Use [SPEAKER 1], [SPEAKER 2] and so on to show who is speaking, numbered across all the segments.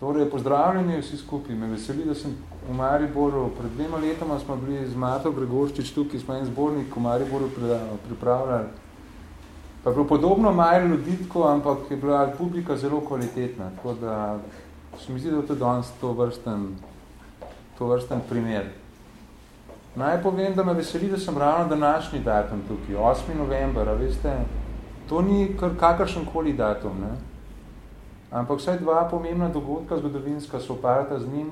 [SPEAKER 1] Torej, pozdravljeni vsi skupaj. Me veseli, da sem v Mariboru. Pred dvema letoma smo bili z Mato Gregorčič tukaj, smo en zbornik v Mariboru pripravljali. Pa je bilo podobno malo ljuditko, ampak je bila publika zelo kvalitetna. Tako da se mi zdi, da je to danes to vrsten, to vrsten primer. Naj povem, da me veseli, da sem ravno današnji datum tukaj, 8. november, a veste, to ni kar kakršen koli datum, ne? Ampak vsaj dva pomembna dogodka zgodovinska so oparata z njim.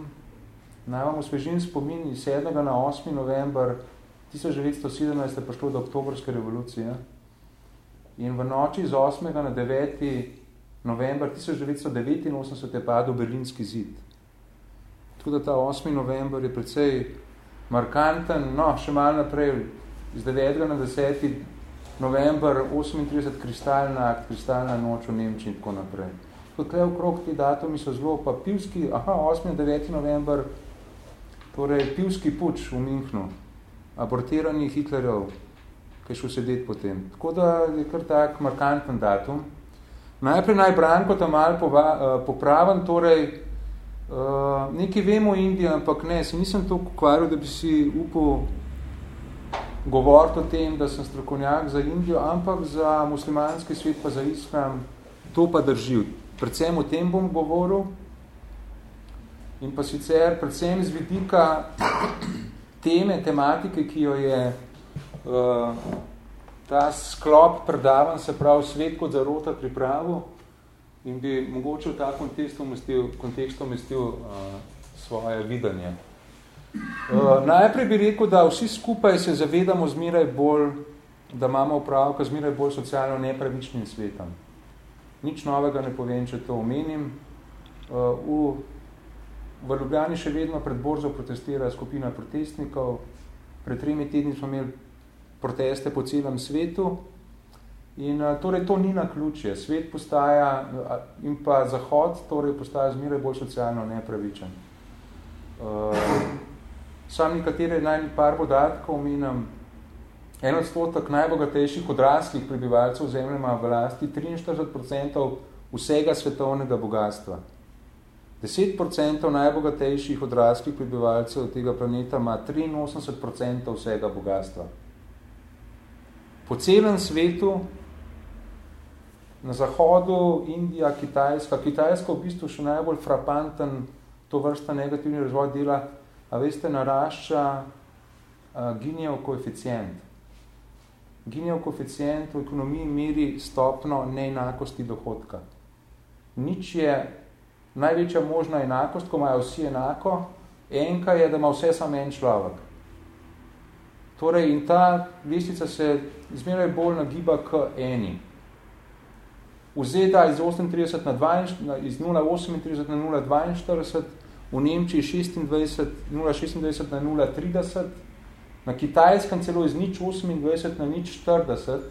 [SPEAKER 1] Naj vam osvežim spomin iz 7. na 8. november 1917 je prišlo do oktobrske revolucije in v noči z 8. na 9. november 1989 je padel Berlinski zid. Tako da ta 8. november je precej markanten, no, še malo naprej, z 9. na 10. november 38 kristalna kristalna noč v Nemčiji in tako naprej tukaj okrog ti datumi so zelo, pa pivski, aha, 8. 9. november, torej pivski puč v Minhnu, abortirani Hitlerjev, ki je šel sedeti potem. Tako da je kar tak markanten datum. Najprej naj Branko tam malo pova, uh, popraven, torej uh, nekaj vemo o Indiji, ampak ne, se nisem to ukvarjal, da bi si upal govoriti o tem, da sem strokovnjak za Indijo, ampak za muslimanski svet pa za islam, to pa drži predvsem o tem bom govoril in pa sicer predvsem z vidika teme, tematike, ki jo je uh, ta sklop predavan, se pravi svet kot zarota pripravil in bi mogoče v ta kontekst umestil, kontekst umestil uh, svoje videnje. Uh, najprej bi rekel, da vsi skupaj se zavedamo zmeraj bolj, da imamo upravka zmeraj bolj socialno nepravičnim svetom. Nič novega ne povem, če to omenim. Uh, v, v Ljubljani še vedno pred borzo protestira skupina protestnikov. Pred tremi tedni smo imeli proteste po celem svetu. In uh, torej to ni na ključje. Svet postaja uh, in pa Zahod torej postaja zmeraj bolj socialno nepravičen. Uh, sam nekatere naj par podatkov omenim. En odstotek najbogatejših odraslih prebivalcev zemlje ima v lasti 43% vsega svetovnega bogatstva. 10% najbogatejših odraslih prebivalcev tega planeta ima 83% vsega bogatstva. Po celem svetu, na zahodu, Indija, Kitajska, Kitajska v bistvu še najbolj frapanten to vrsta negativni razvoj dela, a veste, narašča uh, Ginijev koeficient. Ginijev koeficient v ekonomiji meri stopno neenakosti dohodka. Nič je največja možna enakost, ko imajo vsi enako, enka je, da ima vse samo en človek. Torej, in ta lestvica se izmeraj bolj nagiba k eni. Vzeta iz 38 na 2, iz 0,38 na 0,42, v Nemčiji 26, 0,26 na 0,30, na kitajskem celo iz nič 28 na nič 40,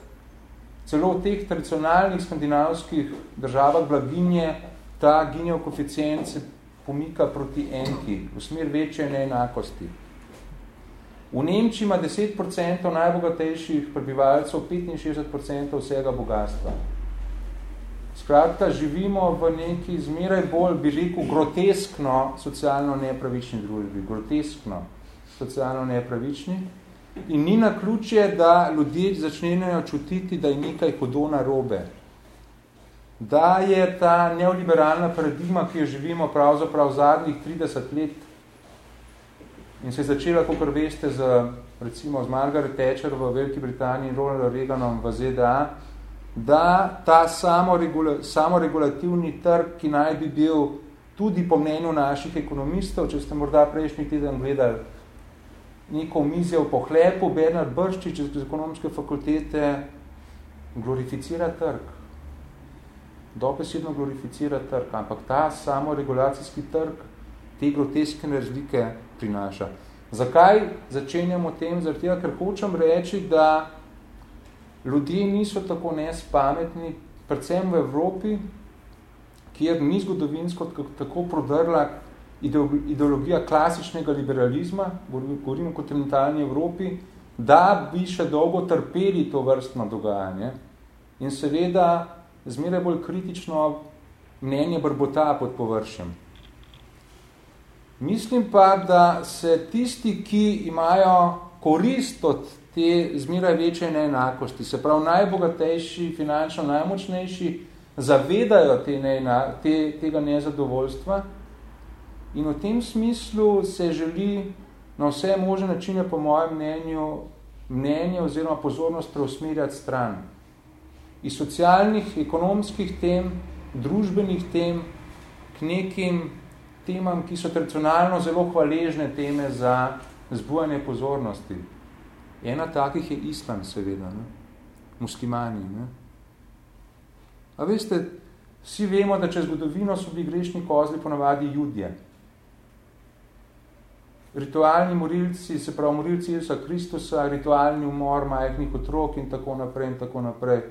[SPEAKER 1] celo v teh tradicionalnih skandinavskih državah blaginje ta ginjev koeficient se pomika proti enki, v smer večje neenakosti. V Nemčiji ima 10% najbogatejših prebivalcev 65% vsega bogatstva. Skratka, živimo v neki zmeraj bolj, bi rekel, groteskno socialno nepravični družbi. Groteskno socialno nepravični. In ni na ključje, da ljudje začnejo čutiti, da je nekaj hodo na robe. Da je ta neoliberalna paradigma, ki jo živimo pravzaprav zadnjih 30 let in se je začela, kot veste, z, recimo z Margaret Thatcher v Veliki Britaniji in Ronald Reaganom v ZDA, da ta samoregula, samoregulativni trg, ki naj bi bil tudi po mnenju naših ekonomistov, če ste morda prejšnji teden gledali neko mizijo v pohlepu, Bernard Brščič iz ekonomske fakultete glorificira trg. Dobesedno glorificira trg, ampak ta samoregulacijski trg te groteske razlike prinaša. Zakaj začenjamo tem? Tega, ker hočem reči, da ljudje niso tako nespametni, predvsem v Evropi, kjer ni zgodovinsko tako prodrla ideologija klasičnega liberalizma, govorimo o kontinentalni Evropi, da bi še dolgo trpeli to vrstno dogajanje in seveda zmeraj bolj kritično mnenje brbota pod površjem. Mislim pa, da se tisti, ki imajo korist od te zmeraj večje neenakosti, se pravi najbogatejši, finančno najmočnejši, zavedajo te neena, te, tega nezadovoljstva in v tem smislu se želi na vse možne načine, po mojem mnenju, mnenje oziroma pozornost preusmerjati stran. Iz socialnih, ekonomskih tem, družbenih tem, k nekim temam, ki so tradicionalno zelo hvaležne teme za zbujanje pozornosti. Ena takih je islam, seveda, ne? muslimani. Ne? A veste, vsi vemo, da čez zgodovino so bili grešni kozli ponavadi judje. Ritualni morilci, se pravi morilci Jezusa Kristusa, ritualni umor majhnih otrok in tako naprej in tako naprej.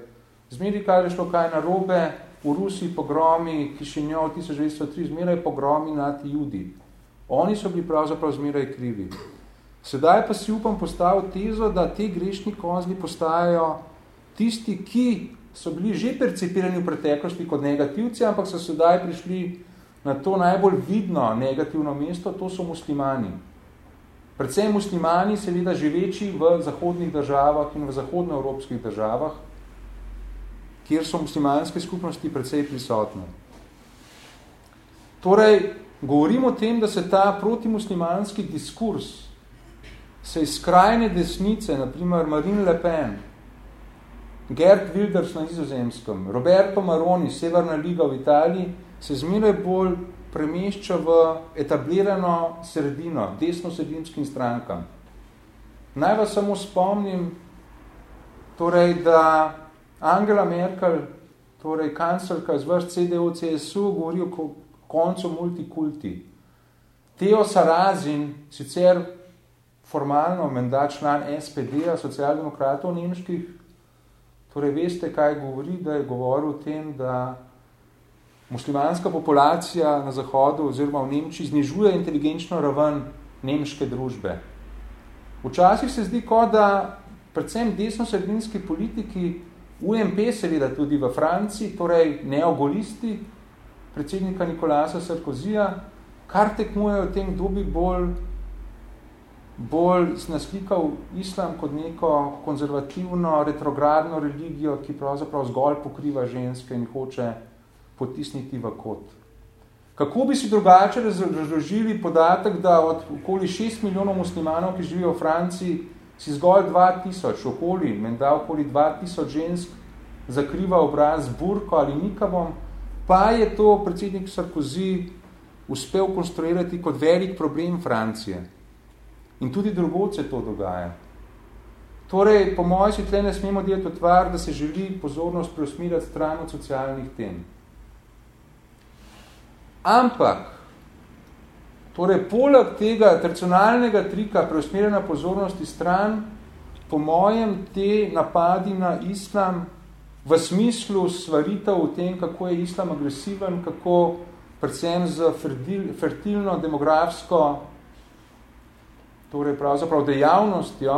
[SPEAKER 1] Zmeri, kaj je šlo kaj narobe, v Rusiji pogromi, Kišinjov 1903, zmeraj pogromi nad judi. Oni so bili pravzaprav zmeraj krivi. Sedaj pa si upam postaviti tezo, da te grešni kozli postajajo tisti, ki so bili že percipirani v preteklosti kot negativci, ampak so sedaj prišli na to najbolj vidno negativno mesto, to so muslimani. Predvsem muslimani, seveda živeči v zahodnih državah in v zahodnoevropskih državah, kjer so muslimanske skupnosti precej prisotne. Torej, govorimo o tem, da se ta protimuslimanski diskurs se iz skrajne desnice, naprimer Marine Le Pen, Gerd Wilders na izozemskem, Roberto Maroni, Severna liga v Italiji, se zmeraj bolj premešča v etablirano sredino, desno-sredinskim strankam. Naj vas samo spomnim, torej, da Angela Merkel, torej kancelka z vrst CDU-CSU, govori o koncu multikulti. Teo Sarazin, sicer formalno menda član SPD-a, socialdemokratov nemških, Torej, veste, kaj govori, da je govoril o tem, da muslimanska populacija na Zahodu oziroma v Nemčiji znižuje inteligenčno raven nemške družbe. Včasih se zdi, kot da predvsem desno-sredinski politiki, UMP seveda tudi v Franciji, torej neogolisti, predsednika Nikolasa Sarkozija, kar tekmujejo o tem, kdo bi bolj bolj naslikal islam kot neko konzervativno, retrogradno religijo, ki pravzaprav zgolj pokriva ženske in hoče potisniti v kot. Kako bi si drugače razložili podatek, da od okoli 6 milijonov muslimanov, ki živijo v Franciji, si zgolj 2000, okoli, menda okoli 2000 žensk zakriva obraz burko ali nikavom, pa je to predsednik Sarkozy uspel konstruirati kot velik problem Francije. In tudi drugod se to dogaja. Torej, po mojem si tle ne smemo delati otvar, da se želi pozornost preusmirati stran od socialnih tem. Ampak, torej, poleg tega tradicionalnega trika preusmirjena pozornosti stran, po mojem te napadi na islam v smislu svaritev v tem, kako je islam agresiven, kako predvsem z fertilno demografsko torej pravzaprav dejavnostjo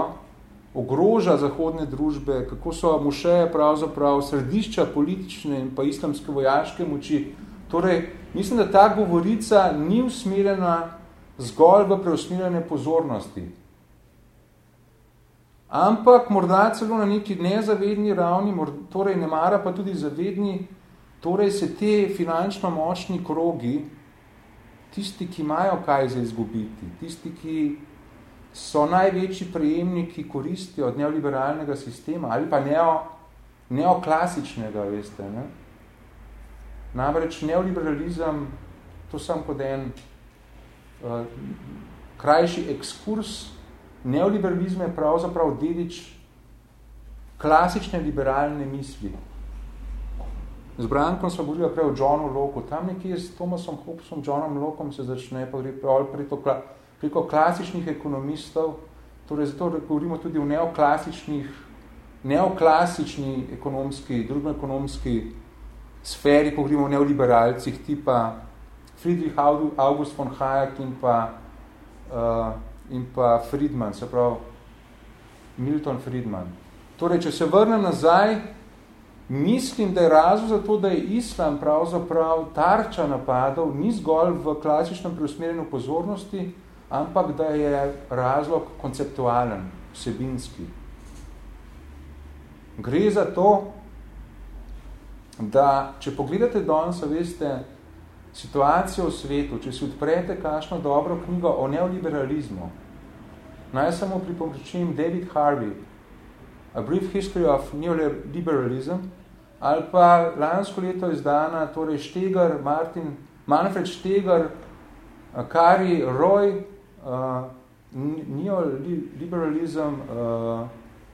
[SPEAKER 1] ogroža zahodne družbe, kako so mušeje pravzaprav središča politične in pa islamske vojaške moči. Torej, mislim, da ta govorica ni usmerjena zgolj v preusmirjene pozornosti. Ampak morda celo na neki nezavedni ravni, torej ne mara pa tudi zavedni, torej se te finančno močni krogi, tisti, ki imajo kaj za izgubiti, tisti, ki so največji prejemniki koristi od neoliberalnega sistema ali pa neo, neoklasičnega, veste. Ne? Namreč neoliberalizem, to sem kot en uh, krajši ekskurs, neoliberalizm je pravzaprav dedič klasične liberalne misli. Z Brankom smo govorili prej o Johnu Locke, tam nekje s Thomasom Hobbesom, Johnom Lockom se začne pa gre pri to preko klasičnih ekonomistov, torej zato govorimo tudi o neoklasičnih, neoklasični ekonomski, drugoekonomski sferi, ko govorimo o neoliberalcih tipa Friedrich August von Hayek in pa, uh, in pa Friedman, se pravi Milton Friedman. Torej, če se vrnem nazaj, Mislim, da je razlog za to, da je islam pravzaprav tarča napadov, ni zgolj v klasičnem preusmerjenju pozornosti, ampak da je razlog konceptualen, vsebinski. Gre za to, da če pogledate danes, veste, situacijo v svetu, če si odprete kakšno dobro knjigo o neoliberalizmu, naj samo pripomrečim David Harvey, A Brief History of Neoliberalism, ali pa lansko leto izdana, torej Štegar, Martin, Manfred Štegar, Kari Roy, uh, Neoliberalism, uh,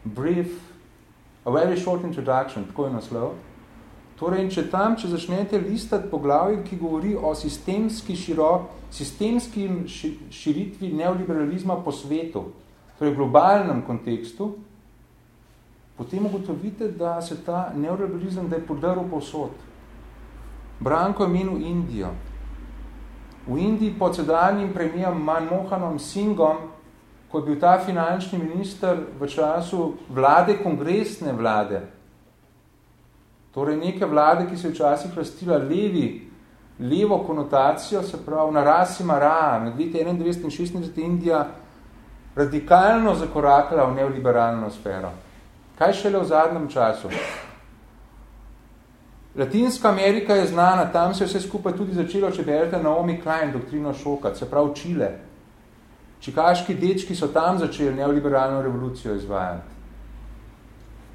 [SPEAKER 1] Brief, A Very Short Introduction, tako je naslov. Torej, če tam, če začnete listati poglavje, ki govori o sistemski širok, sistemskim širitvi neoliberalizma po svetu, torej v globalnem kontekstu, potem ugotovite, da se ta neoliberalizem, da je podaril povsod. Branko je menil Indijo. V Indiji pod sedanjim premijem Manmohanom Singhom, ko je bil ta finančni minister v času vlade, kongresne vlade, Torej neke vlade, ki se je včasih lastila levi, levo konotacijo, se pravi na rasi Mara, med 1991 in 1996 Indija radikalno zakorakala v neoliberalno sfero. Kaj šele v zadnjem času? Latinska Amerika je znana, tam se je vse skupaj tudi začelo, če berete Naomi Klein, doktrino šoka, se pravi Čile. Čikaški dečki so tam začeli neoliberalno revolucijo izvajati.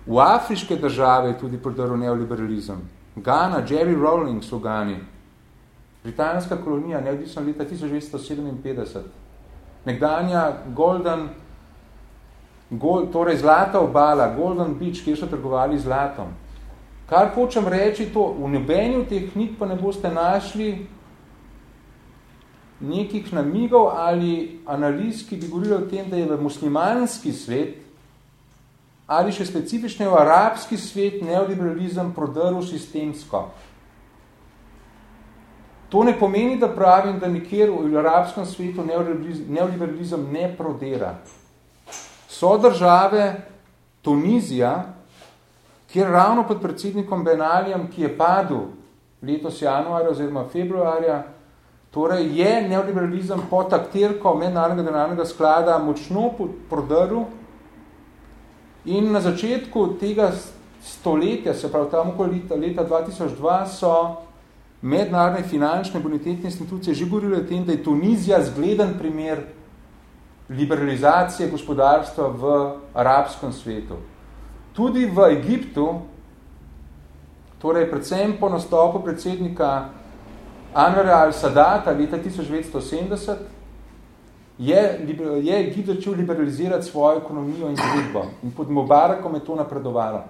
[SPEAKER 1] V afriške države je tudi prodrl neoliberalizem. Ghana, Jerry Rawlings v Gani, britanska kolonija, neodvisno leta 1957. Nekdanja Golden, gold, torej zlata obala, Golden Beach, kjer so trgovali zlatom. Kar hočem reči, to v nobenju teh knjig pa ne boste našli nekih namigov ali analiz, ki bi govorili o tem, da je v muslimanski svet ali še specifično v arabski svet neoliberalizem prodrl sistemsko. To ne pomeni, da pravim, da nikjer v arabskem svetu neoliberalizem ne prodera. So države, Tunizija, kjer ravno pod predsednikom Benalijem, ki je padel letos januarja oziroma februarja, torej je neoliberalizem pod akterko mednarodnega denarnega sklada močno prodrl In na začetku tega stoletja, se pravi tam okoli leta, leta 2002, so mednarodne finančne bonitetne institucije že govorili o tem, da je Tunizija zgleden primer liberalizacije gospodarstva v arabskem svetu. Tudi v Egiptu, torej predvsem po nastopu predsednika Anwara al-Sadata leta 1970, je, je Egipt začel liberalizirati svojo ekonomijo in zgodbo. In pod Mubarakom je to napredovalo.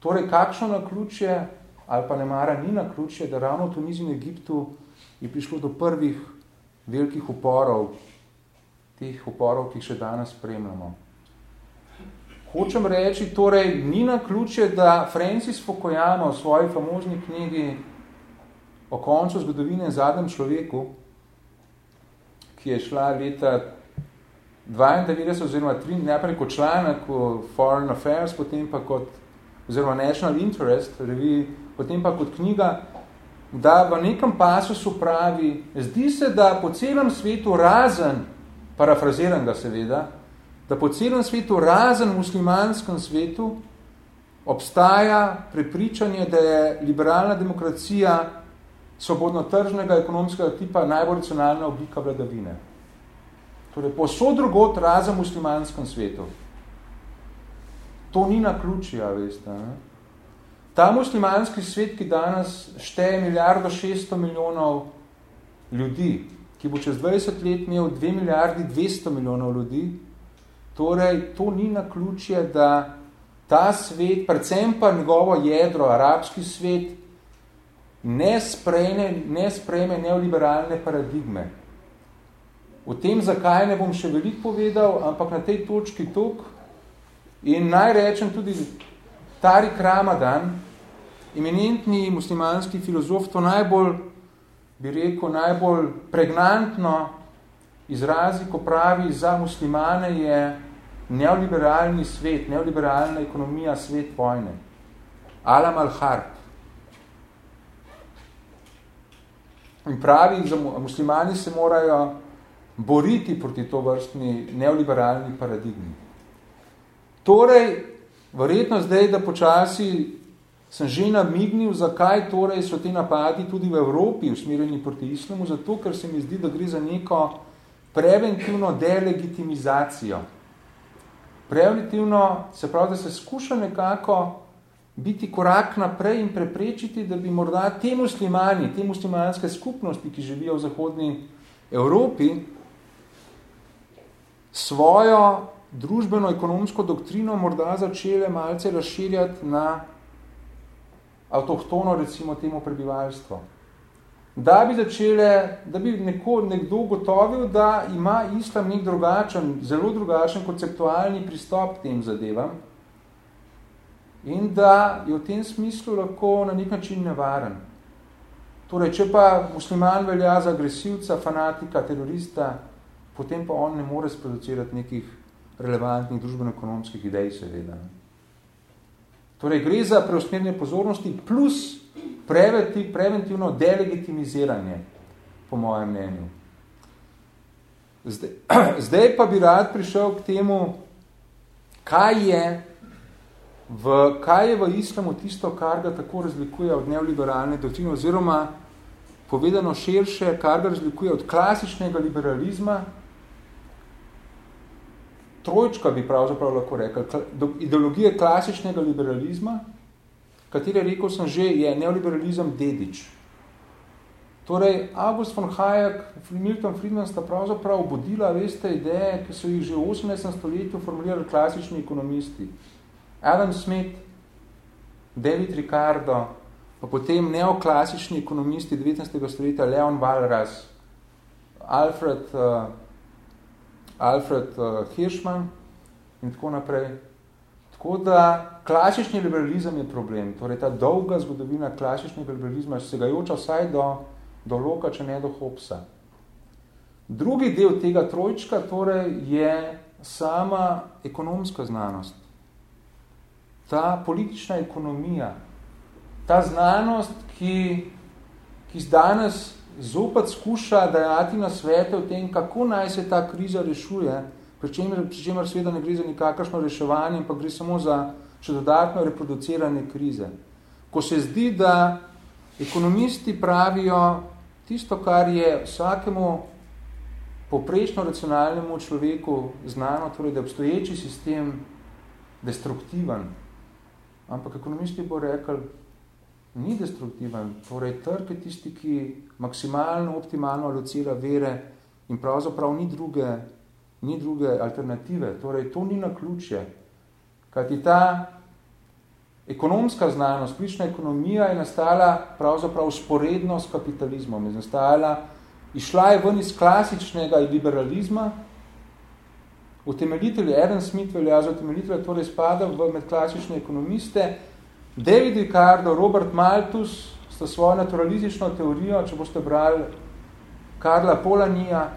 [SPEAKER 1] Torej, kakšno naključje, ali pa ne mara, ni naključje, da ravno v Tuniziji in Egiptu je prišlo do prvih velikih uporov, teh uporov, ki jih še danes spremljamo. Hočem reči, torej, ni naključje, da Francis Fukuyama v svoji famozni knjigi o koncu zgodovine in zadnjem človeku ki je šla leta 92 oziroma 3, najprej kot članek v Foreign Affairs, potem pa kot, oziroma National Interest, revi, potem pa kot knjiga, da v nekem pasusu pravi, zdi se, da po celem svetu razen, parafraziram ga seveda, da po celem svetu razen muslimanskem svetu obstaja prepričanje, da je liberalna demokracija svobodno tržnega ekonomskega tipa najbolj racionalna oblika vladavine. Torej, posod drugot razen v muslimanskem svetu. To ni na ključija, veste. Ne? Ta muslimanski svet, ki danes šteje milijardo 600 milijonov ljudi, ki bo čez 20 let imel 2 milijardi 200 milijonov ljudi, torej, to ni na ključje, da ta svet, predvsem pa njegovo jedro, arabski svet, ne sprejme, ne sprejme neoliberalne paradigme. O tem, zakaj ne bom še veliko povedal, ampak na tej točki tok in naj rečem tudi Tarik Ramadan, eminentni muslimanski filozof, to najbolj, bi rekel, najbolj pregnantno izrazi, ko pravi, za muslimane je neoliberalni svet, neoliberalna ekonomija, svet vojne. Alam al-Harb. In pravi, da muslimani se morajo boriti proti to vrstni neoliberalni paradigmi. Torej, verjetno zdaj, da počasi sem že namignil, zakaj torej so te napadi tudi v Evropi usmerjeni proti islamu, zato ker se mi zdi, da gre za neko preventivno delegitimizacijo. Preventivno se pravi, da se skuša nekako biti korak naprej in preprečiti, da bi morda te muslimani, te muslimanske skupnosti, ki živijo v zahodni Evropi, svojo družbeno-ekonomsko doktrino morda začele malce razširjati na avtohtono, recimo, temu prebivalstvo. Da bi začele, da bi neko, nekdo gotovil, da ima islam nek drugačen, zelo drugačen konceptualni pristop k tem zadevam in da je v tem smislu lahko na nek način nevaren. Torej, če pa musliman velja za agresivca, fanatika, terorista, potem pa on ne more sproducirati nekih relevantnih družbeno-ekonomskih idej, seveda. Torej, gre za preusmerjanje pozornosti plus preventivno delegitimiziranje, po mojem mnenju. Zdaj, zdaj pa bi rad prišel k temu, kaj je v, kaj je v islamu tisto, kar ga tako razlikuje od neoliberalne doktrine, oziroma povedano širše, kar ga razlikuje od klasičnega liberalizma, trojčka bi pravzaprav lahko rekel, ideologije klasičnega liberalizma, katere rekel sem že, je neoliberalizem dedič. Torej, August von Hayek, Milton Friedman sta pravzaprav obudila, veste, ideje, ki so jih že v 18. stoletju formulirali klasični ekonomisti. Adam Smith, David Ricardo, pa potem neoklasični ekonomisti 19. stoletja, Leon Walras, Alfred uh, Alfred uh, Hirschman in tako naprej. Tako da klasični liberalizem je problem, torej ta dolga zgodovina klasičnega liberalizma segajoča vsaj do, do Loka, če ne do Hobsa. Drugi del tega trojčka torej je sama ekonomska znanost. Ta politična ekonomija, ta znanost, ki, ki danes zopet skuša dajati na svete o tem, kako naj se ta kriza rešuje, pri čemer, pri čemer seveda ne gre za nikakršno reševanje, pa gre samo za še dodatno reproduciranje krize. Ko se zdi, da ekonomisti pravijo tisto, kar je vsakemu poprečno racionalnemu človeku znano, torej, da je obstoječi sistem destruktiven. Ampak ekonomisti bo rekel, ni destruktiven, torej trg je tisti, ki maksimalno, optimalno alocira vere in pravzaprav ni druge, ni druge alternative. Torej, to ni na ključje. Kajti ta ekonomska znanost, ključna ekonomija je nastala pravzaprav sporedno s kapitalizmom. Je nastala, išla je ven iz klasičnega liberalizma, utemeljitelj Aaron Smith velja za utemeljitelj, torej spada v med klasične ekonomiste, David Ricardo, Robert Malthus sta svojo naturalistično teorijo, če boste brali Karla Polanija,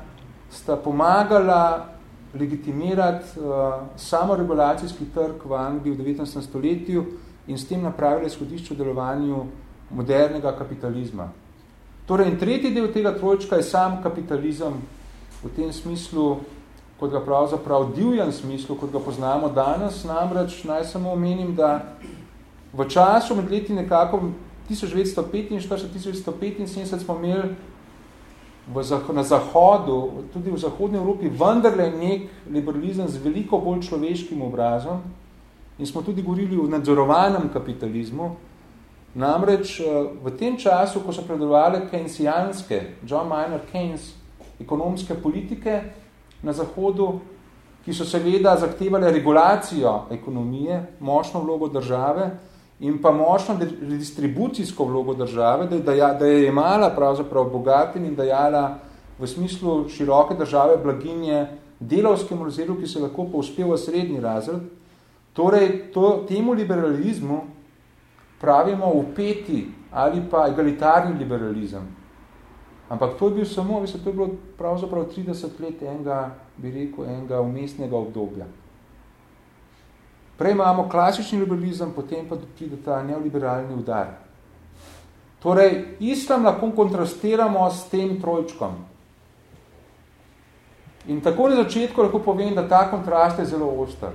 [SPEAKER 1] sta pomagala legitimirati uh, samoregulacijski trg v Angliji v 19. stoletju in s tem napravili izhodišče v delovanju modernega kapitalizma. Torej, in tretji del tega trojčka je sam kapitalizem v tem smislu, kot ga pravzaprav divjan smislu, kot ga poznamo danes, namreč naj samo omenim, da v času med leti nekako 1945-1975 smo imeli v, na zahodu, tudi v zahodni Evropi, vendarle nek liberalizem z veliko bolj človeškim obrazom in smo tudi govorili o nadzorovanem kapitalizmu. Namreč eh, v tem času, ko so predovali keynesijanske, John Maynard Keynes, ekonomske politike na zahodu, ki so seveda zahtevali regulacijo ekonomije, močno vlogo države, in pa močno redistribucijsko vlogo države, da, da, da je imala pravzaprav bogatin in dajala v smislu široke države blaginje delovskemu razredu, ki se lahko pa uspel v srednji razred. Torej, to, temu liberalizmu pravimo upeti ali pa egalitarni liberalizem. Ampak to je bil samo, mislim, to je bilo pravzaprav 30 let enega, bi rekel, enega umestnega obdobja. Prej imamo klasični liberalizem, potem pa pride ta neoliberalni udar. Torej, islam lahko kontrastiramo s tem trojčkom. In tako na začetku lahko povem, da ta kontrast je zelo ostar.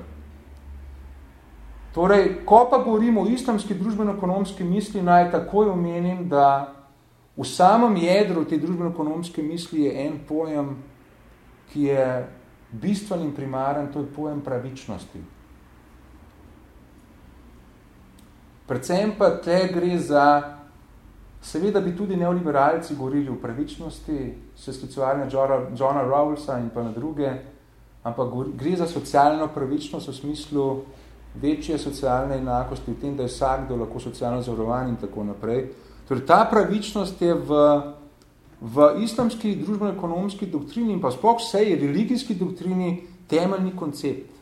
[SPEAKER 1] Torej, ko pa govorimo o islamski družbeno-ekonomski misli, naj takoj omenim, da v samem jedru te družbeno-ekonomske misli je en pojem, ki je bistven in primaren, to je pojem pravičnosti. Predvsem pa tle gre za, seveda bi tudi neoliberalci govorili o pravičnosti, se sklicovali na Johna Rawlsa in pa na druge, ampak gre za socialno pravičnost v smislu večje socialne enakosti v tem, da je vsakdo lahko socialno zavarovan in tako naprej. Torej, ta pravičnost je v, v islamski družbeno-ekonomski doktrini in pa sploh vsej religijski doktrini temeljni koncept.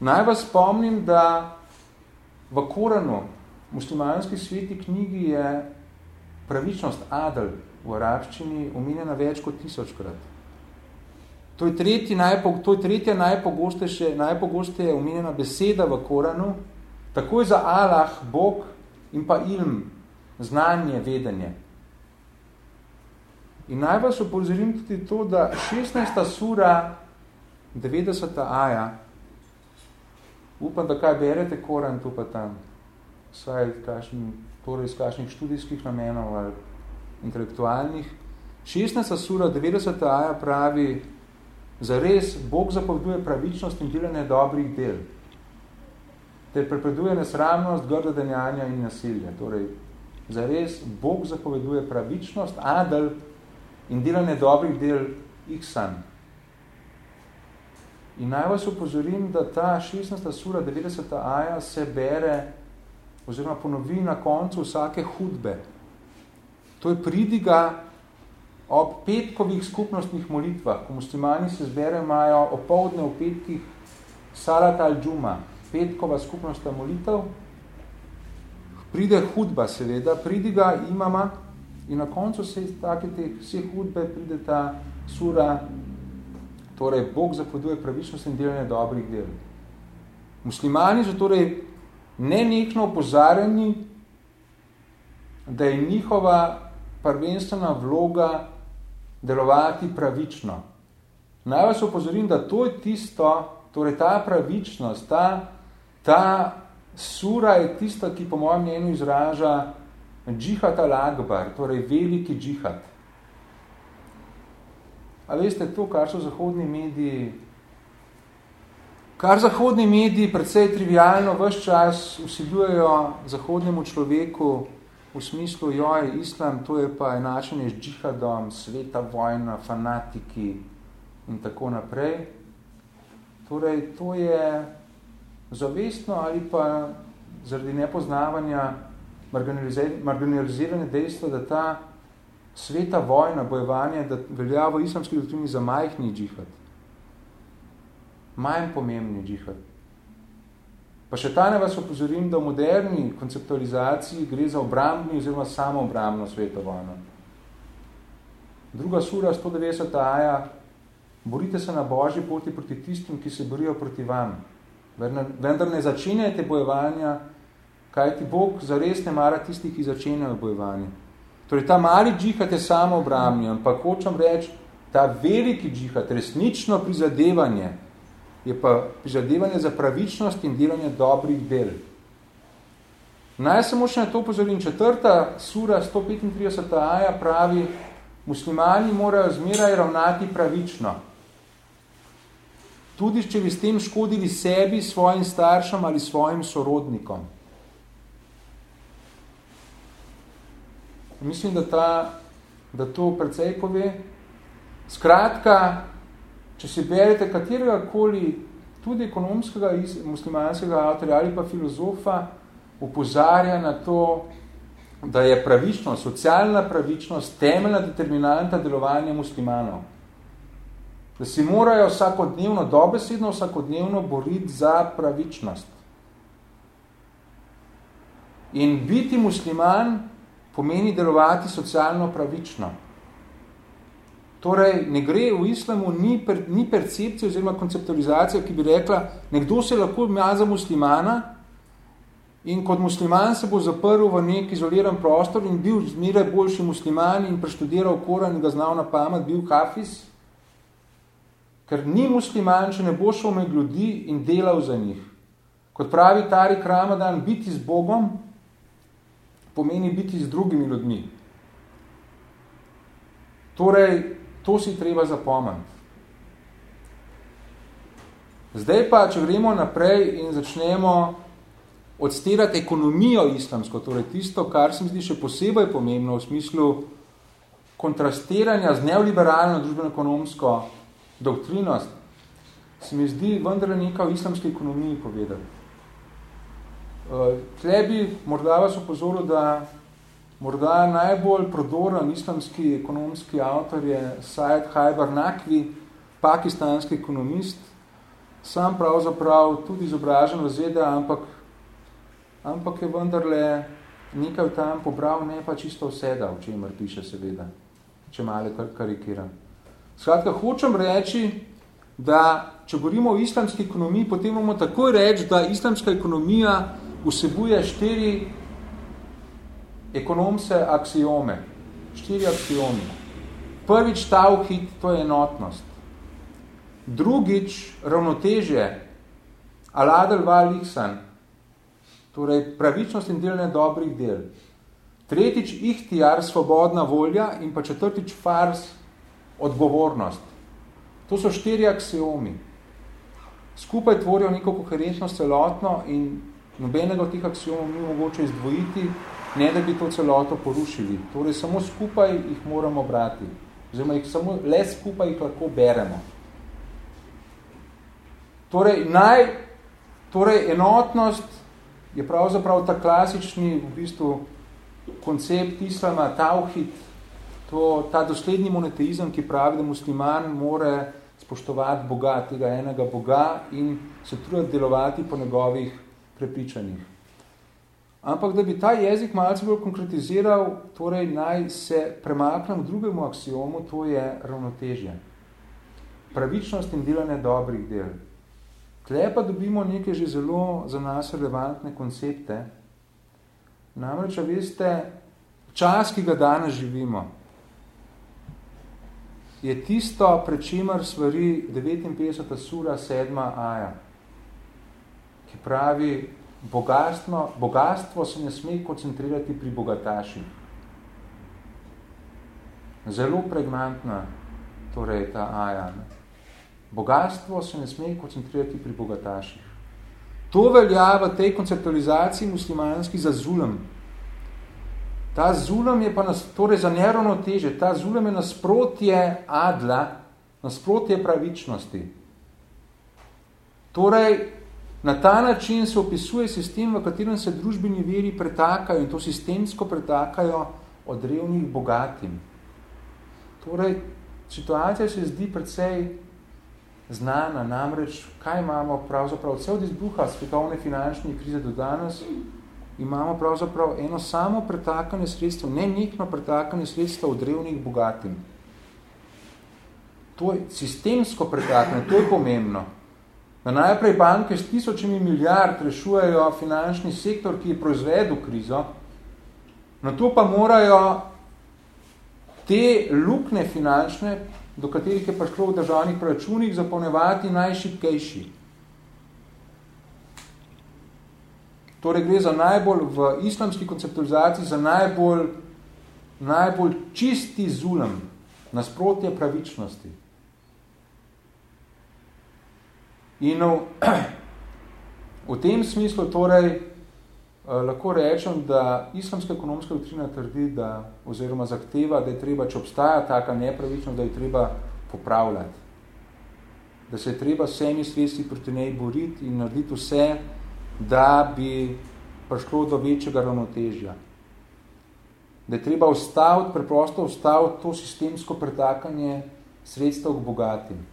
[SPEAKER 1] Naj vas spomnim, da V Koranu, muslimanski sveti knjigi, je pravičnost Adel v arabščini omenjena več kot tisočkrat. To je, tretji najpo, to je tretja najpogostejše, najpogosteje omenjena beseda v Koranu, takoj za Allah, Bog in pa ilm, znanje, vedenje. In naj vas upozorim tudi to, da 16. sura, 90. aja, upam, da kaj berete koren tu pa tam, saj kašen, torej iz kakšnih študijskih namenov ali intelektualnih. 16. sura, 90. aja pravi, zares Bog zapoveduje pravičnost in delanje dobrih del, ter prepreduje nesramnost, grda denjanja in nasilje. Torej, zares Bog zapoveduje pravičnost, adel in delanje dobrih del ihsan, In naj vas upozorim, da ta 16. sura 90. aja se bere oziroma ponovi na koncu vsake hudbe. To je pridiga ob petkovih skupnostnih molitvah, ko muslimani se zbere, imajo opoldne v petkih Salat al-Džuma, petkova skupnostna molitev, pride hudba seveda, pridiga imama in na koncu se take te vse hudbe pride ta sura Torej, Bog zapoduje pravičnost in delanje dobrih del. Muslimani so torej nenehno opozarjeni, da je njihova prvenstvena vloga delovati pravično. Naj vas opozorim, da to je tisto, torej ta pravičnost, ta, ta sura je tista, ki po mojem mnenju izraža džihad al-akbar, torej veliki džihad. A veste, to, kar so zahodni mediji, kar zahodni mediji predvsej trivialno vse čas usiljujejo zahodnemu človeku v smislu, joj, islam, to je pa enačenje z džihadom, sveta vojna, fanatiki in tako naprej. Torej, to je zavestno ali pa zaradi nepoznavanja marginalizirane dejstva, da ta sveta vojna, bojevanje, da velja v islamski doktrini za majhni džihad. Manj pomembni džihad. Pa še ta ne vas opozorim, da v moderni konceptualizaciji gre za obrambni oziroma samoobrambno sveto vojno. Druga sura, 190. aja, borite se na božji poti proti tistim, ki se borijo proti vam. Vendar ne začenjajte bojevanja, kaj ti Bog zares ne mara tistih, ki začenjajo bojevanje. Torej, ta mali džihad je samo obramni, ampak hočem reči, ta veliki džihad, resnično prizadevanje, je pa prizadevanje za pravičnost in delanje dobrih del. Naj samo še na to upozorim, četrta sura 135. aja pravi, muslimani morajo zmeraj ravnati pravično. Tudi, če bi s tem škodili sebi, svojim staršem ali svojim sorodnikom. Mislim, da, ta, da to precej pove. Skratka, če si berete katerega koli tudi ekonomskega muslimanskega avtorja ali pa filozofa, upozarja na to, da je pravičnost, socialna pravičnost temeljna determinanta delovanja muslimanov. Da si morajo vsakodnevno, dobesedno vsakodnevno boriti za pravičnost. In biti musliman pomeni delovati socialno pravično. Torej, ne gre v islamu, ni, per, ni percepcija oziroma konceptualizacija, ki bi rekla, nekdo se lahko ima za muslimana in kot musliman se bo zaprl v nek izoliran prostor in bil zmeraj boljši musliman in preštudiral Koran in ga znal na pamet, bil hafiz, ker ni musliman, če ne bo šel med ljudi in delal za njih. Kot pravi Tarik Ramadan, biti z Bogom pomeni biti z drugimi ljudmi. Torej, to si treba zapomniti. Zdaj pa, če gremo naprej in začnemo odstirati ekonomijo islamsko, torej tisto, kar se mi zdi še posebej pomembno v smislu kontrastiranja z neoliberalno družbeno-ekonomsko doktrinost, se mi zdi vendar nekaj v islamski ekonomiji povedati. Eh, tle bi morda vas upozoril, da morda najbolj prodoren islamski ekonomski avtor je Syed Haibar Nakvi, pakistanski ekonomist, sam pravzaprav tudi izobražen v ZDA, ampak, ampak je vendarle nekaj tam pobral, ne pa čisto vsega, o čemer piše seveda, če malo karikiram. Skratka, hočem reči, da če govorimo o islamski ekonomiji, potem bomo takoj reči, da islamska ekonomija vsebuje štiri ekonomse aksiome. Štiri aksiomi. Prvič tauhid, to je enotnost. Drugič ravnotežje, aladel val ihsan, torej pravičnost in delne dobrih del. Tretjič ihtijar, svobodna volja in pa četrtič fars, odgovornost. To so štiri aksiomi. Skupaj tvorijo neko koherentnost celotno in Nobenega od teh aksijomov ni mogoče izdvojiti, ne da bi to celoto porušili. Torej, samo skupaj jih moramo brati. Oziroma, jih samo, le skupaj jih lahko beremo. Torej, naj, torej, enotnost je pravzaprav ta klasični v bistvu koncept islama, tauhid, to, ta dosledni monoteizem, ki pravi, da musliman more spoštovati Boga, tega enega Boga in se truditi delovati po njegovih prepričanih. Ampak, da bi ta jezik malce bolj konkretiziral, torej naj se premaknem v drugemu aksiomu, to je ravnotežje. Pravičnost in delanje dobrih del. Tle pa dobimo neke že zelo za nas relevantne koncepte. Namreč, veste, čas, ki ga danes živimo, je tisto, pred čimer svari 59. sura 7. aja ki pravi, bogatstvo, bogatstvo se ne sme koncentrirati pri bogataših. Zelo pregnantna torej ta aja. Ne? Bogatstvo se ne sme koncentrirati pri bogataših. To velja v tej konceptualizaciji muslimanski za zulem. Ta zulem je pa nas, torej za nerovno teže, ta zulem je nasprotje adla, nasprotje pravičnosti. Torej, Na ta način se opisuje sistem, v katerem se družbeni veri pretakajo in to sistemsko pretakajo od revnih bogatim. Torej, situacija se zdi precej znana, namreč, kaj imamo pravzaprav, vse od izbruha svetovne finančne krize do danes, imamo pravzaprav eno samo pretakanje sredstva, ne nekno pretakanje sredstva od revnih bogatim. To je sistemsko pretakanje, to je pomembno da najprej banke s tisočimi milijard rešujejo finančni sektor, ki je proizvedel krizo, na to pa morajo te lukne finančne, do katerih je prišlo v državnih proračunih, zapolnevati najšipkejši. Torej gre za najbolj v islamski konceptualizaciji, za najbolj, najbolj čisti zulem, nasprotje pravičnosti. In v, v tem smislu torej eh, lahko rečem, da islamska ekonomska doktrina trdi, da, oziroma zahteva, da je treba, če obstaja taka nepravičnost, da je treba popravljati. Da se je treba vsemi sredstvi proti njej boriti in narediti vse, da bi prišlo do večjega ravnotežja. Da je treba ustaviti, preprosto ustaviti to sistemsko pretakanje sredstev k bogatim.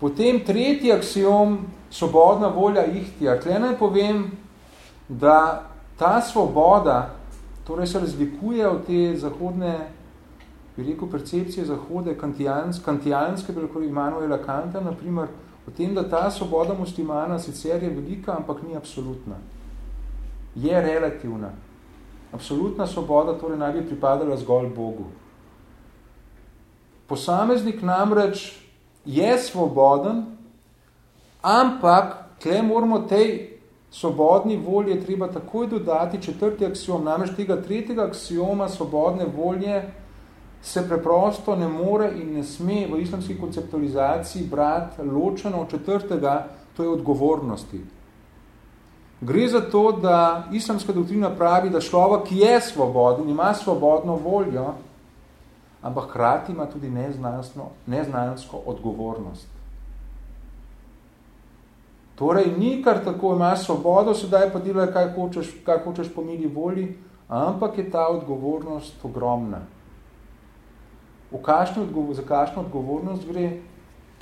[SPEAKER 1] Potem tretji aksiom, svobodna volja ihtija. Tle naj povem, da ta svoboda torej se razlikuje od te zahodne bi rekel, percepcije zahode, kantijanske, kantijanske lahko Immanuela Kanta, naprimer, o tem, da ta svoboda muslimana sicer je velika, ampak ni absolutna. Je relativna. Absolutna svoboda torej naj bi pripadala zgolj Bogu. Posameznik namreč je svoboden, ampak tle moramo tej svobodni volje treba takoj dodati četrti aksiom. Namreč tega tretjega aksioma svobodne volje se preprosto ne more in ne sme v islamski konceptualizaciji brati ločeno od četrtega, to je odgovornosti. Gre za to, da islamska doktrina pravi, da človek je svoboden, ima svobodno voljo, ampak hkrati ima tudi neznansko odgovornost. Torej, ni kar tako, imaš svobodo, sedaj pa delaj, kaj hočeš, kaj hočeš po mili volji, ampak je ta odgovornost ogromna. V kašni odgovor, za kakšno odgovornost gre?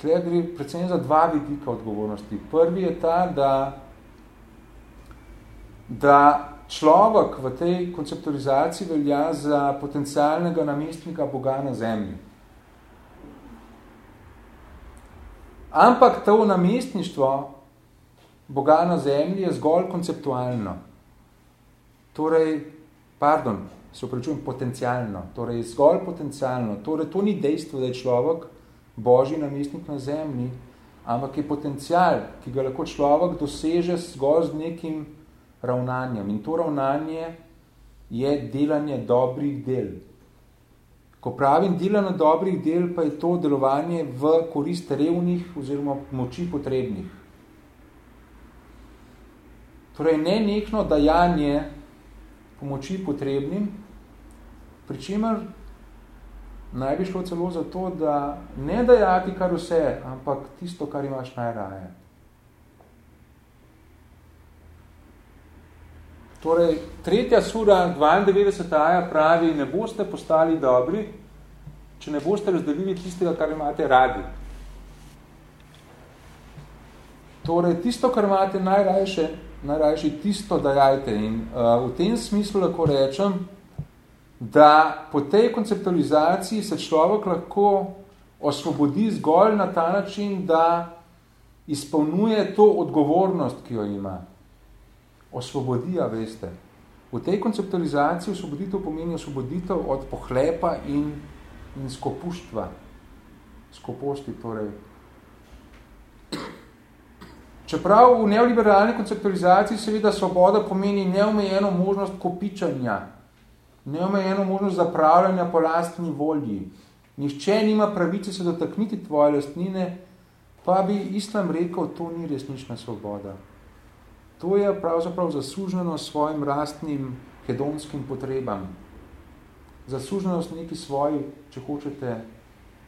[SPEAKER 1] Tle gre predvsem za dva vidika odgovornosti. Prvi je ta, da, da človek v tej konceptualizaciji velja za potencialnega namestnika Boga na zemlji. Ampak to namestništvo Boga na zemlji je zgolj konceptualno. Torej, pardon, se upravičujem, potencialno. Torej, zgolj potencialno. Torej, to ni dejstvo, da je človek božji namestnik na zemlji, ampak je potencial, ki ga lahko človek doseže zgolj z nekim ravnanjem. In to ravnanje je delanje dobrih del. Ko pravim delanje dobrih del, pa je to delovanje v korist revnih oziroma moči potrebnih. Torej, ne nekno dajanje pomoči potrebnim, pri čemer naj bi šlo celo za to, da ne dajati kar vse, ampak tisto, kar imaš najraje. Torej, tretja sura, 92. aja pravi, ne boste postali dobri, če ne boste razdelili tistega, kar imate radi. Torej, tisto, kar imate najrajše, najrajši tisto dajajte. In uh, v tem smislu lahko rečem, da po tej konceptualizaciji se človek lahko osvobodi zgolj na ta način, da izpolnjuje to odgovornost, ki jo ima. Osvobodija, veste. V tej konceptualizaciji osvoboditev pomeni osvoboditev od pohlepa in, in skopuštva. Skoposti, torej. Čeprav v neoliberalni konceptualizaciji seveda svoboda pomeni neomejeno možnost kopičanja, neomejeno možnost zapravljanja po lastni volji. Nihče nima pravice se dotakniti tvoje lastnine, pa bi islam rekel, to ni resnična svoboda. To je pravzaprav zasluženo svojim rastnim hedonskim potrebam. Zasluženost neki svoji, če hočete,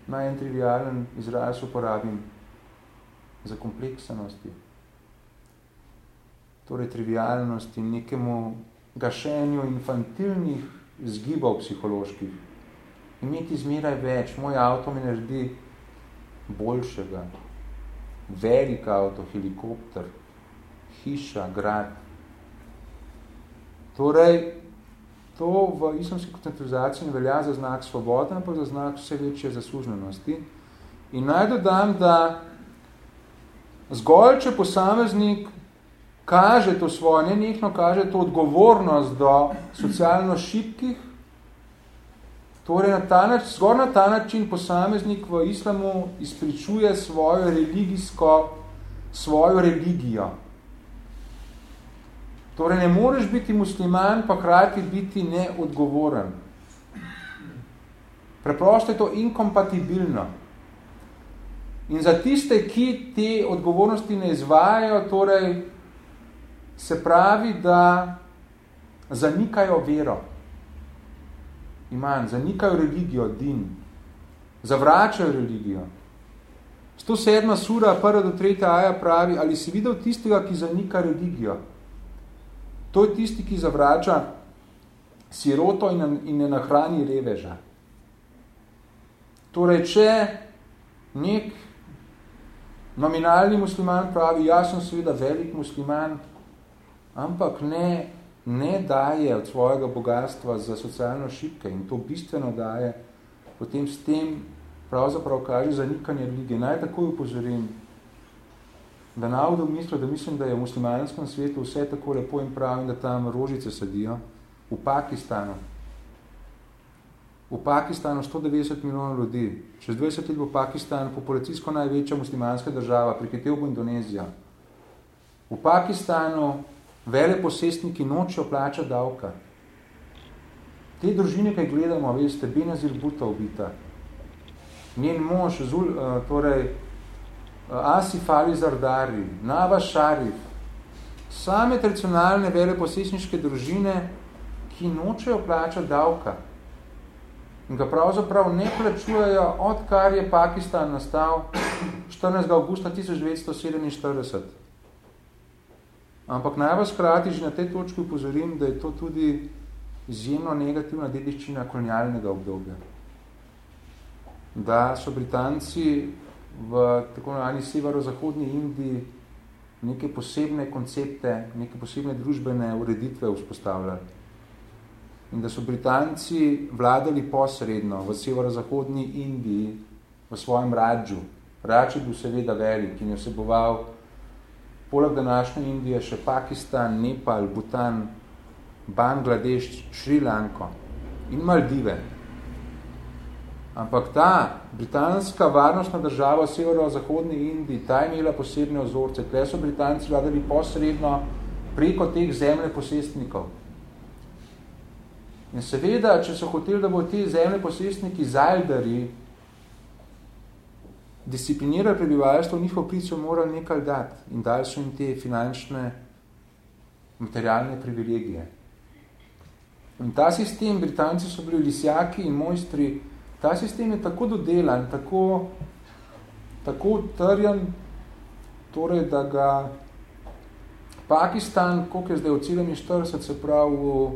[SPEAKER 1] naj en trivialen izraz uporabim, za kompleksanosti torej trivialnosti, nekemu gašenju infantilnih zgibov psiholoških. Imeti zmeraj več, moj avto mi naredi boljšega. Velik avto, helikopter, hiša, grad. Torej, to v islamski koncentralizaciji ne velja za znak svobode, ampak za znak vse večje zaslužnenosti. In naj dodam, da zgolj, če posameznik kaže to svojo, nenehno kaže to odgovornost do socialno šibkih, torej na ta način, zgor na ta način posameznik v islamu izpričuje svojo religijsko, svojo religijo. Torej ne moreš biti musliman, pa hkrati biti neodgovoren. Preprosto je to inkompatibilno. In za tiste, ki te odgovornosti ne izvajajo, torej se pravi, da zanikajo vero. Iman, zanikajo religijo, din. Zavračajo religijo. 107. sura, prva do tretja aja pravi, ali si videl tistega, ki zanika religijo? To je tisti, ki zavrača siroto in, in ne nahrani reveža. Torej, če nek nominalni musliman pravi, jaz sem seveda velik musliman, ampak ne, ne daje od svojega bogatstva za socialno šipke in to bistveno daje potem s tem pravzaprav kaže zanikanje religije. Naj takoj upozorim, da navodu mislo, da mislim, da je v muslimanskem svetu vse tako lepo in prav in da tam rožice sadijo. V Pakistanu. V Pakistanu 190 milijonov ljudi. Čez 20 let bo Pakistan populacijsko največja muslimanska država, priketel bo Indonezija. V Pakistanu vele posestniki nočejo plača davka. Te družine, kaj gledamo, veste, Benazir Buta ubita. Njen mož, Zul, uh, torej, uh, Asif Ali Zardari, Nava Šarif, same tradicionalne vele posestniške družine, ki nočejo plača davka in ga pravzaprav ne plačujejo, odkar je Pakistan nastal 14. augusta 1947. Ampak naj vas krati že na tej točki upozorim, da je to tudi izjemno negativna dediščina kolonialnega obdobja. Da so Britanci v tako navani severo-zahodni Indiji neke posebne koncepte, neke posebne družbene ureditve vzpostavljali in da so Britanci vladali posredno v severo-zahodni Indiji, v svojem Radžu. Radž je bil seveda velik in je vseboval poleg današnje Indije še Pakistan, Nepal, Bhutan, Bangladeš, Šrilanko in Maldive. Ampak ta britanska varnostna država v severo-zahodni Indiji, ta je imela posebne ozorce. Tle so Britanci vladali posredno preko teh zemlje posestnikov. In seveda, če so hoteli, da bo te zemlje posestniki zajdari, disciplinirali prebivalstvo, njihov prico morali nekaj dati in dali so jim te finančne, materialne privilegije. In ta sistem, Britanci so bili lisjaki in mojstri, ta sistem je tako dodelan, tako, tako trjen, torej, da ga Pakistan, koliko je zdaj od 47, se pravi v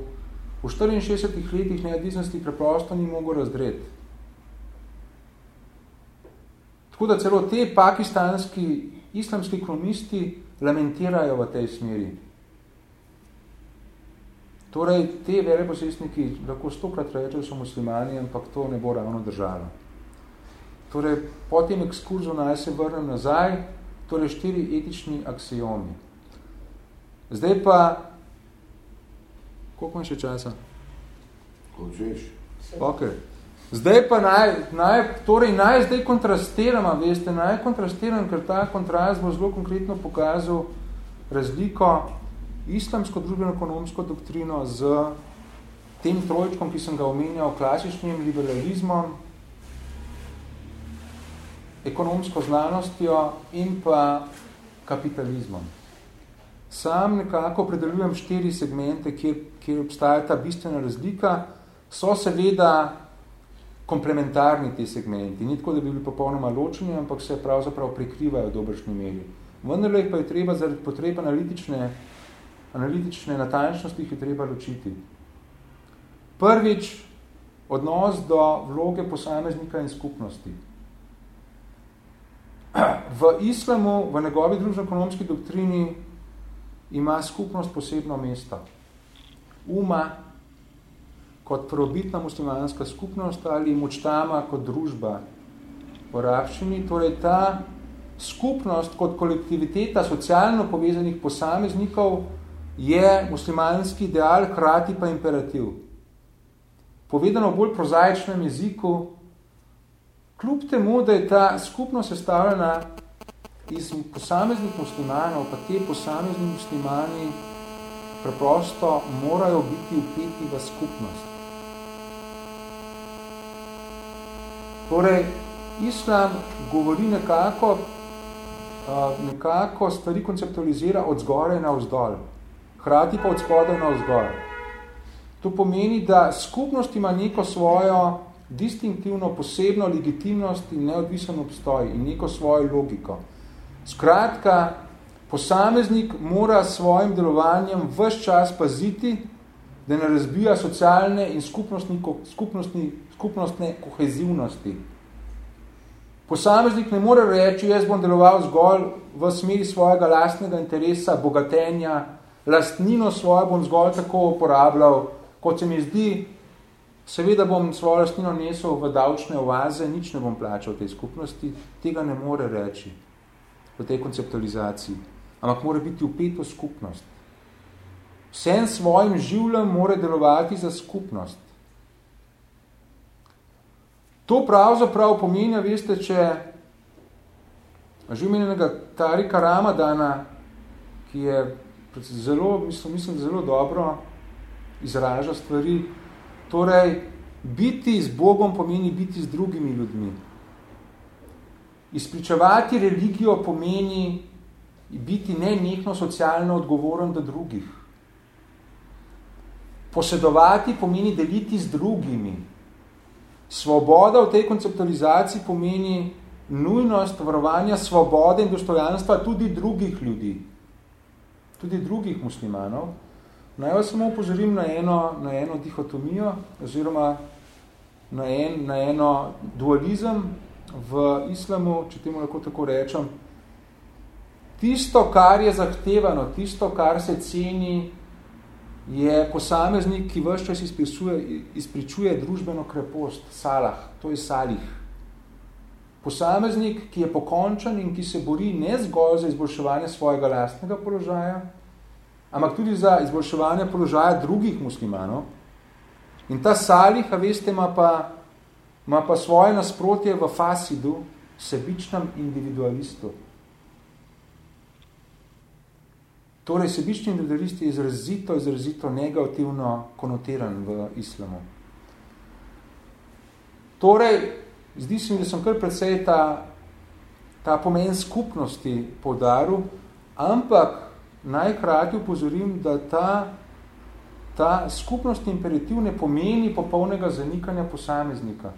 [SPEAKER 1] v 64 letih neodvisnosti preprosto ni mogel razdreti. Tako da celo te pakistanski islamski kronisti lamentirajo v tej smeri. Torej, te veleposestniki lahko stokrat rečejo, so muslimani, ampak to ne bo ravno držalo. Torej, po tem ekskurzu naj se vrnem nazaj, torej štiri etični aksiomi. Zdaj pa Koliko imaš še časa?
[SPEAKER 2] Kočeš.
[SPEAKER 1] Ok. Zdaj pa naj, naj, torej naj zdaj kontrastiram, veste, naj kontrastiram, ker ta kontrast bo zelo konkretno pokazal razliko islamsko družbeno-ekonomsko doktrino z tem trojčkom, ki sem ga omenjal, klasičnim liberalizmom, ekonomsko znanostjo in pa kapitalizmom. Sam nekako predelujem štiri segmente, kjer, kjer obstaja ta bistvena razlika. So seveda komplementarni ti segmenti. Ni tako, da bi bili popolnoma ločeni, ampak se pravzaprav prikrivajo v dobršni meri. Vendar pa je treba zaradi potreb analitične, analitične natančnosti jih je treba ločiti. Prvič, odnos do vloge posameznika in skupnosti. V islamu, v njegovi družno-ekonomski doktrini, ima skupnost posebno mesto. Uma kot probitna muslimanska skupnost ali močtama kot družba v rabščini, torej ta skupnost kot kolektiviteta socialno povezanih posameznikov je muslimanski ideal, krati pa imperativ. Povedano v bolj prozaičnem jeziku, kljub temu, da je ta skupnost sestavljena iz posameznih muslimanov, pa te posamezni muslimani preprosto morajo biti upeti v skupnost. Torej, islam govori nekako, nekako stvari konceptualizira od zgore na vzdolj, hrati pa od spodaj na vzgor. To pomeni, da skupnost ima neko svojo distinktivno, posebno legitimnost in neodvisen obstoj in neko svojo logiko. Skratka, posameznik mora s svojim delovanjem vse čas paziti, da ne razbija socialne in skupnostni, skupnostni, skupnostne kohezivnosti. Posameznik ne more reči, jaz bom deloval zgolj v smeri svojega lastnega interesa, bogatenja, lastnino svojo bom zgolj tako uporabljal, kot se mi zdi Seveda bom svojo lastnino nesel v davčne oaze, nič ne bom plačal tej skupnosti, tega ne more reči v tej konceptualizaciji, ampak mora biti upet v skupnost. Vsem svojim življem mora delovati za skupnost. To pravzaprav pomenja, veste, če že imenjenega Tarika Ramadana, ki je zelo, mislim, mislim, zelo dobro izraža stvari, torej, biti z Bogom pomeni biti z drugimi ljudmi. Izpričevati religijo pomeni biti nenehno socialno odgovoren do drugih. Posedovati pomeni deliti z drugimi. Svoboda v tej konceptualizaciji pomeni nujnost varovanja svobode in dostojanstva tudi drugih ljudi, tudi drugih muslimanov. Naj vas samo upozorim na eno, na eno dihotomijo oziroma na, en, na eno dualizem v islamu, če temu lahko tako rečem. Tisto, kar je zahtevano, tisto, kar se ceni, je posameznik, ki vse čas izpričuje družbeno krepost, salah, to je salih. Posameznik, ki je pokončen in ki se bori ne zgolj za izboljševanje svojega lastnega položaja, ampak tudi za izboljševanje položaja drugih muslimanov. In ta salih, a veste, ima pa, ima pa svoje nasprotje v fasidu, sebičnem individualistu. Torej, sebični individualist je izrazito, izrazito negativno konotiran v islamu. Torej, zdi se mi, da sem kar precej ta, ta pomen skupnosti podaril, ampak najkrati upozorim, da ta, ta skupnostni imperativ ne pomeni popolnega zanikanja posameznika.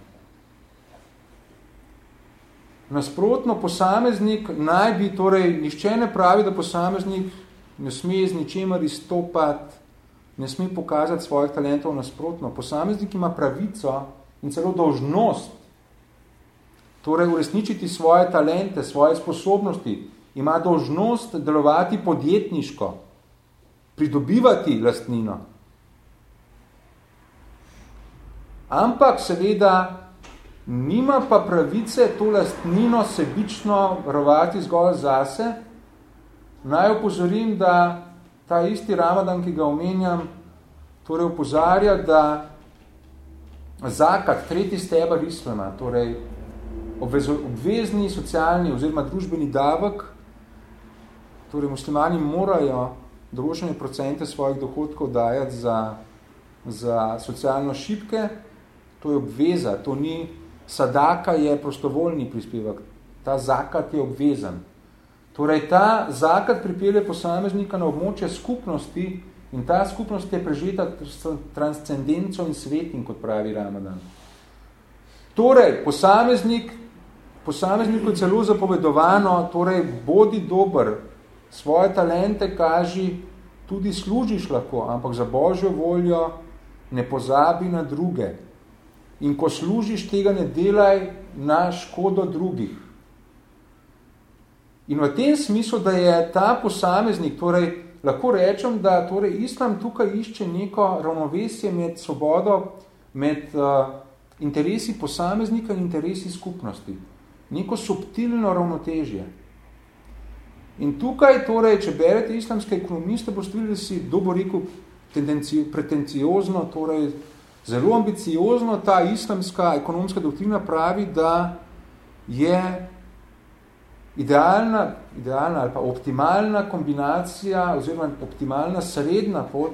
[SPEAKER 1] Nasprotno, posameznik naj bi, torej, nišče ne pravi, da posameznik ne sme z ničemer izstopati, ne sme pokazati svojih talentov nasprotno. Posameznik ima pravico in celo dolžnost torej uresničiti svoje talente, svoje sposobnosti, ima dožnost delovati podjetniško, pridobivati lastnino. Ampak seveda nima pa pravice to lastnino sebično varovati zgolj zase. Naj opozorim, da ta isti Ramadan, ki ga omenjam, torej opozarja, da zakat, tretji stebar islama, torej obvezni socialni oziroma družbeni davek, torej muslimani morajo določene procente svojih dohodkov dajati za, za socialno šipke, to je obveza, to ni sadaka, je prostovoljni prispevek, ta zakat je obvezen. Torej, ta zakat pripelje posameznika na območje skupnosti in ta skupnost je prežeta transcendenco in svetim, kot pravi Ramadan. Torej, posameznik posamezniku celo zapovedovano, torej bodi dober, svoje talente kaži, tudi služiš lahko, ampak za Božjo voljo ne pozabi na druge. In ko služiš, tega ne delaj na škodo drugih. In v tem smislu, da je ta posameznik, torej lahko rečem, da torej islam tukaj išče neko ravnovesje med svobodo, med uh, interesi posameznika in interesi skupnosti neko subtilno ravnotežje. In tukaj, torej, če berete islamske ekonomiste, boste videli, da si dobo rekel pretenciozno, torej zelo ambiciozno, ta islamska ekonomska doktrina pravi, da je idealna, idealna ali pa optimalna kombinacija oziroma optimalna sredna pot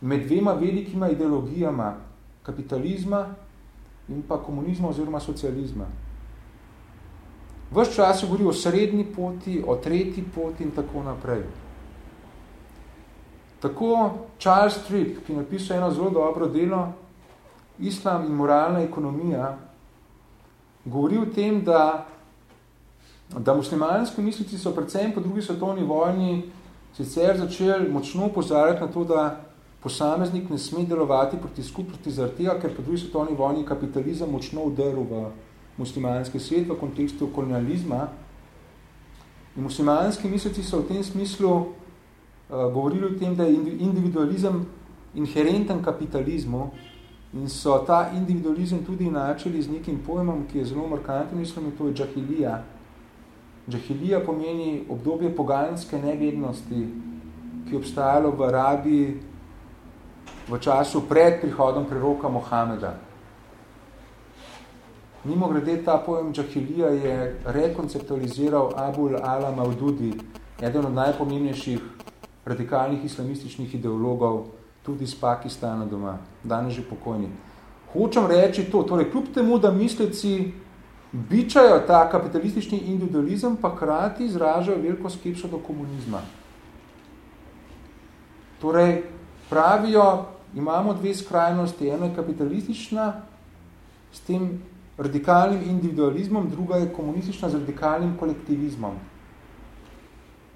[SPEAKER 1] med dvema velikima ideologijama kapitalizma in pa komunizma oziroma socializma. Ves čas govori o srednji poti, o tretji poti in tako naprej. Tako Charles Tripp, ki napisal eno zelo dobro delo, Islam in moralna ekonomija, govori o tem, da, da muslimanski mislici so predvsem po drugi svetovni vojni sicer začeli močno pozarjati na to, da posameznik ne sme delovati proti skupnosti zaradi tega, ker po drugi svetovni vojni kapitalizem močno udaril v muslimanski svet v kontekstu kolonializma. In muslimanski misleci so v tem smislu uh, govorili o tem, da je individualizem inherenten kapitalizmu in so ta individualizem tudi načeli z nekim pojmom, ki je zelo markantno, mislim, to je džahilija. Džahilija pomeni obdobje poganske nevednosti, ki je obstajalo v Arabiji v času pred prihodom preroka Mohameda. Mimo grede ta pojem džahilija je rekonceptualiziral Abul Ala Maududi, eden od najpomembnejših radikalnih islamističnih ideologov, tudi iz Pakistana doma, danes že pokojni. Hočem reči to, torej kljub temu, da misleci bičajo ta kapitalistični individualizem, pa krati izražajo veliko skepso do komunizma. Torej, pravijo, imamo dve skrajnosti, ena je kapitalistična, s tem radikalnim individualizmom, druga je komunistična z radikalnim kolektivizmom.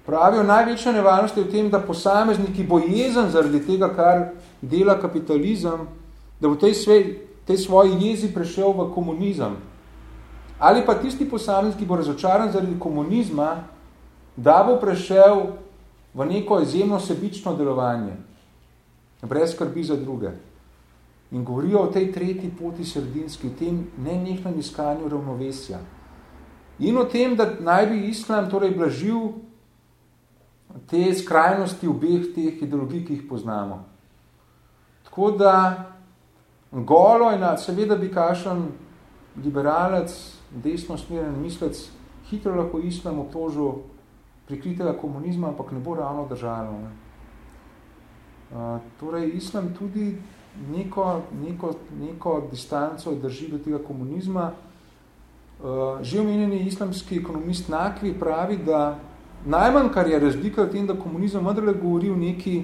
[SPEAKER 1] Pravijo, največja nevarnost je v tem, da posamezniki bo jezen zaradi tega, kar dela kapitalizem, da bo tej, svej, tej svoji jezi prešel v komunizem. Ali pa tisti posameznik, ki bo razočaran zaradi komunizma, da bo prešel v neko izjemno sebično delovanje, brez skrbi za druge. In govorijo o tej tretji poti sredinski, o tem nenehnem iskanju ravnovesja. In o tem, da naj bi islam torej blažil te skrajnosti obeh teh ideologij, ki jih poznamo. Tako da golo in seveda bi kašen liberalec, desno smeren mislec, hitro lahko islam obtožil prikritega komunizma, ampak ne bo ravno držalo. Ne. Uh, torej, islam tudi neko, neko, neko distanco drži do tega komunizma. Uh, že omenjeni islamski ekonomist Nakvi pravi, da najmanj, kar je razlika v tem, da komunizem vendarle govori v neki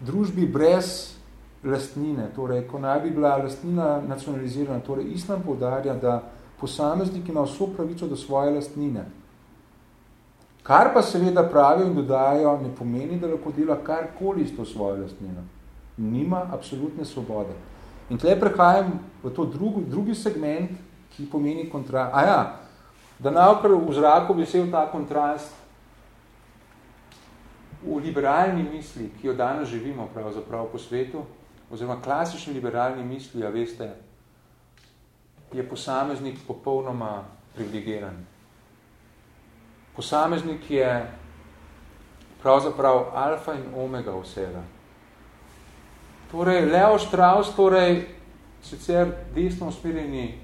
[SPEAKER 1] družbi brez lastnine, torej, ko naj bi bila lastnina nacionalizirana, torej islam povdarja, da posameznik ima vso pravico do svoje lastnine. Kar pa seveda pravijo in dodajo, ne pomeni, da lahko dela karkoli s to svojo lastnino nima absolutne svobode. In tle prehajam v to drugi, drugi segment, ki pomeni kontrast. A ja, da navkar v zraku bi se ta kontrast v liberalni misli, ki jo danes živimo pravzaprav po svetu, oziroma klasični liberalni misli, a veste, je posameznik popolnoma privilegiran. Posameznik je pravzaprav alfa in omega vsega. Torej, Leo Strauss, torej, sicer desno usmerjeni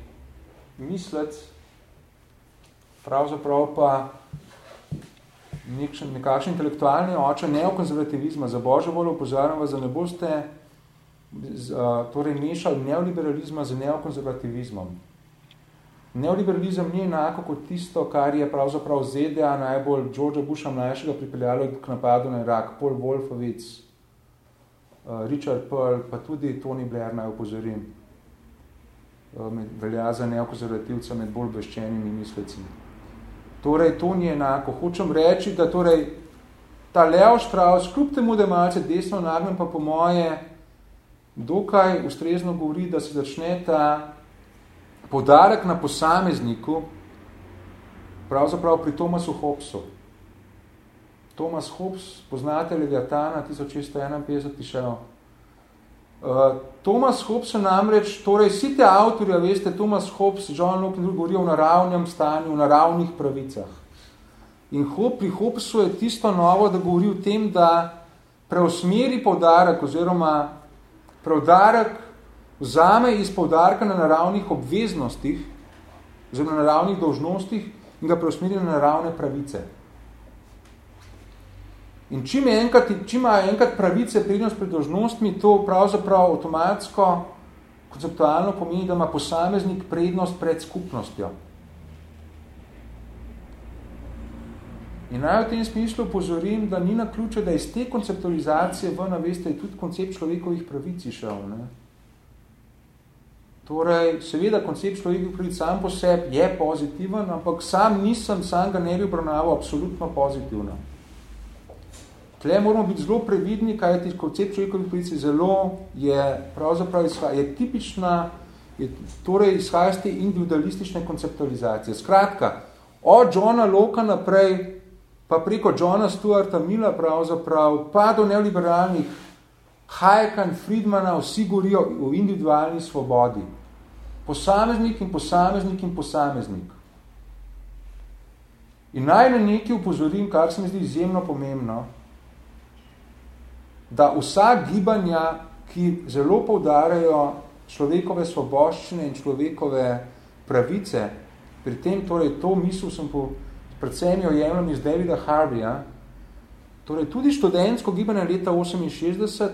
[SPEAKER 1] mislec, pravzaprav pa nekšen, nekakšen intelektualni oče neokonzervativizma, za Božjo voljo upozorjam vas, da ne boste z, torej, mešali neoliberalizma z neokonzervativizmom. Neoliberalizem ni enako kot tisto, kar je pravzaprav ZDA najbolj Georgea Busha mlajšega pripeljalo k napadu na Irak, Paul Wolfowitz, uh, Richard Pearl, pa tudi Tony Blair, naj upozorim, uh, med, velja za neokonzervativca med bolj obveščenimi misleci. Torej, to ni enako. Hočem reči, da torej, ta Leo Strauss, kljub temu, da je malce desno nagnem, pa po moje dokaj ustrezno govori, da se začne ta podarek na posamezniku, pravzaprav pri Thomasu Hobbesu, Thomas Hobbes, poznate Leviatana, 1651 tišel. Uh, Thomas Hobbes je namreč, torej vsi te avtorja, veste, Thomas Hobbes, John Locke in drugi govorijo o naravnem stanju, o naravnih pravicah. In Hobbes, pri Hobbesu je tisto novo, da govori o tem, da preusmeri povdarek oziroma povdarek vzame iz povdarka na naravnih obveznostih oziroma na naravnih dolžnostih in ga preusmeri na naravne pravice. In čim, je enkrat, čim ima enkrat pravice prednost pred dožnostmi, to pravzaprav avtomatsko, konceptualno pomeni, da ima posameznik prednost pred skupnostjo. In naj v tem smislu pozorim, da ni na ključe, da iz te konceptualizacije v naveste je tudi koncept človekovih pravic išel. Ne? Torej, seveda, koncept človekovih pravic sam po sebi je pozitiven, ampak sam nisem, sam ga ne bi obravnaval absolutno pozitivno. Tle moramo biti zelo previdni, kaj je ti koncept človekovih pravic zelo je pravzaprav je tipična, je torej izhaja iz te individualistične konceptualizacije. Skratka, od Johna Locke naprej, pa preko Johna Stuarta Milla pravzaprav, pa do neoliberalnih Hayeka in Friedmana vsi govorijo o individualni svobodi. Posameznik in posameznik in posameznik. In naj na nekaj upozorim, kar se mi zdi izjemno pomembno, da vsa gibanja, ki zelo poudarjajo človekove svoboščine in človekove pravice, pri tem, torej to misel sem po, predvsem jo jemljam iz Davida Harveya, torej tudi študentsko gibanje leta 68,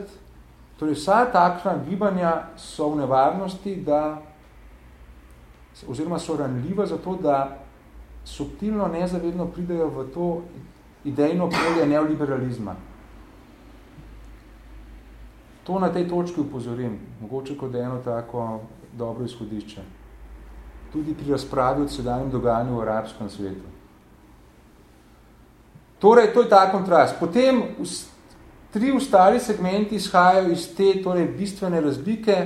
[SPEAKER 1] torej vsa takšna gibanja so v nevarnosti, da oziroma so ranljiva za to, da subtilno, nezavedno pridejo v to idejno polje neoliberalizma. To na tej točki upozorim, mogoče kot eno tako dobro izhodišče. Tudi pri razpravi od sedanjem dogajanju v arabskem svetu. Torej, to je ta kontrast. Potem tri ostali segmenti izhajajo iz te torej, bistvene razlike,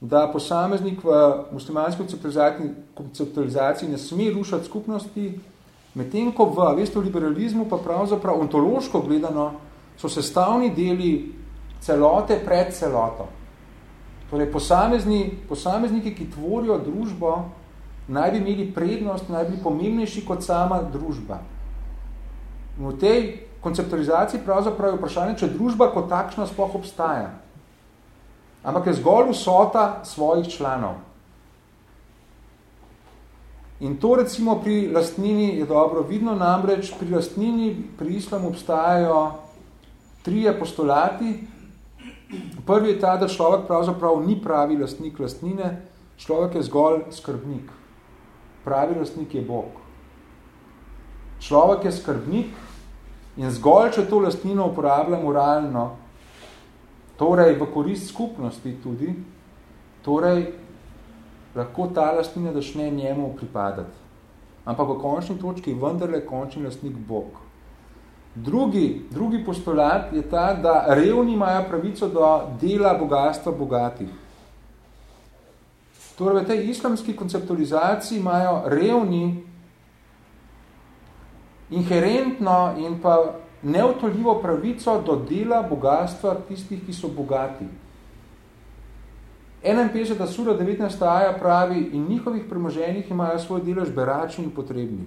[SPEAKER 1] da posameznik v muslimanski konceptualizaciji, konceptualizaciji ne sme rušati skupnosti, medtem ko v, veste, v liberalizmu pa pravzaprav ontološko gledano so sestavni deli celote pred celoto. Torej, posamezni, posamezniki, ki tvorijo družbo, naj bi imeli prednost, naj bi pomembnejši kot sama družba. V tej konceptualizaciji pravzaprav je vprašanje, če družba kot takšna sploh obstaja ampak je zgolj vsota svojih članov. In to recimo pri lastnini je dobro vidno, namreč pri lastnini pri islamu obstajajo trije postulati. Prvi je ta, da človek pravzaprav ni pravi lastnik lastnine, človek je zgolj skrbnik. Pravi lastnik je Bog. Človek je skrbnik in zgolj, če to lastnino uporablja moralno, torej v korist skupnosti tudi, torej lahko ta lastnina začne njemu pripadati. Ampak v končni točki vendarle končni lastnik Bog. Drugi, drugi postulat je ta, da revni imajo pravico do dela bogatstva bogatih. Torej v tej islamski konceptualizaciji imajo revni inherentno in pa neotoljivo pravico do dela bogatstva tistih, ki so bogati. 51. sura 19. aja pravi, in njihovih premoženjih imajo svoj delež berači in potrebni.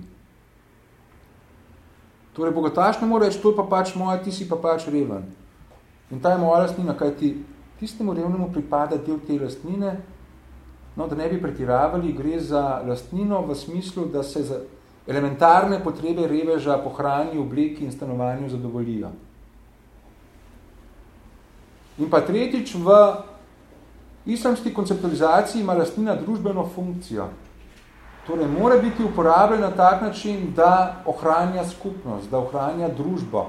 [SPEAKER 1] Torej, bogataš ne more reči, to je pa pač moja, ti si pa pač reven. In ta je moja lastnina, kaj ti tistemu revnemu pripada del te lastnine, no, da ne bi pretiravali, gre za lastnino v smislu, da se za, elementarne potrebe reveža po hrani, obleki in stanovanju zadovoljijo. In pa tretjič, v islamski konceptualizaciji ima lastnina družbeno funkcijo. Torej, mora biti uporabljen na tak način, da ohranja skupnost, da ohranja družbo.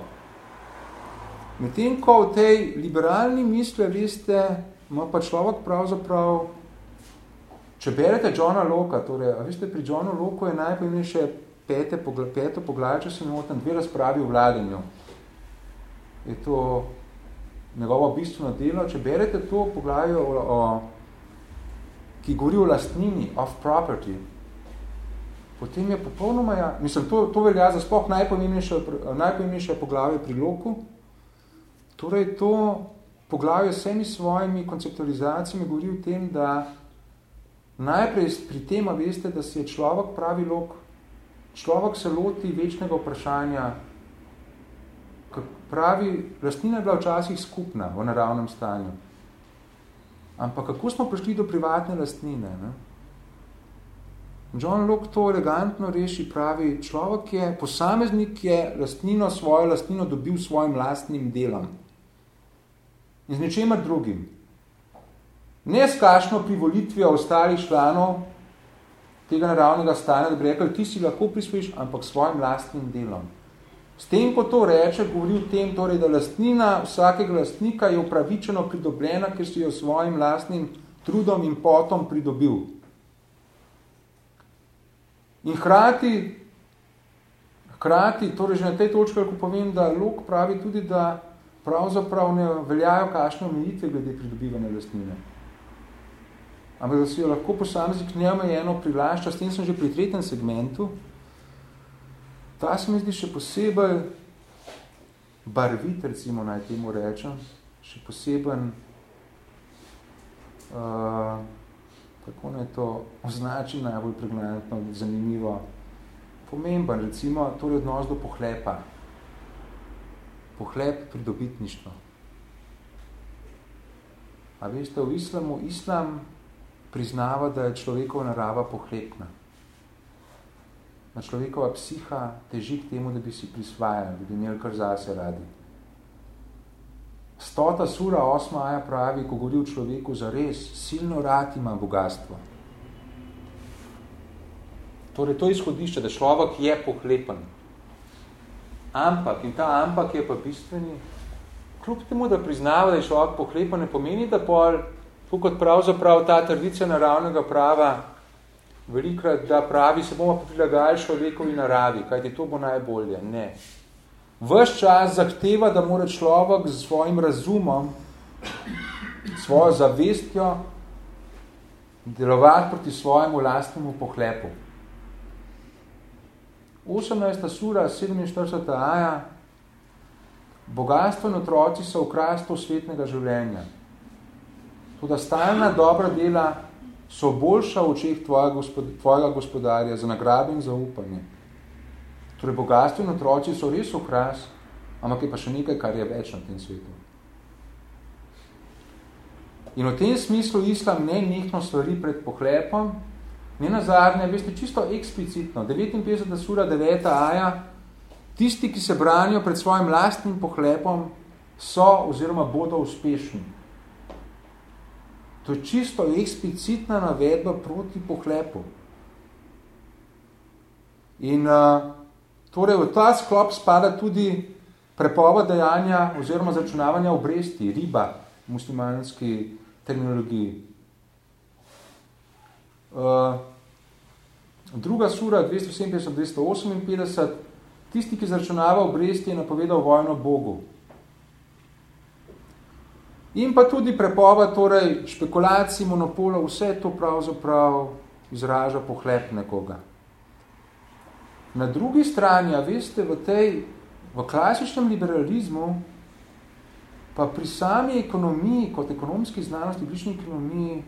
[SPEAKER 1] Medtem, ko v tej liberalni misli, veste, ima pa človek pravzaprav, če berete Johna Locke, torej, a veste, pri Johnu Locke je najpomembnejše pete, peto poglavje, če se ne motim, dve razpravi v vladanju. Je to njegovo bistveno delo. Če berete to poglavje, o, o, ki govori o lastnini, of property, potem je popolnoma, ja, mislim, to, to velja za sploh najpomembnejše, najpomembnejše poglavje pri loku. Torej, to poglavje vsemi svojimi konceptualizacijami govori o tem, da najprej pri tem, veste, da si je človek pravi lok, človek se loti večnega vprašanja, pravi, lastnina je bila včasih skupna v naravnem stanju. Ampak kako smo prišli do privatne lastnine? Ne? John Locke to elegantno reši, pravi, človek je, posameznik je lastnino, svojo lastnino dobil svojim lastnim delom. In z ničemer drugim. Ne s kašno privolitvijo ostalih članov, tega naravnega stanja, da bi rekel, ti si lahko prisvojiš, ampak svojim lastnim delom. S tem, ko to reče, govori o tem, torej, da lastnina vsakega lastnika je upravičeno pridobljena, ker si jo svojim lastnim trudom in potom pridobil. In hkrati, hkrati, torej že na tej točki, ko povem, da Lok pravi tudi, da pravzaprav ne veljajo kašne omejitve glede pridobivanja lastnine ampak da si jo lahko posameznik neomejeno privlašča, s tem sem že pri tretjem segmentu. Ta se mi zdi še posebej barvit, recimo naj temu rečem, še poseben, uh, kako naj to označi najbolj pregnantno, zanimivo, pomemben, recimo, torej odnos do pohlepa. Pohlep pridobitništvo. A veste, v islamu, islam priznava, da je človekova narava pohlepna. Na človekova psiha teži k temu, da bi si prisvajali, da bi imeli kar zase radi. Stota sura, osma aja pravi, ko govori o človeku za res, silno rad ima bogatstvo. Torej, to je izhodišče, da človek je pohlepen. Ampak, in ta ampak je pa bistveni, kljub temu, da priznava, da je človek pohlepen, ne pomeni, da pol, kot pravzaprav ta tradicija naravnega prava, velikrat, da pravi, se bomo prilagajali človekovi naravi, kajti to bo najbolje. Ne. Ves čas zahteva, da mora človek z svojim razumom, svojo zavestjo delovati proti svojemu lastnemu pohlepu. 18. sura, 47. aja, bogatstvo in otroci so ukrastov svetnega življenja. Toda stalna dobra dela so boljša v očeh tvojega, gospod, tvojega gospodarja za nagrado in za upanje. Torej, bogatstvo in otroci so res okras, ampak je pa še nekaj, kar je več na tem svetu. In v tem smislu islam ne nekno stvari pred pohlepom, ne nazadnje, veste, čisto eksplicitno, 59. sura 9. aja, tisti, ki se branijo pred svojim lastnim pohlepom, so oziroma bodo uspešni. To je čisto eksplicitna navedba proti pohlepu. In uh, torej v ta sklop spada tudi prepova dejanja oziroma začunavanja obresti, riba v muslimanski terminologiji. Uh, druga sura, 257-258, tisti, ki zračunava obresti, je napovedal vojno Bogu. In pa tudi prepova, torej špekulacij, monopola, vse to pravzaprav izraža pohlep nekoga. Na drugi strani, a veste, v tej, v klasičnem liberalizmu, pa pri sami ekonomiji, kot ekonomski znanosti, bližnji ekonomiji,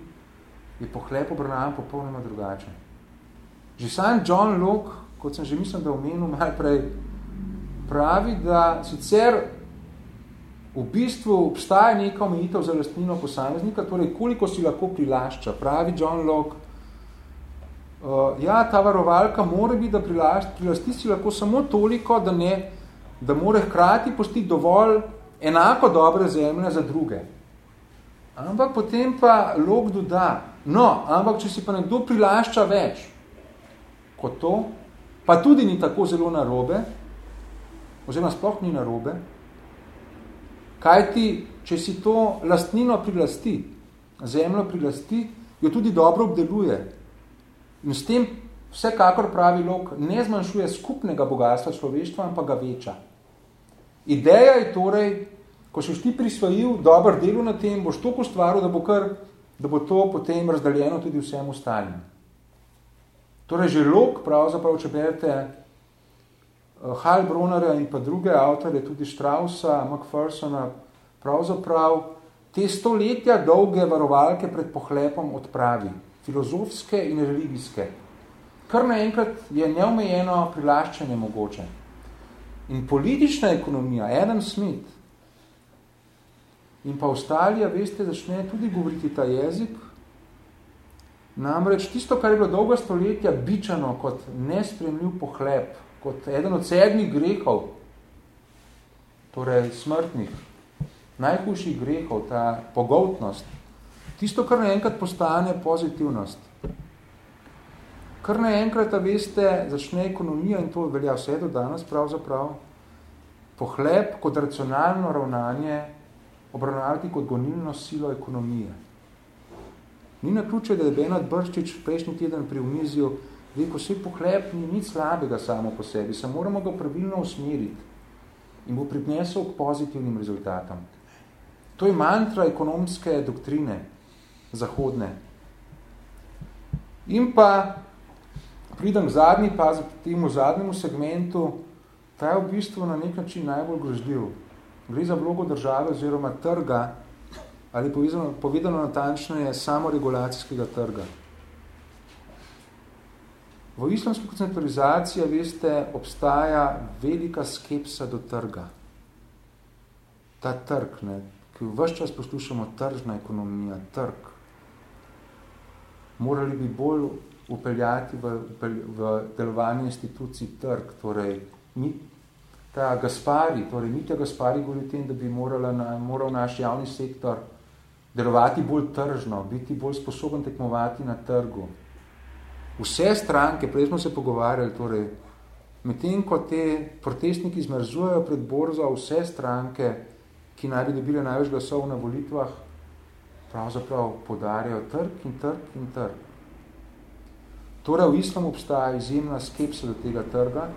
[SPEAKER 1] je pohlep obravnavan popolnoma drugačen. Že sam John Locke, kot sem že mislim, da omenil malo prej, pravi, da sicer v bistvu obstaja neka omejitev za lastnino posameznika, torej koliko si lahko prilašča. Pravi John Locke, uh, ja, ta varovalka mora biti, da prilašč, prilasti si lahko samo toliko, da ne, da more hkrati postiti dovolj enako dobre zemlje za druge. Ampak potem pa Locke doda, no, ampak če si pa nekdo prilašča več kot to, pa tudi ni tako zelo narobe, oziroma sploh ni narobe, Kaj ti, če si to lastnino prilasti, zemljo prilasti, jo tudi dobro obdeluje. In s tem vsekakor pravi lok ne zmanjšuje skupnega bogatstva človeštva, ampak ga veča. Ideja je torej, ko si ti prisvojil dober delo na tem, boš toliko ustvaril, da bo, kar, da bo to potem razdaljeno tudi vsem ostalim. Torej, že lok, pravzaprav, če berete Eh, Heilbronnerja in pa druge avtorje, tudi Straussa, Macphersona, pravzaprav te stoletja dolge varovalke pred pohlepom odpravi, filozofske in religijske. Kar naenkrat je neomejeno prilaščenje mogoče. In politična ekonomija, Adam Smith in pa ostali, veste, začne tudi govoriti ta jezik, namreč tisto, kar je bilo dolga stoletja bičano kot nespremljiv pohlep, kot eden od sedmih grehov, torej smrtnih, najhujših grehov, ta pogoltnost, tisto, kar naenkrat postane pozitivnost. Kar naenkrat, veste, začne ekonomija, in to velja vse do danes pravzaprav, pohlep kot racionalno ravnanje obravnavati kot gonilno silo ekonomije. Ni na ključe, da je Benat Brščič prejšnji teden pri umizju rekel, vse pohlep ni nič slabega samo po sebi, se moramo ga pravilno usmeriti in bo prinesel k pozitivnim rezultatom. To je mantra ekonomske doktrine zahodne. In pa pridem k zadnji, pa temu zadnjemu segmentu, ta je v bistvu na nek način najbolj grozljiv. gre za vlogo države oziroma trga, ali povedano, povedano natančneje samoregulacijskega trga. V islamski koncentralizaciji, veste, obstaja velika skepsa do trga. Ta trg, ne, ki v vse čas poslušamo tržna ekonomija, trg, morali bi bolj upeljati v, v delovanje institucij trg, torej mi, ta Gaspari, torej Mitja Gaspari govori tem, da bi morala na, moral naš javni sektor delovati bolj tržno, biti bolj sposoben tekmovati na trgu. Vse stranke, prej smo se pogovarjali, torej, medtem ko te protestniki zmrzujejo pred borzo vse stranke, ki naj bi dobili največ glasov na volitvah, pravzaprav podarjajo trg in trg in trg. Torej, v islamu obstaja izjemna skepsa do tega trga,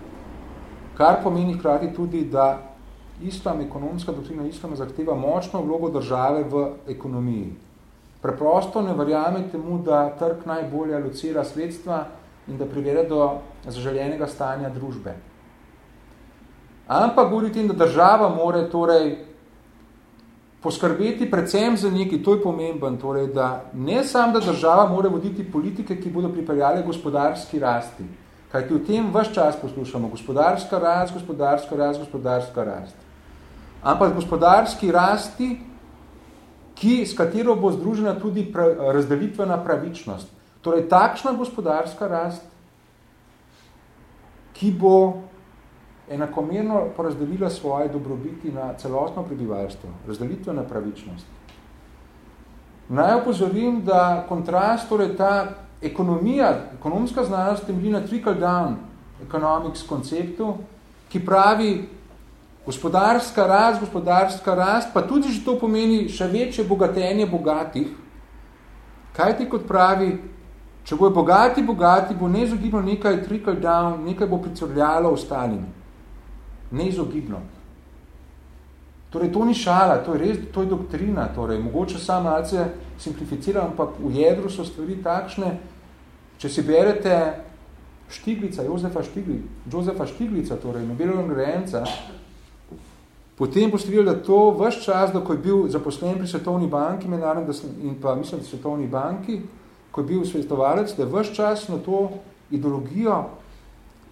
[SPEAKER 1] kar pomeni hkrati tudi, da islam, ekonomska doktrina islama zahteva močno vlogo države v ekonomiji. Preprosto ne verjamete mu, da trg najbolje alocira sredstva in da privede do zaželjenega stanja družbe. Ampak govori tem, da država more torej poskrbeti predvsem za nekaj, to je pomemben, torej, da ne sam, da država more voditi politike, ki bodo pripeljale gospodarski rasti. Kajti v tem vse čas poslušamo gospodarska rast, gospodarska rast, gospodarska rast ampak gospodarski rasti, ki, s katero bo združena tudi pra, razdelitvena pravičnost. Torej, takšna gospodarska rast, ki bo enakomerno porazdelila svoje dobrobiti na celostno prebivalstvo, razdelitvena pravičnost. Naj opozorim, da kontrast, torej ta ekonomija, ekonomska znanost temelji na trickle-down economics konceptu, ki pravi, Gospodarska rast, gospodarska rast, pa tudi že to pomeni še večje bogatenje bogatih. Kaj ti kot pravi, če bojo bogati, bogati, bo neizogibno nekaj trickle down, nekaj bo pricrljalo ostalim. Neizogibno. Torej, to ni šala, to je res, to je doktrina, torej, mogoče sam malce simplificiram, ampak v jedru so stvari takšne, če si berete Štiglica, Jozefa Štiglica, Jozefa Štiglica, torej, Nobelovem grejenca, Potem boste videli, da to vse čas, da ko je bil zaposlen pri Svetovni banki in pa mislim, da Svetovni banki, ko je bil svetovalec, da vse čas na to ideologijo,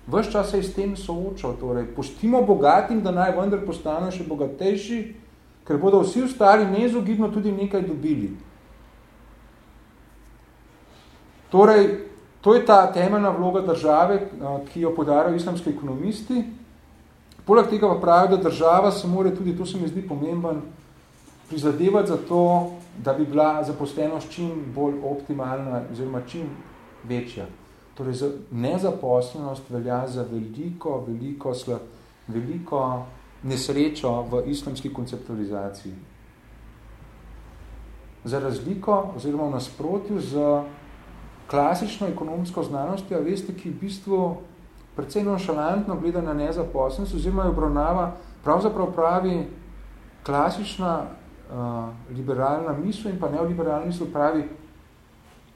[SPEAKER 1] vse čas se je s tem soočal. Torej, pustimo bogatim, da naj vendar postane še bogatejši, ker bodo vsi ostali nezogibno tudi nekaj dobili. Torej, to je ta temeljna vloga države, ki jo podarajo islamski ekonomisti, Poleg tega pa pravijo, da država se mora tudi, to se mi zdi pomemben, prizadevati za to, da bi bila zaposlenost čim bolj optimalna oziroma čim večja. Torej, za nezaposlenost velja za veliko, veliko, veliko nesrečo v islamski konceptualizaciji. Za razliko oziroma v nasprotju z klasično ekonomsko znanostjo, veste, ki v bistvu precej nonšalantno gleda na nezaposlenost oziroma je obravnava pravzaprav pravi klasična uh, liberalna misel in pa neoliberalna misel pravi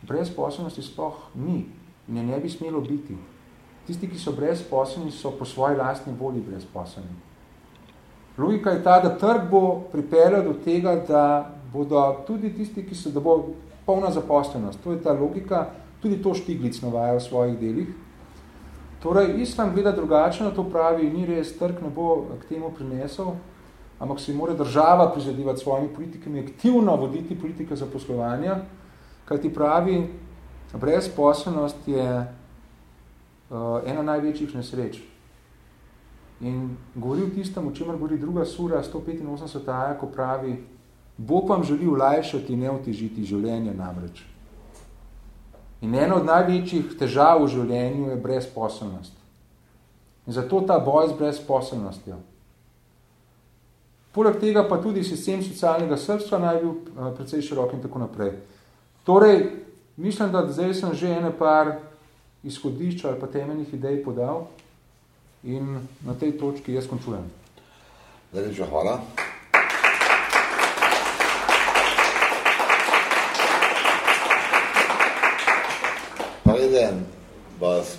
[SPEAKER 1] brezposlenosti sploh ni in je ne bi smelo biti. Tisti, ki so brezposleni, so po svoji lastni volji brezposleni. Logika je ta, da trg bo pripeljal do tega, da bodo tudi tisti, ki so, da bo polna zaposlenost. To je ta logika, tudi to Štiglic navaja v svojih delih. Torej, islam gleda drugače na to pravi, ni res, trg ne bo k temu prinesel, ampak se mora država prizadevati svojimi politikami, aktivno voditi politike zaposlovanja, kaj ti pravi, brezposelnost je uh, ena največjih nesreč. In govori v tistem, o čemer govori druga sura, 185 aja, ko pravi, Bog vam želi ulajšati in ne otežiti življenje namreč. In ena od največjih težav v življenju je brezposelnost. In zato ta boj z brezposelnostjo. Poleg tega pa tudi sistem socialnega srstva naj bil eh, precej širok in tako naprej. Torej, mislim, da zdaj sem že ene par izhodišč ali pa temeljnih idej podal in na tej točki jaz končujem.
[SPEAKER 2] Najlepša hvala. Vas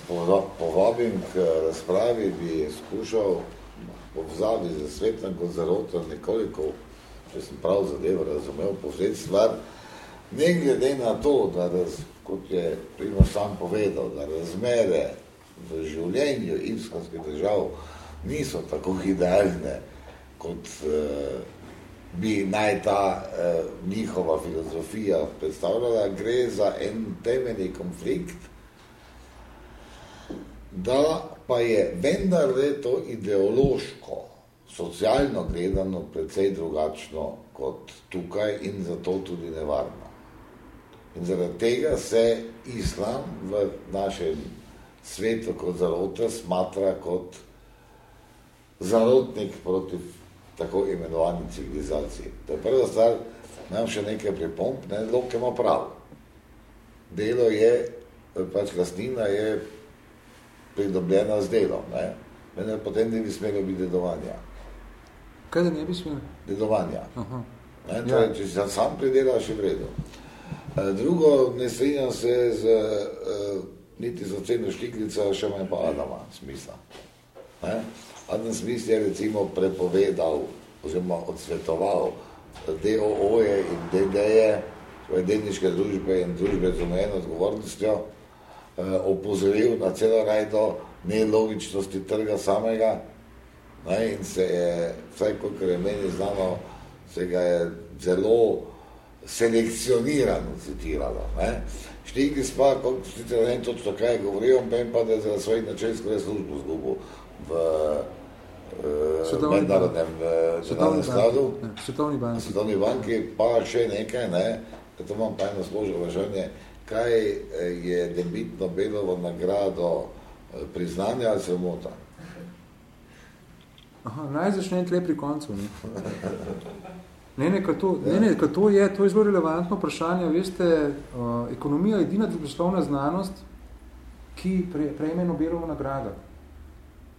[SPEAKER 2] povabim k razpravi, bi skušal povzavi za svetem kot zaroto nekoliko, če sem prav zadevo razumel, povzeti stvar, ne glede na to, da raz, kot je Primo sam povedal, da razmere v življenju islamskih držav niso tako idealne, kot eh, bi naj ta eh, njihova filozofija predstavljala, gre za en temeljni konflikt, da pa je vendar to ideološko, socialno gledano, precej drugačno kot tukaj in zato tudi nevarno. In zaradi tega se islam v našem svetu kot zarota smatra kot zarotnik proti tako imenovani civilizaciji. To je prva stvar, imam še nekaj pripomp, ne, Lok ima prav. Delo je, pač lastnina je pridobljena z delom. Ne? Mene potem ne bi smelo biti dedovanja.
[SPEAKER 1] Kaj da ne bi smelo?
[SPEAKER 2] Dedovanja. Aha. Ne? Torej, ja. Če si sam pridelaš, je vredno. E, drugo, ne strinjam se z, uh, niti z oceno štiklica, še manj pa Adama smisla. Ne? Adam Smith je recimo prepovedal oziroma odsvetoval DOO-je in DD-je, svoje delniške družbe in družbe z omejeno odgovornostjo, opozoril na celo rajdo nelogičnosti trga samega ne, in se je, vsaj kot je meni znano, se ga je zelo selekcionirano citiralo. Ne. Štikli spa, kot sicer ne točno kaj je govoril, pa da je za svoj način skoraj službo zgubil v uh, mednarodnem uh, skladu.
[SPEAKER 1] Svetovni banki.
[SPEAKER 2] Svetovni banki, pa še nekaj, ne, da to imam pa eno složilo važanje, kaj eh, je debitno Belovo nagrado eh, priznanja ali sramota?
[SPEAKER 1] Aha, naj začnem tle pri koncu. Ne, ne, ne, to, ne, ne to, je, to je zelo relevantno vprašanje. Veste, uh, ekonomija je edina družboslovna znanost, ki pre, prejme Nobelovo nagrado.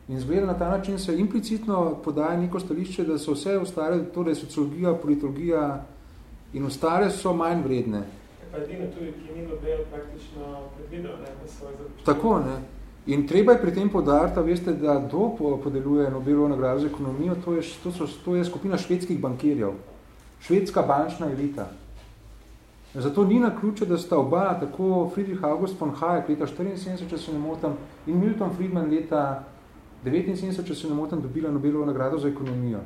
[SPEAKER 1] In zgleda na ta način se implicitno podaja neko stališče, da so vse ostale, torej sociologija, politologija in ostale so manj vredne
[SPEAKER 3] pa edino tudi, ki ni Nobel praktično predvidel, ne, na svoj započet.
[SPEAKER 1] Tako, ne. In treba je pri tem podarta, veste, da do podeljuje Nobelovo nagrado za ekonomijo, to je, to, so, to je skupina švedskih bankirjev, švedska bančna elita. Zato ni na ključe, da sta oba, tako Friedrich August von Hayek leta 74, če se ne motam, in Milton Friedman leta 79, če se ne motam, dobila Nobelovo nagrado za ekonomijo.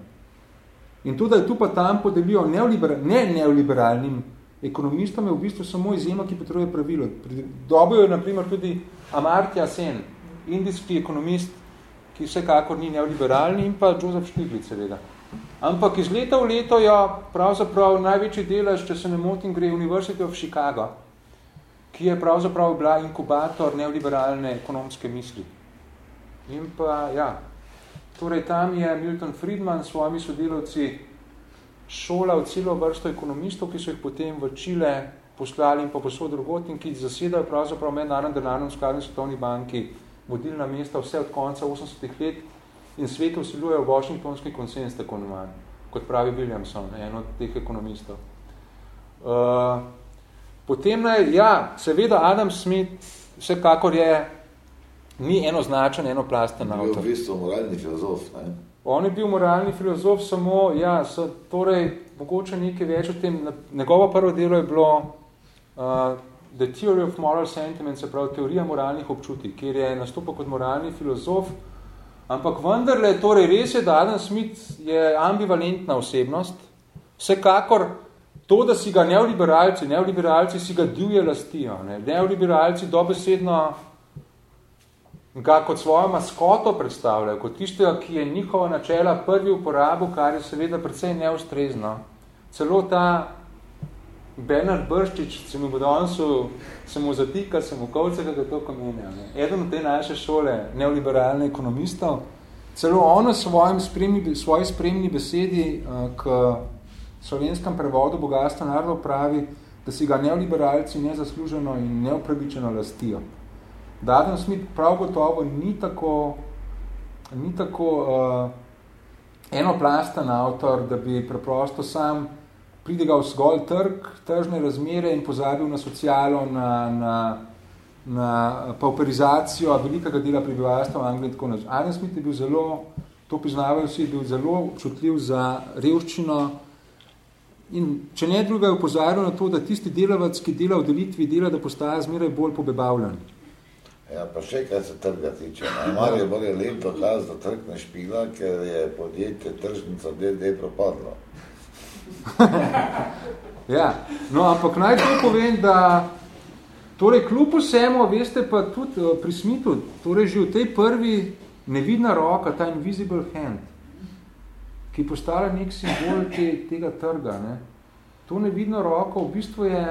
[SPEAKER 1] In to, da je tu pa tam podelijo neoliberal, ne neoliberalnim ekonomistom je v bistvu samo izjema, ki potrebuje pravilo. Dobil je naprimer tudi Amartya Sen, indijski ekonomist, ki vsekakor ni neoliberalni in pa Joseph Stiglitz seveda. Ampak iz leta v leto ja, pravzaprav največji delež, če se ne motim, gre University of Chicago, ki je pravzaprav bila inkubator neoliberalne ekonomske misli. In pa, ja, torej tam je Milton Friedman s svojimi sodelavci šolal celo vrsto ekonomistov, ki so jih potem v Čile poslali in pa posod drugot in ki zasedajo pravzaprav mednarodnem denarnem skladu svetovni banki vodilna mesta vse od konca 80-ih let in svetu usiljujejo Washingtonski konsens, tako neman, kot pravi Williamson, en od teh ekonomistov. Uh, potem naj, ja, seveda Adam Smith vsekakor je ni enoznačen, enoplasten
[SPEAKER 2] avtor. Je v bistvu moralni filozof, ne?
[SPEAKER 1] On je bil moralni filozof samo, ja, so, torej, mogoče nekaj več o tem. Njegovo prvo delo je bilo uh, The Theory of Moral Sentiments, se pravi teorija moralnih občutij, kjer je nastopil kot moralni filozof, ampak vendarle, torej res je, da Adam Smith je ambivalentna osebnost, vsekakor to, da si ga neoliberalci, neoliberalci si ga divje lastijo, ne? neoliberalci dobesedno ga kot svojo maskoto predstavljajo, kot tistega, ki je njihova načela prvi uporabu, kar je seveda precej neustrezno. Celo ta Bernard Brščič, se mu bodansu, se mu zatika, se mu kovce, kako to komenja. Ne? Eden od te naše šole, neoliberalne ekonomistov, celo ono svojim spremni, svoji spremni besedi uh, k slovenskem prevodu bogatstva narodov pravi, da si ga neoliberalci nezasluženo in neopravičeno lastijo. Da Adam Smith prav gotovo ni tako, ni tako uh, enoplasten avtor, da bi preprosto sam pridigal zgolj trg, tržne razmere in pozabil na socialo, na, na, na pauperizacijo velikega dela prebivalstva v Angliji. Tako Adam Smith je bil zelo to priznavajo vsi, bil zelo občutljiv za revščino in če ne druga je upozarjal na to, da tisti delavec, ki dela v delitvi, dela, da postaja zmeraj bolj pobebavljen.
[SPEAKER 2] Ja, pa še kaj se trga tiče. Mar je bolje lep dokaz, da trg ne špila, ker je podjetje tržnica DD propadlo.
[SPEAKER 1] ja, no, ampak naj to povem, da torej kljub vsemu, veste pa tudi eh, pri Smithu, torej že v tej prvi nevidna roka, ta invisible hand, ki postala nek simbol te, tega trga. Ne. To nevidno roko v bistvu je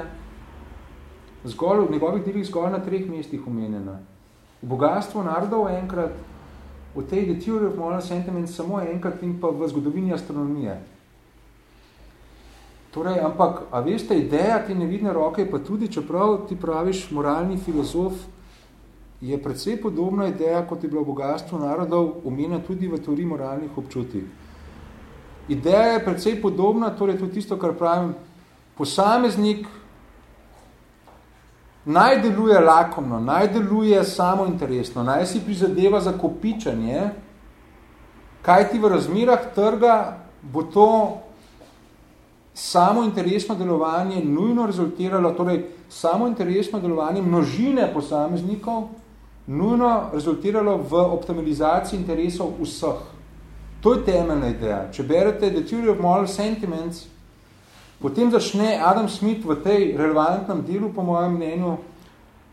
[SPEAKER 1] zgolj, v njegovih delih zgolj na treh mestih omenjena. V bogatstvu narodov enkrat, v tej The Theory of Moral Sentiment samo enkrat in pa v zgodovini astronomije. Torej, ampak, a veste, ideja te nevidne roke pa tudi, čeprav ti praviš moralni filozof, je predvsej podobna ideja, kot je bilo bogatstvo narodov, omenja tudi v teoriji moralnih občutij. Ideja je predvsej podobna, torej tudi tisto, kar pravim, posameznik naj deluje lakomno, naj deluje samointeresno, naj si prizadeva za kopičanje, kaj ti v razmirah trga bo to samointeresno delovanje nujno rezultiralo, torej samointeresno delovanje množine posameznikov, nujno rezultiralo v optimalizaciji interesov vseh. To je temeljna ideja. Če berete The Theory of Moral Sentiments, potem začne Adam Smith v tej relevantnem delu, po mojem mnenju,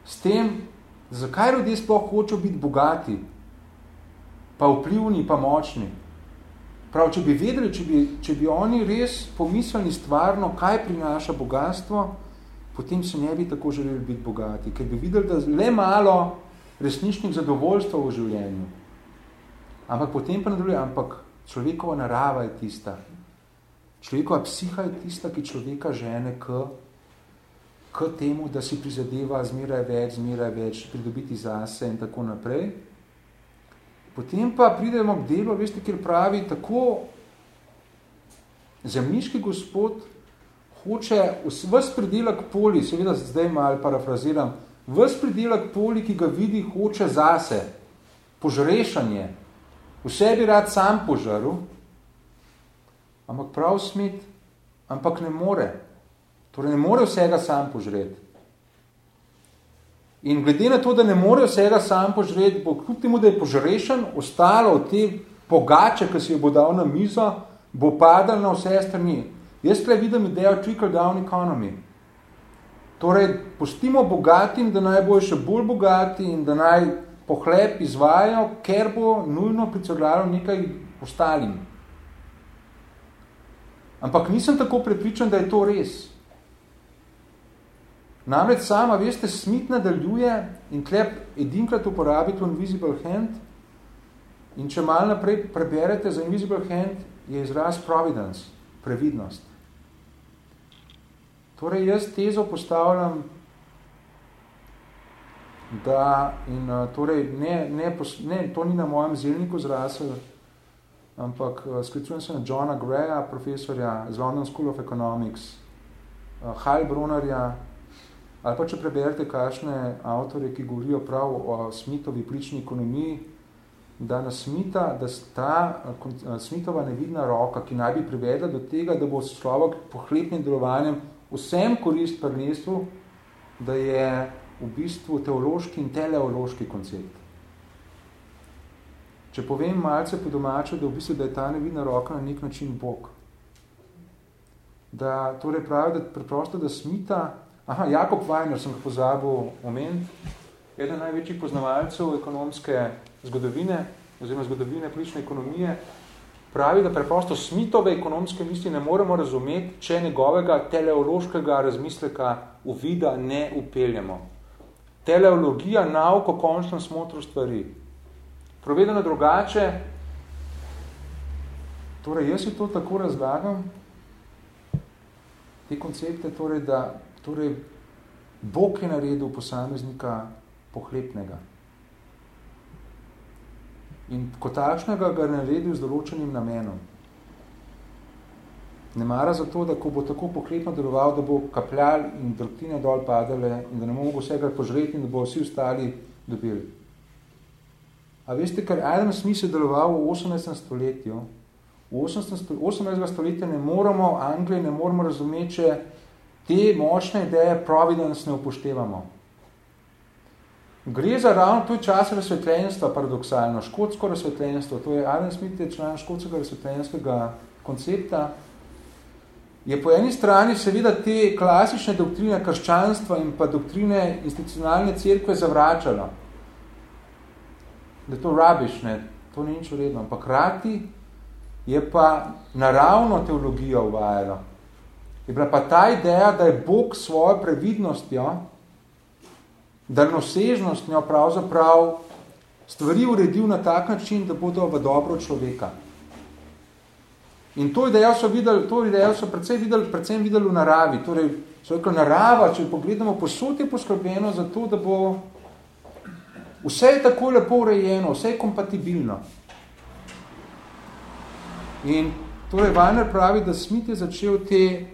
[SPEAKER 1] s tem, zakaj ljudje sploh hočejo biti bogati, pa vplivni, pa močni. Prav, če bi vedeli, če bi, če bi oni res pomislili stvarno, kaj prinaša bogatstvo, potem se ne bi tako želeli biti bogati, ker bi videli, da le malo resničnih zadovoljstva v življenju. Ampak potem pa nadaljuje, ampak človekova narava je tista. Človekova psiha je tista, ki človeka žene k, k temu, da si prizadeva zmeraj več, zmeraj več, pridobiti zase in tako naprej. Potem pa pridemo k delu, veste, kjer pravi, tako zemljiški gospod hoče vse predelak poli, seveda zdaj malo parafraziram, Ves pridelek poli, ki ga vidi, hoče zase, požrešanje, vse bi rad sam požaril, ampak prav smit, ampak ne more. Torej ne more vsega sam požreti. In glede na to, da ne more vsega sam požreti, bo kljub temu, da je požrešen, ostalo od te pogače, ki si jo bo dal na mizo, bo padal na vse strani. Jaz tukaj vidim idejo trickle down economy. Torej, pustimo bogatim, da naj bojo še bolj bogati in da naj pohlep izvajajo, ker bo nujno pricrljalo nekaj ostalim. Ampak nisem tako prepričan, da je to res. Namreč sama, veste, Smith nadaljuje in klep edinkrat uporabi to invisible hand in če malo naprej preberete za invisible hand, je izraz providence, previdnost. Torej, jaz tezo postavljam, da in torej, ne, ne, ne, to ni na mojem zelniku zrasel, ampak uh, sklicujem se na Johna Greya, profesorja z London School of Economics, uh, Heilbronnerja, ali pa če preberete kakšne avtore, ki govorijo prav o Smithovi plični ekonomiji, da na Smitha, da ta Smithova nevidna roka, ki naj bi privedla do tega, da bo človek pohlepnim delovanjem vsem korist prvenstvu, da je v bistvu teološki in teleološki koncept. Če povem malce po domačo, da v bistvu da je ta nevidna roka na nek način Bog. Da torej pravi, da preprosto, da smita, aha, Jakob Weiner sem ga pozabil omen, eden največjih poznavalcev ekonomske zgodovine, oziroma zgodovine politične ekonomije, pravi, da preprosto Smithove ekonomske misli ne moremo razumeti, če njegovega teleološkega razmisleka uvida ne upeljemo. Teleologija nauko končno smotru stvari. Provedeno drugače, torej jaz si to tako razlagam, te koncepte, torej, da torej, Bog je naredil posameznika pohlepnega. In kot takšnega ga naredil z določenim namenom. Ne mara za to, da ko bo tako pokletno deloval, da bo kapljal in drobtine dol padale in da ne mogo vsega požreti in da bo vsi ostali dobili. A veste, ker Adam Smith je deloval v 18. stoletju. V 18. 18. stoletju ne moramo, Anglije ne moramo razumeti, če te močne ideje providence ne upoštevamo. Gre za ravno to čas razsvetljenstva, paradoksalno, škotsko razsvetljenstvo, to je Adam Smith je član škotskega razsvetljenskega koncepta, je po eni strani seveda te klasične doktrine krščanstva in pa doktrine institucionalne cerkve zavračala. Da to rubbish, ne, to ni nič vredno, ampak rati je pa naravno teologijo uvajala. Je bila pa ta ideja, da je Bog svojo previdnostjo daljnosežnostjo pravzaprav stvari uredil na tak način, da bodo v dobro človeka. In to idejo so, videli, to idejo so predvsem videli, predvsem videli v naravi. Torej, so rekli, narava, če pogledamo, posod je poskrbljeno za to, da bo vse je tako lepo urejeno, vse je kompatibilno. In torej, Weiner pravi, da Smith je začel te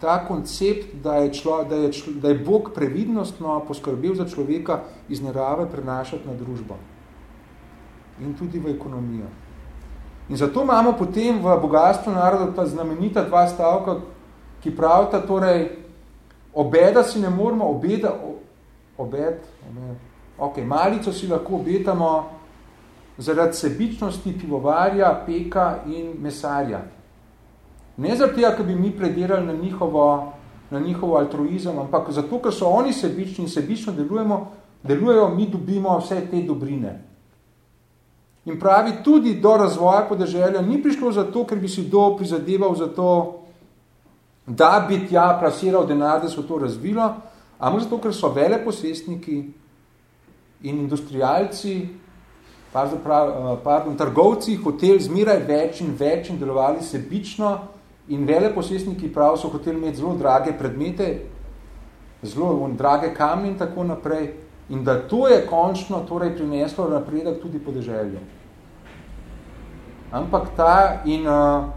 [SPEAKER 1] ta koncept, da je, člo, da, je člo, da je Bog previdnostno poskrbel za človeka iz narave prenašati na družbo in tudi v ekonomijo. In zato imamo potem v bogatstvu naroda ta znamenita dva stavka, ki pravita, torej, obeda si ne moramo, obeda, obed, obed, ok, malico si lahko obetamo zaradi sebičnosti pivovarja, peka in mesarja. Ne zato, ker bi mi predirali na njihovo, na njihovo altruizem, ampak zato, ker so oni sebični in sebično delujemo, delujejo, mi dobimo vse te dobrine. In pravi, tudi do razvoja podeželja ni prišlo zato, ker bi si do prizadeval za to, da bi tja plasiral denar, da so to razvilo, ampak zato, ker so vele posestniki in industrialci, pardon, trgovci, hotel zmeraj več in več in delovali sebično, In vele posestniki prav so hoteli imeti zelo drage predmete, zelo drage kamne in tako naprej. In da to je končno torej prineslo napredek tudi podeželje. Ampak ta in uh,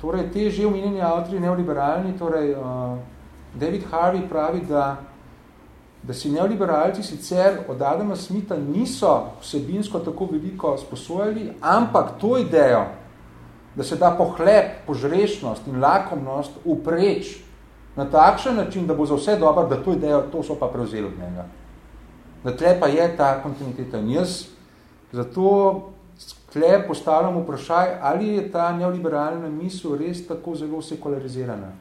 [SPEAKER 1] torej te že omenjeni avtori neoliberalni, torej uh, David Harvey pravi, da, da si neoliberalci sicer od Adama Smitha niso vsebinsko tako veliko sposojali, ampak to idejo, da se da pohleb, požrešnost in lakomnost upreč na takšen način, da bo za vse dobro, da to idejo, to so pa prevzeli od njega. Da tle pa je ta kontinuiteta. In jaz zato tle postavljam vprašaj, ali je ta neoliberalna misel res tako zelo sekularizirana.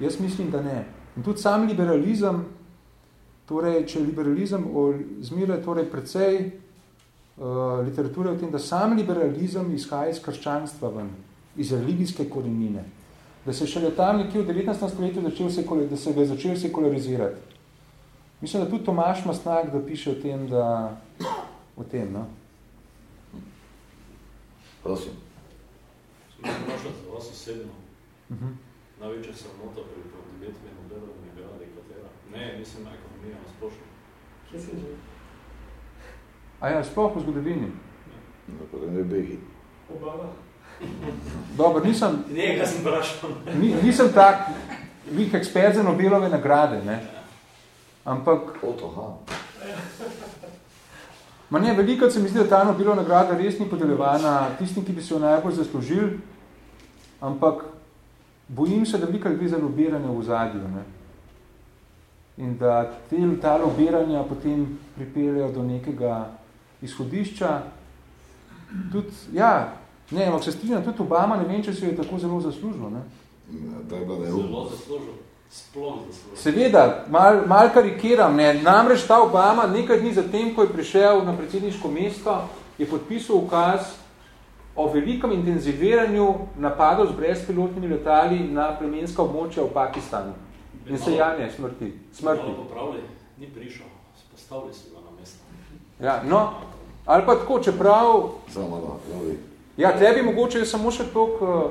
[SPEAKER 1] Jaz mislim, da ne. In tudi sam liberalizem, torej, če liberalizem zmire torej precej uh, literature o tem, da sam liberalizem izhaja iz krščanstva ven, iz religijske korenine. Da se šele tam nekje v 19. stoletju začel da se ga je začel sekularizirati. Mislim, da tudi Tomaš Masnak, da piše o tem, da o tem, no?
[SPEAKER 2] Prosim.
[SPEAKER 4] Sem vprašal za vas osebno. Uh -huh. Največja samota pri problemetmi modernih gradi, katera? Ne, mislim, ekonomija na splošno.
[SPEAKER 3] Kje si že?
[SPEAKER 1] A ja, sploh v zgodovini?
[SPEAKER 2] No, pa ne behi.
[SPEAKER 3] Obama.
[SPEAKER 1] Dobro, nisem...
[SPEAKER 4] Njega sem prašal.
[SPEAKER 1] Ni, nisem tak, vih ekspert za Nobelove nagrade, ne? Ampak...
[SPEAKER 2] Oto, ha.
[SPEAKER 1] Ma ne, veliko se mi zdi, da ta Nobelova nagrada res ni podeljevana tistim, ki bi se jo najbolj zaslužili, ampak bojim se, da veliko gre za lobiranje v zadju, ne? In da te, ta lobiranja potem pripeljajo do nekega izhodišča. Tudi, ja, ne, ampak se strinjam, tudi Obama, ne vem, če se je tako zelo zaslužilo. Ne?
[SPEAKER 2] Da je bilo
[SPEAKER 4] zelo zaslužilo.
[SPEAKER 1] Seveda, mal, mal karikiram, ne, namreč ta Obama nekaj dni zatem, ko je prišel na predsedniško mesto, je podpisal ukaz o velikem intenziviranju napadov z brezpilotnimi letali na plemenska območja v Pakistanu. In se janje smrti. smrti.
[SPEAKER 4] Popravili, ni prišel, spostavili si ga na mesto.
[SPEAKER 1] Ja, no, ali pa tako, čeprav...
[SPEAKER 2] Samo malo,
[SPEAKER 1] ja, tebi mogoče je samo še toliko uh,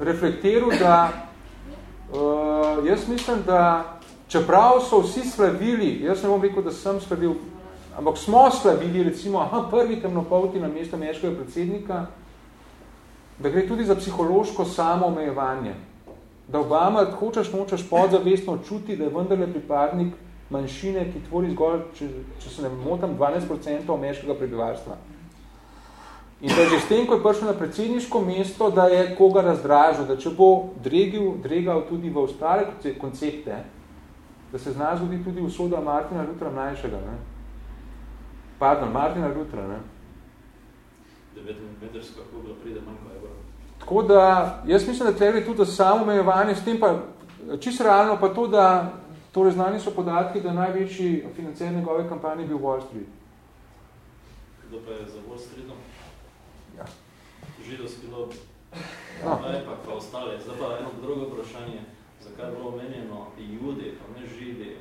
[SPEAKER 1] reflektiral, da uh, jaz mislim, da čeprav so vsi slavili, jaz ne bom rekel, da sem slavil, ampak smo slavili, recimo, aha, prvi temnopolti na mesto ameriškega predsednika, da gre tudi za psihološko samoomejevanje. Da Obama hočeš, nočeš podzavestno čuti, da je vendarle pripadnik manjšine, ki tvori zgolj, če, če se ne motam, 12% ameriškega prebivalstva. In da je že s tem, ko je prišel na predsedniško mesto, da je koga razdražil, da če bo dregil, dregal tudi v ostale koncepte, da se zna zgodi tudi usoda Martina Lutra mlajšega. Ne? Pardon, Martina Lutra. Ne?
[SPEAKER 4] 9-metrska kugla pride manj kot evro.
[SPEAKER 1] Tako da, jaz mislim, da treba tudi samo omejevanje, s tem pa čisto realno pa to, da torej znani so podatki, da največji financer njegove kampanje bil Wall Street.
[SPEAKER 4] Kdo pa je za Wall Streetom?
[SPEAKER 1] Ja.
[SPEAKER 4] Židovski lobby. No. Pa, pa ostali. Zdaj pa eno drugo vprašanje zakaj je bilo omenjeno judi, pa ne židi,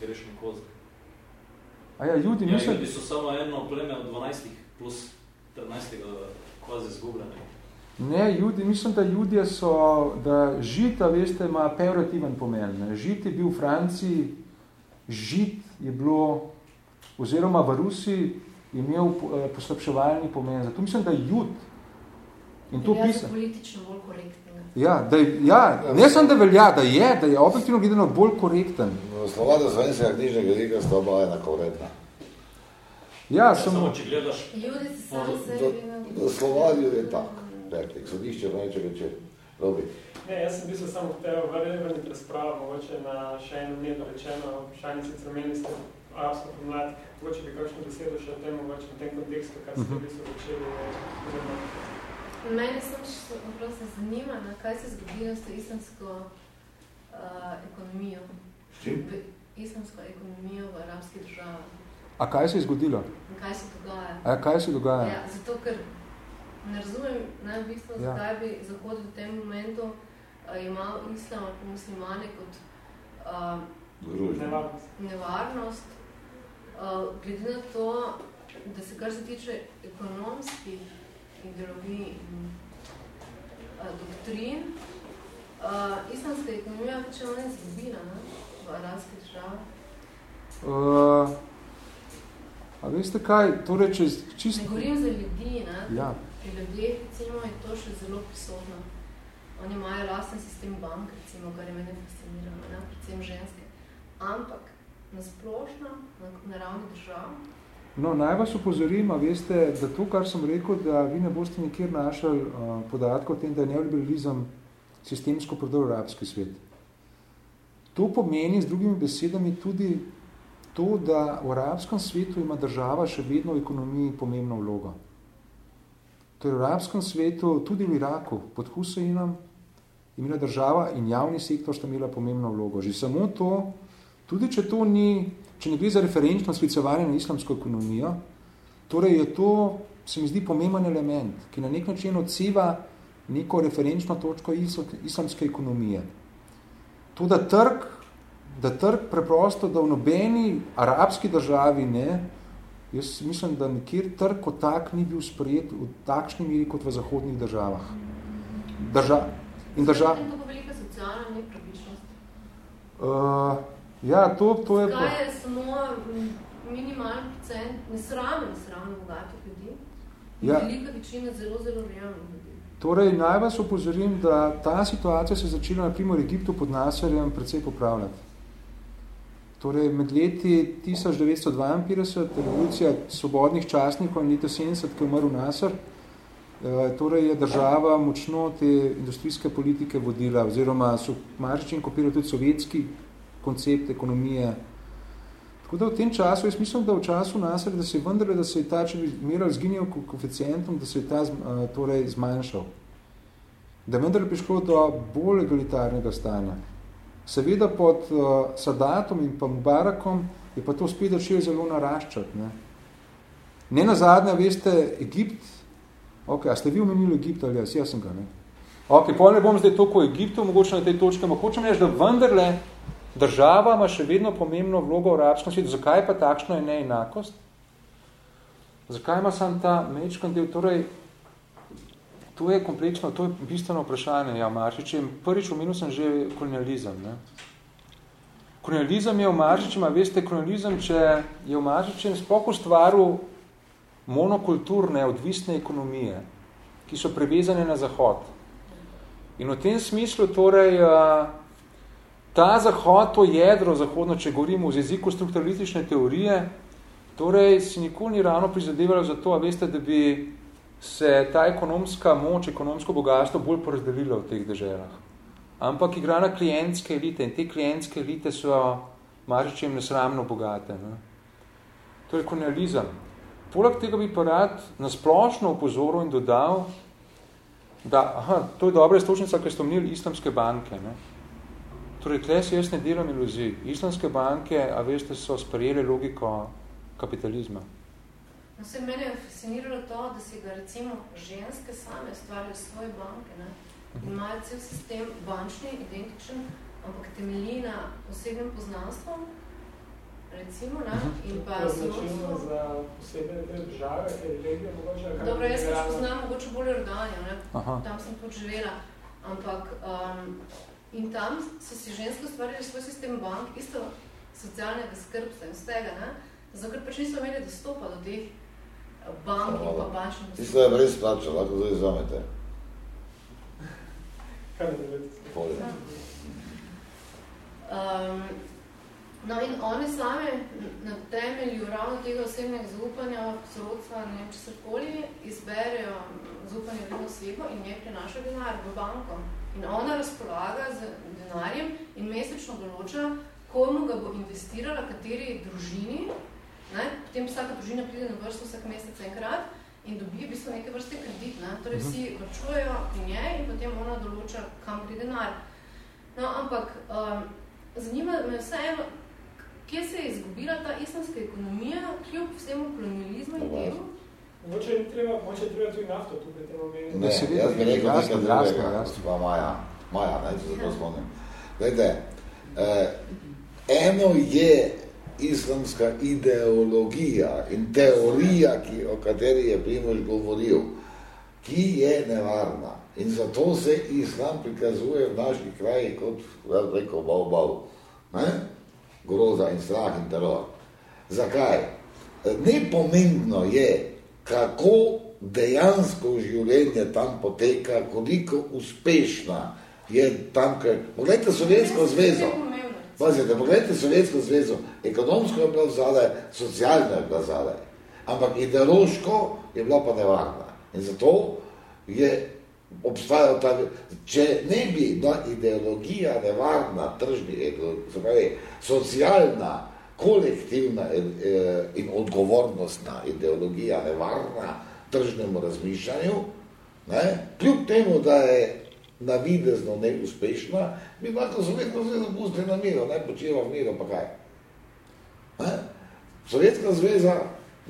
[SPEAKER 4] grešni kozak.
[SPEAKER 1] A ja, judi,
[SPEAKER 4] ja,
[SPEAKER 1] mislim...
[SPEAKER 4] Judi so samo eno pleme od 12 plus 13 kvazi zgubljene.
[SPEAKER 1] Ne, judi, mislim, da judje so, da žita, veste, ima peorativen pomen. Ne. Žit je bil v Franciji, žit je bilo, oziroma v Rusiji, imel eh, poslabševalni pomen. Zato mislim, da jud.
[SPEAKER 5] In to pisa. politično bolj korektno.
[SPEAKER 1] Ja, da, ja, ne sem, da velja, da je, da je objektivno gledano bolj korekten.
[SPEAKER 2] No, slova do slovenskega knjižnega jezika sta oba enako vredna.
[SPEAKER 1] Ja, samo...
[SPEAKER 4] Samo, če gledaš...
[SPEAKER 5] Ljudi si samo sebi...
[SPEAKER 2] Slova ljudi tak, rekli, sodišče pa neče reče, robi.
[SPEAKER 3] Ne, jaz sem bil samo hotel vrniti razpravo, mogoče na še eno mneno rečeno, vprašanje sicer meni ste arabsko pomlad, mogoče bi kakšno besedo še o tem, mogoče v tem kontekstu, kar ste v bistvu začeli
[SPEAKER 5] Mene sem še zanima, na kaj se zgodilo s to islamsko uh, ekonomijo. Islamsko ekonomijo v arabskih državah.
[SPEAKER 1] A kaj se je zgodilo?
[SPEAKER 5] Kaj se dogaja?
[SPEAKER 1] A kaj se dogaja?
[SPEAKER 5] Ja, zato, ker ne razumem, ne, v bistvu, ja. zakaj bi Zahod v tem momentu uh, imel islam ali muslimane kot uh,
[SPEAKER 3] nevarnost.
[SPEAKER 5] nevarnost. Uh, glede na to, da se kar se tiče ekonomskih ideologij in uh, doktrin. Uh, islamska ekonomija pa če ona izgubila ne? v arabske države?
[SPEAKER 1] Uh, a veste kaj, torej če čisto...
[SPEAKER 5] Ne govorim za ljudi, ne?
[SPEAKER 1] Ja.
[SPEAKER 5] Pri ljudeh, recimo, je to še zelo prisotno. Oni imajo lasten sistem bank, recimo, kar je mene fascinirano, ne? predvsem ženske. Ampak na splošno, na, na ravni držav,
[SPEAKER 1] No, naj vas upozorim, veste, da to, kar sem rekel, da vi ne boste nikjer našli uh, podatkov o tem, da je neoliberalizem sistemsko prodal arabski svet. To pomeni z drugimi besedami tudi to, da v arabskem svetu ima država še vedno v ekonomiji pomembno vlogo. Torej v arabskem svetu, tudi v Iraku, pod Huseinom, imela država in javni sektor sta imela pomembno vlogo. Že samo to, tudi če to ni če ne gre za referenčno sklicevanje na islamsko ekonomijo, torej je to, se mi zdi, pomemben element, ki na nek način odseva neko referenčno točko islamske ekonomije. To, da trg, da trg preprosto, da v nobeni arabski državi ne, jaz mislim, da nikjer trg kot tak ni bil sprejet v takšni miri kot v zahodnih državah. Drža, in drža,
[SPEAKER 5] je to velika socialna nepravičnost?
[SPEAKER 1] Uh, Ja, to, to je...
[SPEAKER 5] Kaj je samo minimalni procent nesramen, nesramen bogatih ljudi? Ja. Velika večina zelo, zelo realnih ljudi.
[SPEAKER 1] Torej, naj vas upozorim, da ta situacija se je začela na primer Egiptu pod Nasarjem precej popravljati. Torej, med leti 1952, revolucija svobodnih častnikov in leta 70, ki je umrl Nasar, eh, torej je država močno te industrijske politike vodila, oziroma so marčičin kopirali tudi sovjetski koncept ekonomije. Tako da v tem času, jaz mislim, da v času nasred, da se je vendarle, da se je ta, če bi meral zginil koeficientom, da se je ta torej zmanjšal. Da je vendarle prišlo do bolj egalitarnega stanja. Seveda pod uh, Sadatom in pa Mubarakom je pa to spet začelo zelo naraščati. Ne, ne na zadnje, veste, Egipt, ok, a ste vi omenili Egipt ali jaz, jaz sem ga, ne? Ok, pol ne bom zdaj toliko Egiptu, mogoče na tej točki, ampak hočem reči, da vendarle Država ima še vedno pomembno vlogo v arabskem svetu. Zakaj pa takšno je neenakost? Zakaj ima sam ta mečkan del? Torej, to je kompleksno, to je bistveno vprašanje. Ja, Maršič, prvič omenil sem že kolonializem. Ne? Kolonializem je v Maršičem, a veste, kolonializem, če je v Maršičem sploh ustvaril monokulturne, odvisne ekonomije, ki so prevezane na zahod. In v tem smislu torej ta zahod, to jedro zahodno, če govorimo v jeziku strukturalistične teorije, torej si nikoli ni ravno prizadevalo za to, a veste, da bi se ta ekonomska moč, ekonomsko bogatstvo bolj porazdelilo v teh deželah. Ampak igra na klientske elite in te klientske elite so maržičem nesramno bogate. Ne? To je kolonializem. Poleg tega bi pa rad nasplošno upozoril in dodal, da, aha, to je dobra istočnica, ker ste omenili islamske banke. Ne? Torej, tle si jaz ne delam iluzij. Islamske banke, a veste, so sprejeli logiko kapitalizma.
[SPEAKER 5] No, se mene je fasciniralo to, da si ga recimo ženske same stvarjajo svoje banke. Ne? Imajo cel sistem bančni, identičen, ampak temelji na osebnem poznanstvu, recimo, ne? Mhm. in pa
[SPEAKER 3] sorodstvo. za posebne države, ker je regija mogoče...
[SPEAKER 5] Dobro, jaz pač poznam mogoče bolj Jordanijo, ne? tam sem tudi živela, ampak um, in tam so si žensko stvarili svoj sistem bank, isto socialnega skrbstva in z tega, ne? zato ker pač niso imeli dostopa do teh bank in pa bančnih
[SPEAKER 2] Ti ste brez plača, lahko zdaj izvamete.
[SPEAKER 3] Kaj ne vedete?
[SPEAKER 5] Um, no in oni sami na temelju ravno tega osebnega zaupanja, sorodstva, ne vem, česarkoli, izberejo zaupanje v osebo in njej prinaša denar v banko. In ona razpolaga z denarjem in mesečno določa, komu ga bo investirala, kateri družini, Ne? Potem vsaka družina pride na vrsto vsak mesec enkrat in dobi v bistvu neke vrste kredit. Ne? Torej vsi mhm. vrčujejo pri njej in potem ona določa, kam gre denar. No, ampak um, zanima me vseeno, kje se je izgubila ta islamska ekonomija, kljub vsemu kolonializmu in temu?
[SPEAKER 3] Moče je treba, moče je treba tudi nafto tu pri tem omeniti.
[SPEAKER 2] Ne, ne jaz bi rekel nekaj drugega, pa Maja, Maja, ne, če se to spomnim. Glede, eh, eno je islamska ideologija in teorija, ki, o kateri je Primož govoril, ki je nevarna. In zato se islam prikazuje v naših krajih kot, rekel, bau, bau. Ne? Groza in strah in teror. Zakaj? Nepomembno je, kako dejansko življenje tam poteka, koliko uspešna je tam, ker... Poglejte Sovjetsko zvezo. Pazite, pogledajte Sovjetsko zvezo, ekonomsko je bila vzadaj, socialno je bila vzadaj, ampak ideološko je bila pa nevarna. In zato je obstajal ta, če ne bi bila ideologija nevarna, tržni, pravi, socialna, kolektivna in odgovornostna ideologija nevarna tržnemu razmišljanju, ne, kljub temu, da je navidezno neuspešna, bi lahko Sovjetsko zvezo pustili na miro, ne počiva v miro, pa kaj. Ne? Sovjetska zveza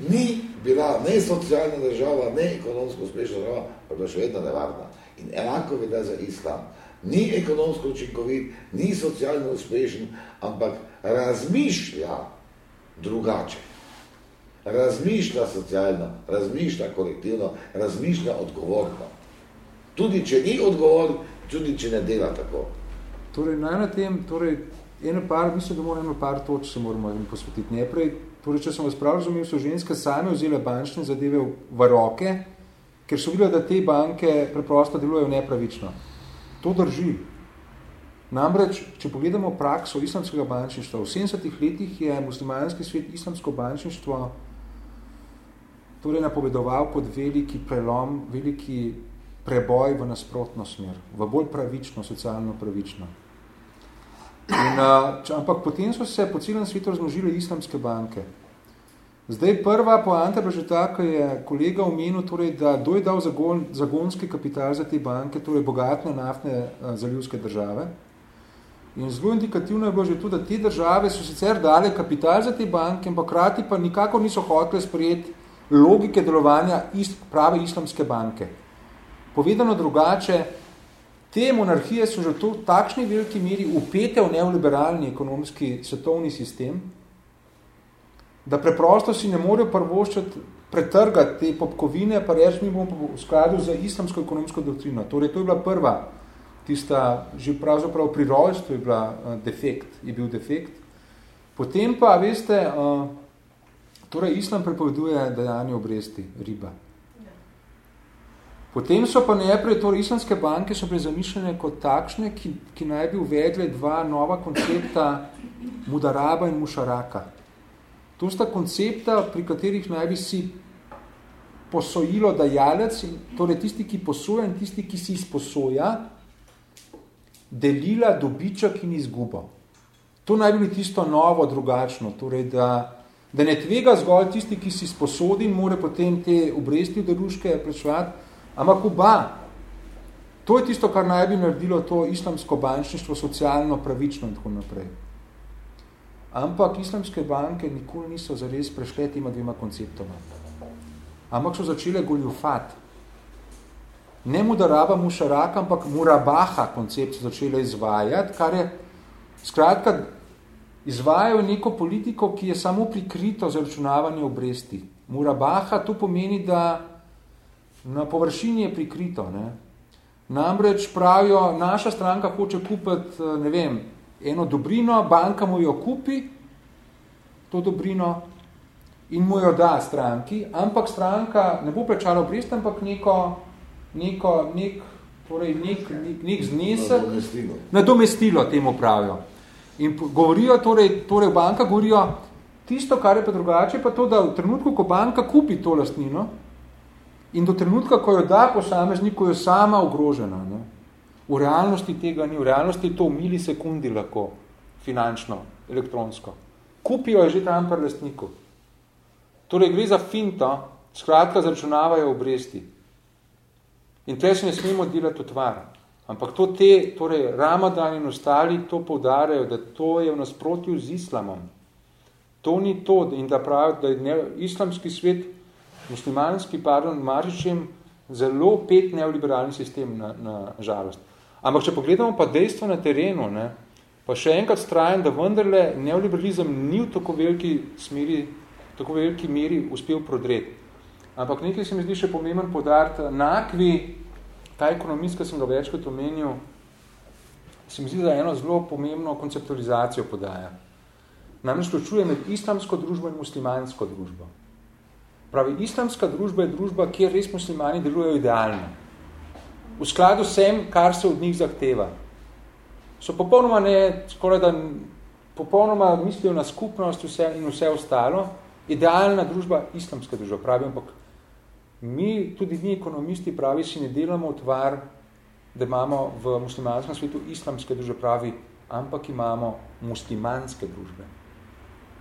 [SPEAKER 2] ni bila ne socialna država, ne ekonomsko uspešna država, pa je še vedno nevarna. In enako vede za islam. Ni ekonomsko učinkovit, ni socialno uspešen, ampak razmišlja drugače. Razmišlja socialno, razmišlja kolektivno, razmišlja odgovorno. Tudi, če ni odgovor, tudi, če ne dela tako.
[SPEAKER 1] Torej, naj na tem, torej, eno par, mislim, da moramo eno par toč se moramo posvetiti. Najprej, torej, če sem vas prav razumel, so ženske same vzele bančne zadeve v roke, ker so videli, da te banke preprosto delujejo nepravično. To drži. Namreč, če pogledamo prakso islamskega bančništva, v 70-ih letih je muslimanski svet islamsko bančništvo torej napovedoval kot veliki prelom, veliki preboj v nasprotno smer, v bolj pravično, socialno pravično. In, a, če, ampak potem so se po celem svetu razmožile islamske banke. Zdaj prva poanta pa že tako je kolega omenil, torej, da kdo je dal zagon, zagonski kapital za te banke, torej bogatne naftne a, zalivske države. In zelo indikativno je bilo že tudi, da te države so sicer dale kapital za te banke, ampak krati pa nikako niso hotele sprejeti logike delovanja ist, prave islamske banke. Povedano drugače, te monarhije so že v takšni veliki meri upete v neoliberalni ekonomski svetovni sistem, da preprosto si ne morejo prvoščati pretrgati te popkovine, pa reči, mi bomo v skladu za islamsko ekonomsko doktrino. Torej, to je bila prva, tista, že pravzaprav pri rojstvu je bila uh, defekt, je bil defekt. Potem pa, veste, uh, torej, islam prepoveduje dejanje obresti, riba. Potem so pa najprej, torej islamske banke so bile zamišljene kot takšne, ki, ki naj bi uvedle dva nova koncepta Mudaraba in Mušaraka. To sta koncepta, pri katerih naj bi si posojilo dajalec, torej tisti, ki posoja in tisti, ki si izposoja, delila dobiček in izgubo. To naj bi tisto novo, drugačno, torej da, da ne tvega zgolj tisti, ki si sposodi in more potem te obresti v deruške plačevati, ampak oba. To je tisto, kar naj bi naredilo to islamsko bančništvo socialno, pravično in tako naprej. Ampak islamske banke nikoli niso zares prešle tema dvema konceptoma ampak so začele goljufati. Ne mudaraba mušaraka, ampak murabaha koncept so začele izvajati, kar je, skratka, izvajajo neko politiko, ki je samo prikrito za računavanje obresti. Murabaha to pomeni, da na površini je prikrito. Ne? Namreč pravijo, naša stranka hoče kupiti, ne vem, eno dobrino, banka mu jo kupi, to dobrino, in mu jo da stranki, ampak stranka ne bo plačala obrest, ampak neko, neko, nek, torej nek, nek, nek znesek, nadomestilo temu pravijo. In govorijo, torej, torej banka govorijo, tisto, kar je pa drugače, pa to, da v trenutku, ko banka kupi to lastnino, in do trenutka, ko jo da posamezniku, je sama ogrožena. Ne? V realnosti tega ni, v realnosti je to v milisekundi lahko, finančno, elektronsko. Kupijo je že tam pri lastniku. Torej, gre za finto, skratka, zračunavajo obresti. In tle se ne smemo delati utvar. Ampak to te, torej, Ramadan in ostali to poudarjajo, da to je v nasprotju z islamom. To ni to, in da pravi, da je ne, islamski svet, muslimanski, pardon, maržičem, zelo pet neoliberalni sistem na, na žalost. Ampak, če pogledamo pa dejstvo na terenu, ne, pa še enkrat strajem, da vendarle neoliberalizem ni v tako veliki smeri tako veliki meri uspel prodreti. Ampak nekaj se mi zdi še pomemben podariti. Nakvi, ta ekonomist, ki sem ga večkrat omenil, se mi zdi, da eno zelo pomembno konceptualizacijo podaja. Namreč ločuje med islamsko družbo in muslimansko družbo. Pravi, islamska družba je družba, kjer res muslimani delujejo idealno. V skladu s tem, kar se od njih zahteva. So popolnoma ne, skoraj da popolnoma mislijo na skupnost vse in vse ostalo, idealna družba, islamska družba, pravi, ampak mi, tudi mi ekonomisti, pravi, si ne delamo otvar, da imamo v muslimanskem svetu islamske družbe, pravi, ampak imamo muslimanske družbe.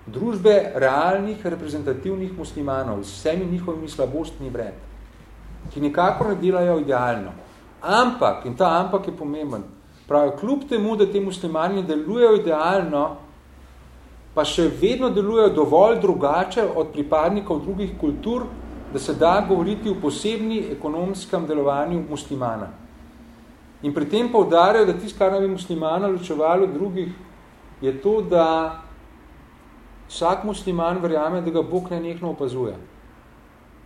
[SPEAKER 1] Družbe realnih, reprezentativnih muslimanov, s vsemi njihovimi slabostni vred, ki nikako ne delajo idealno. Ampak, in ta ampak je pomemben, pravi, kljub temu, da te muslimani delujejo idealno, pa še vedno delujejo dovolj drugače od pripadnikov drugih kultur, da se da govoriti o posebni ekonomskem delovanju muslimana. In pri tem poudarjajo, da tisto, kar bi muslimana ločevalo drugih, je to, da vsak musliman verjame, da ga Bog nenehno opazuje.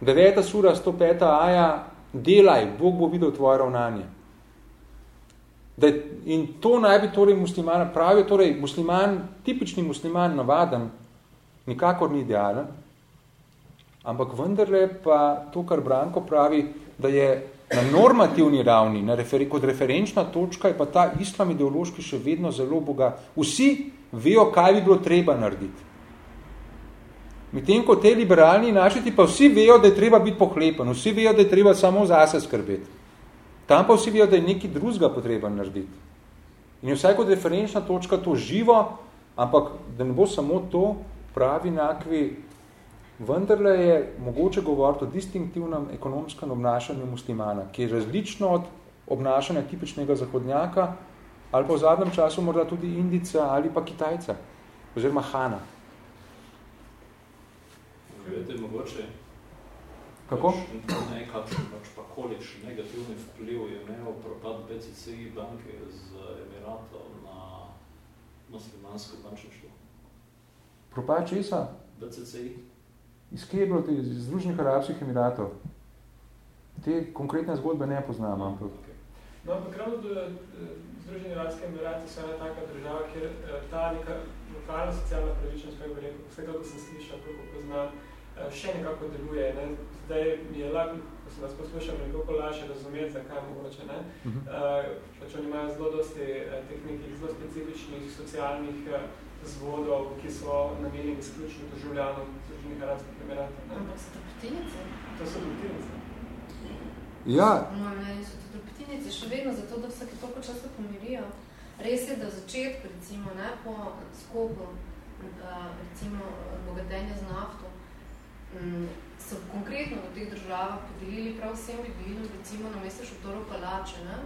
[SPEAKER 1] 9. sura 105. aja, delaj, Bog bo videl tvoje ravnanje. Da, in to naj bi torej musliman pravi, torej musliman, tipični musliman, navaden, nikakor ni idealen, ampak vendarle pa to, kar Branko pravi, da je na normativni ravni, na refer kot referenčna točka, je pa ta islam ideološki še vedno zelo boga. Vsi vejo, kaj bi bilo treba narediti. Medtem ko te liberalni načeti, pa vsi vejo, da je treba biti pohlepen, vsi vejo, da je treba samo zase skrbeti. Tam pa vsi vijo, da je nekaj drugega potreben narediti. In je vsaj kot referenčna točka to živo, ampak da ne bo samo to, pravi nakvi, vendarle je mogoče govoriti o distinktivnem ekonomskem obnašanju muslimana, ki je različno od obnašanja tipičnega zahodnjaka, ali pa v zadnjem času morda tudi Indica ali pa Kitajca, oziroma Hana.
[SPEAKER 4] Vete, mogoče
[SPEAKER 1] Kako?
[SPEAKER 4] Pač, ne, kakšen pač pa kolikšen negativni vpliv je imel propad BCCI banke z Emiratov na muslimansko bančništvo.
[SPEAKER 1] Propad česa?
[SPEAKER 4] BCCI.
[SPEAKER 1] Iz kje je bilo te, iz Združenih Arabskih Emiratov? Te konkretne zgodbe ne poznam, ampak.
[SPEAKER 3] Okay. No, ampak ravno Združeni Arabski Emirati so ena taka država, kjer eh, ta neka lokalna socialna pravičnost, kako bi rekel, vse kako sem slišal, kako poznam, še nekako deluje. Ne? Zdaj mi je lahko, ko sem vas poslušal, nekako lažje razumeti, zakaj mogoče. Ne? Uh -huh. uh, pač oni imajo zelo dosti teh nekih zelo specifičnih socialnih zvodov, ki so namenjeni izključno državljanom Združenih arabskih emiratov.
[SPEAKER 5] Ampak so trpetinice?
[SPEAKER 3] To so trpetinice.
[SPEAKER 1] Ja.
[SPEAKER 5] No, ne, so to trpetinice, še vedno zato, da vsake toliko časa pomirijo. Res je, da začetku, recimo, ne, po skopu, recimo, bogatenja z nafto, so konkretno v teh državah podelili prav vsem beduinom, recimo, na mesto šotorov palače, ne.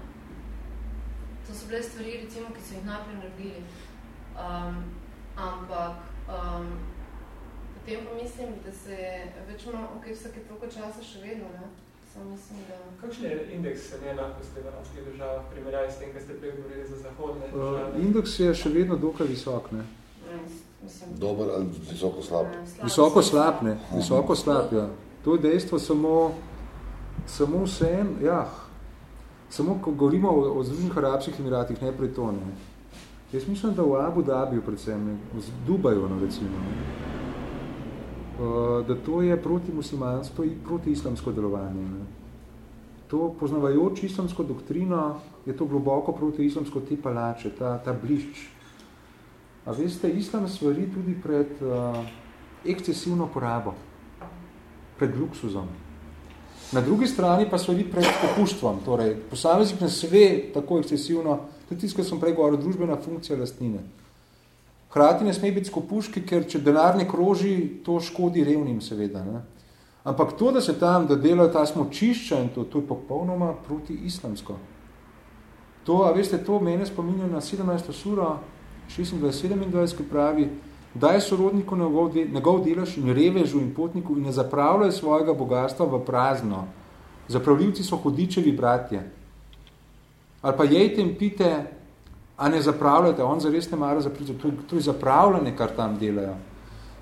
[SPEAKER 5] To so bile stvari, recimo, ki so jih najprej naredili. Um, ampak um, potem pa mislim, da se je več malo, ok, vsake toliko časa še vedno, ne? Sam mislim, da...
[SPEAKER 3] Kakšen je indeks neenakosti v arabskih državah, primerjaj s tem, kaj ste prej govorili za zahodne države?
[SPEAKER 1] Uh, indeks je še vedno dokaj visok, ne?
[SPEAKER 5] Mislim,
[SPEAKER 2] Dober ali visoko slab?
[SPEAKER 5] ne,
[SPEAKER 1] Visoko slab, ne? Visoko slab, ja. To je dejstvo samo, samo vsem, ja, samo ko govorimo o, o Združenih arabskih emiratih, ne prej to, ne. Jaz mislim, da v Abu Dhabiju predvsem, ne, v Dubaju, no, recimo, ne, uh, da to je proti muslimanstvo in proti islamsko delovanje. Ne. To poznavajoč islamsko doktrino je to globoko proti islamsko te palače, ta, ta blišč. A veste, islam svari tudi pred uh, ekscesivno porabo, pred luksuzom. Na drugi strani pa svari pred popuštvom, torej posameznik ne sve tako ekscesivno, tudi tisto, kar sem prej govoril, družbena funkcija lastnine. Hrati ne sme biti skopuški, ker če denar ne kroži, to škodi revnim seveda. Ne? Ampak to, da se tam, da delajo ta smočišča in to, to je popolnoma proti islamsko. To, a veste, to mene spominja na 17. suro, 26-27, ki pravi, daj sorodniku njegov, de, njegov delaš in revežu in potniku in ne zapravljaj svojega bogatstva v prazno. Zapravljivci so hodičevi bratje. Ali pa jejte in pite, a ne zapravljate, on zares ne mara zapravljati, to, to je zapravljanje, kar tam delajo.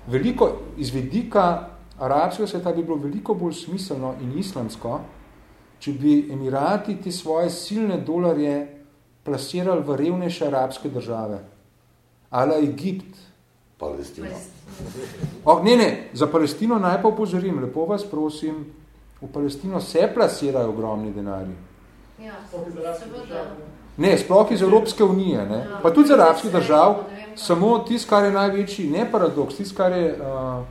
[SPEAKER 1] Veliko iz vidika arabskega sveta bi bilo veliko bolj smiselno in islamsko, če bi Emirati te svoje silne dolarje plasirali v revnejše arabske države. Ali Egipt.
[SPEAKER 2] Palestina.
[SPEAKER 1] Oh, ne, ne, za Palestino naj pa upozorim, lepo vas prosim, v Palestino se plasirajo ogromni denarji.
[SPEAKER 5] Ja,
[SPEAKER 3] ne?
[SPEAKER 1] Sploh iz Evropske unije, ne?
[SPEAKER 5] Ja.
[SPEAKER 1] pa tudi iz arabskih držav, samo tisto, kar je največji, ne paradoks, tisto, kar je, uh,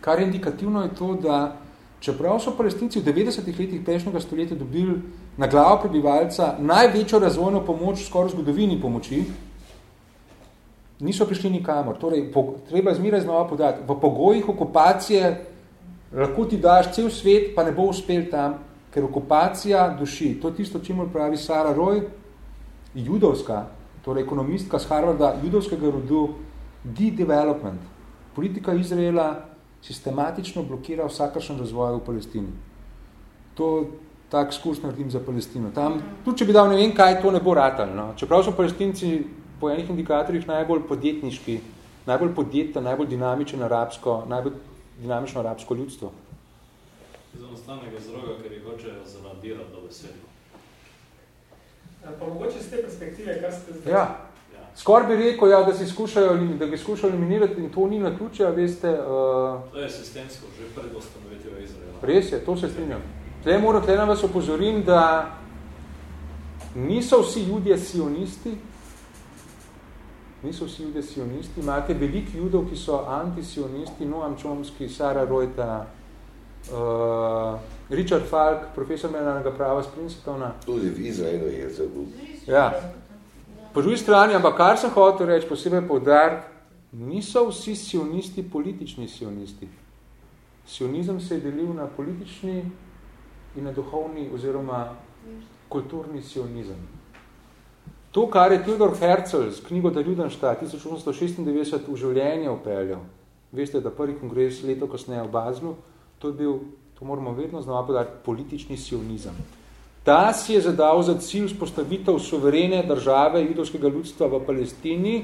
[SPEAKER 1] kar je indikativno, je to, da čeprav so palestinci v 90-ih letih prejšnjega stoletja dobili na glavo prebivalca največjo razvojno pomoč skoraj v zgodovini pomoči, niso prišli nikamor. Torej, po, treba zmeraj znova podati, v pogojih okupacije lahko ti daš cel svet, pa ne bo uspel tam, ker okupacija duši. To je tisto, čemu pravi Sara Roy, judovska, torej ekonomistka z Harvarda, judovskega rodu, de-development. Politika Izraela sistematično blokira vsakršen razvoj v Palestini. To tak skurs naredim za Palestino. Tam, tudi če bi dal ne vem kaj, to ne bo ratal. No. Čeprav so palestinci po enih indikatorjih najbolj podjetniški, najbolj podjetna, najbolj dinamičen arabsko, najbolj dinamično arabsko ljudstvo.
[SPEAKER 4] Iz enostavnega vzroka, ker jih hočejo zanadirati do veselja.
[SPEAKER 3] Pa mogoče z te perspektive, kar ste zdaj...
[SPEAKER 1] Ja.
[SPEAKER 4] Ja.
[SPEAKER 1] Skoraj bi rekel, ja, da, si skušajo, da ga skušajo eliminirati in to ni na ključe, a veste, uh,
[SPEAKER 4] To je sistemsko, že pred ustanovitvijo Izraela.
[SPEAKER 1] res je, to se strinjam. Tle moram, tle na vas opozorim, da niso vsi ljudje sionisti, niso vsi ljudje sionisti, imate veliko judov, ki so antisionisti, Noam Chomsky, Sara Rojta, uh, Richard Falk, profesor mednarodnega prava z Princetona,
[SPEAKER 2] Tudi v Izraelu je zelo.
[SPEAKER 1] Ja. Po drugi strani, ampak kar sem hotel reči, posebej poudariti, niso vsi sionisti politični sionisti. Sionizem se je delil na politični in na duhovni oziroma kulturni sionizem. To, kar je Theodor Herzl z knjigo Der Judenstadt 1896 v življenje upeljal, veste, da prvi kongres leto kasneje v Bazlu, to je bil, to moramo vedno znova podati, politični sionizem. Ta si je zadal za cilj spostavitev suverene države judovskega ljudstva v Palestini,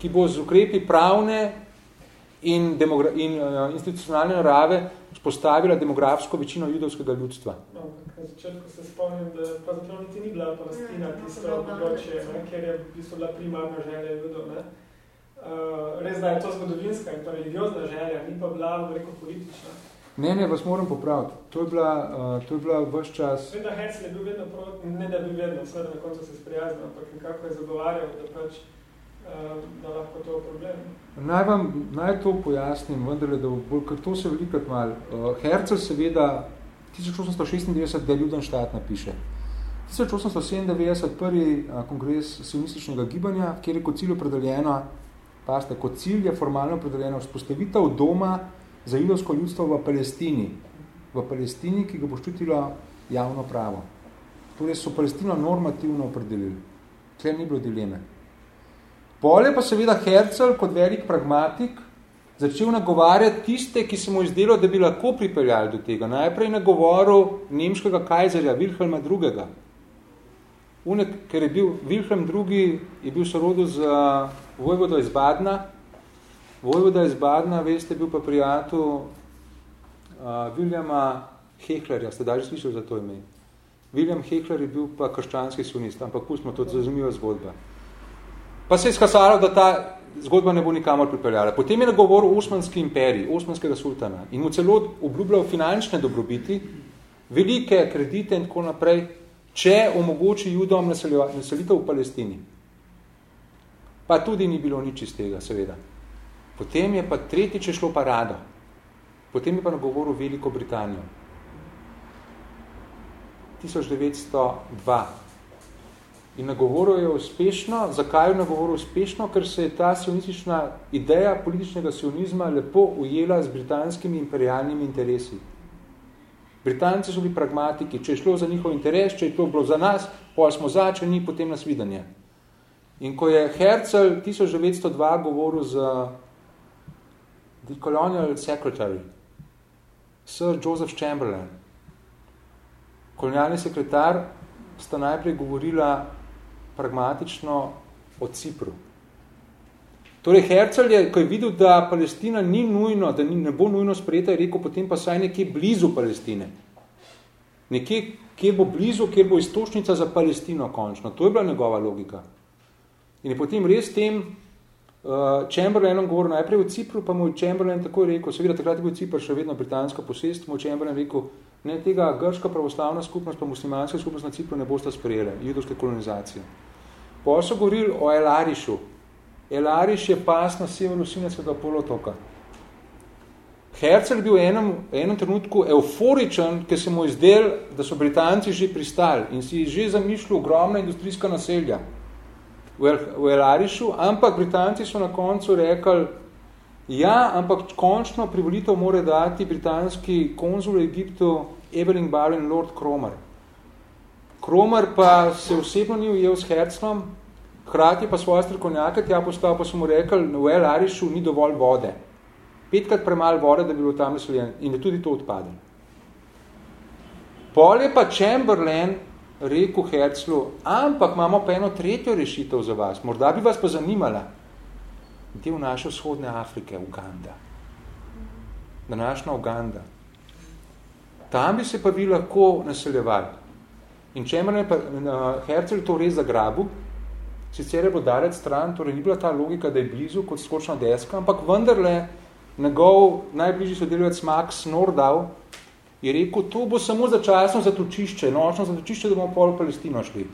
[SPEAKER 1] ki bo z ukrepi pravne in, in uh, institucionalne narave spostavila demografsko večino judovskega ljudstva.
[SPEAKER 3] No, na začetku se spomnim, da pravzaprav niti ni bila Palestina
[SPEAKER 5] Ne,
[SPEAKER 3] tisto
[SPEAKER 5] pravzaprav
[SPEAKER 3] področje,
[SPEAKER 5] ne.
[SPEAKER 3] ker je v bistvu bila primarna želja judov. Ne. Uh, res, da je to zgodovinska in pa religiozna želja, ni pa bila veliko politična.
[SPEAKER 1] Ne, ne, vas moram popraviti. To je bila, uh, to je bila vse čas...
[SPEAKER 3] Vem, da Herzl je bil vedno proti, ne da je bil vedno, seveda na koncu se sprijaznil, ampak nekako je zagovarjal, da pač da lahko to problem.
[SPEAKER 1] Naj vam, naj to pojasnim, vendar, da bo, ker to se velikrat mal. Uh, Herzl seveda 1896, da Ljudenštat napiše. 1897 prvi uh, kongres sionističnega gibanja, kjer je kot cilj opredeljeno, paste, kot cilj je formalno opredeljeno vzpostavitev doma za judovsko ljudstvo v Palestini, v Palestini, ki ga bo ščutilo javno pravo. Torej so Palestino normativno opredelili. Tle ni bilo dileme. Pole pa seveda Herzl kot velik pragmatik začel nagovarjati tiste, ki se mu izdelo, da bi lahko pripeljali do tega. Najprej nagovoril nemškega kajzerja Wilhelma II. Unek, ker je bil Wilhelm II. je bil sorodu z vojvodo iz Badna, Vojvoda iz Badna, veste, bil pa prijatelj uh, Williama Heklerja, ste daži slišali za to ime? William Hekler je bil pa krščanski sunist, ampak pustimo, to je zanimiva zgodba. Pa se je skasalo, da ta zgodba ne bo nikamor pripeljala. Potem je nagovoril Osmanski imperij, Osmanskega sultana in mu celo obljubljal finančne dobrobiti, velike kredite in tako naprej, če omogoči judom naselitev v Palestini. Pa tudi ni bilo nič iz tega, seveda. Potem je pa tretjič šlo pa rado. Potem je pa nagovoril Veliko Britanijo. 1902. In nagovoril je uspešno. Zakaj je nagovoril uspešno? Ker se je ta sionistična ideja političnega sionizma lepo ujela z britanskimi imperialnimi interesi. Britanci so bili pragmatiki. Če je šlo za njihov interes, če je to bilo za nas, pol smo za, če ni, potem nas vidanje. In ko je Herzl 1902 govoril z the colonial secretary, Sir Joseph Chamberlain, kolonialni sekretar, sta najprej govorila pragmatično o Cipru. Torej, Herzl je, ko je videl, da Palestina ni nujno, da ni, ne bo nujno sprejeta, je rekel, potem pa saj nekje blizu Palestine. Nekje, kjer bo blizu, kjer bo istočnica za Palestino končno. To je bila njegova logika. In je potem res tem Uh, Chamberlain govoril najprej o Cipru, pa mu je Chamberlain tako rekel, seveda takrat je bil Cipr še vedno britansko posestvo, mu je Chamberlain rekel, ne tega grška pravoslavna skupnost pa muslimanska skupnost na Cipru ne bosta sprejele, judovske kolonizacije. Pa so govorili o El Arišu. El Ariš je pas na severu Sinetskega polotoka. Herzl je bil v enem, enem trenutku euforičen, ker se mu izdel, da so Britanci že pristali in si že zamišljali ogromna industrijska naselja v Elarišu, ampak Britanci so na koncu rekli, ja, ampak končno privolitev mora dati britanski konzul v Egiptu Evelyn Barlin Lord Cromer. Cromer pa se osebno ni ujel s Herzlom, hkrati pa svoje strokovnjake tja postal, pa so mu rekli, v Elarišu ni dovolj vode. Petkrat premalo vode, da bi bilo tam naseljen in da tudi to odpade. Pol je pa Chamberlain rekel Herzlu, ampak imamo pa eno tretjo rešitev za vas, morda bi vas pa zanimala. Del naše vzhodne Afrike, Uganda. Današnja Uganda. Tam bi se pa vi lahko naseljevali. In če je pa uh, Herzl to res zagrabil, sicer je bilo darec stran, torej ni bila ta logika, da je blizu kot skočna deska, ampak vendarle njegov najbližji sodelovec Max Nordau je rekel, to bo samo začasno zatočišče, nočno zatočišče, da bomo pol v Palestino šli.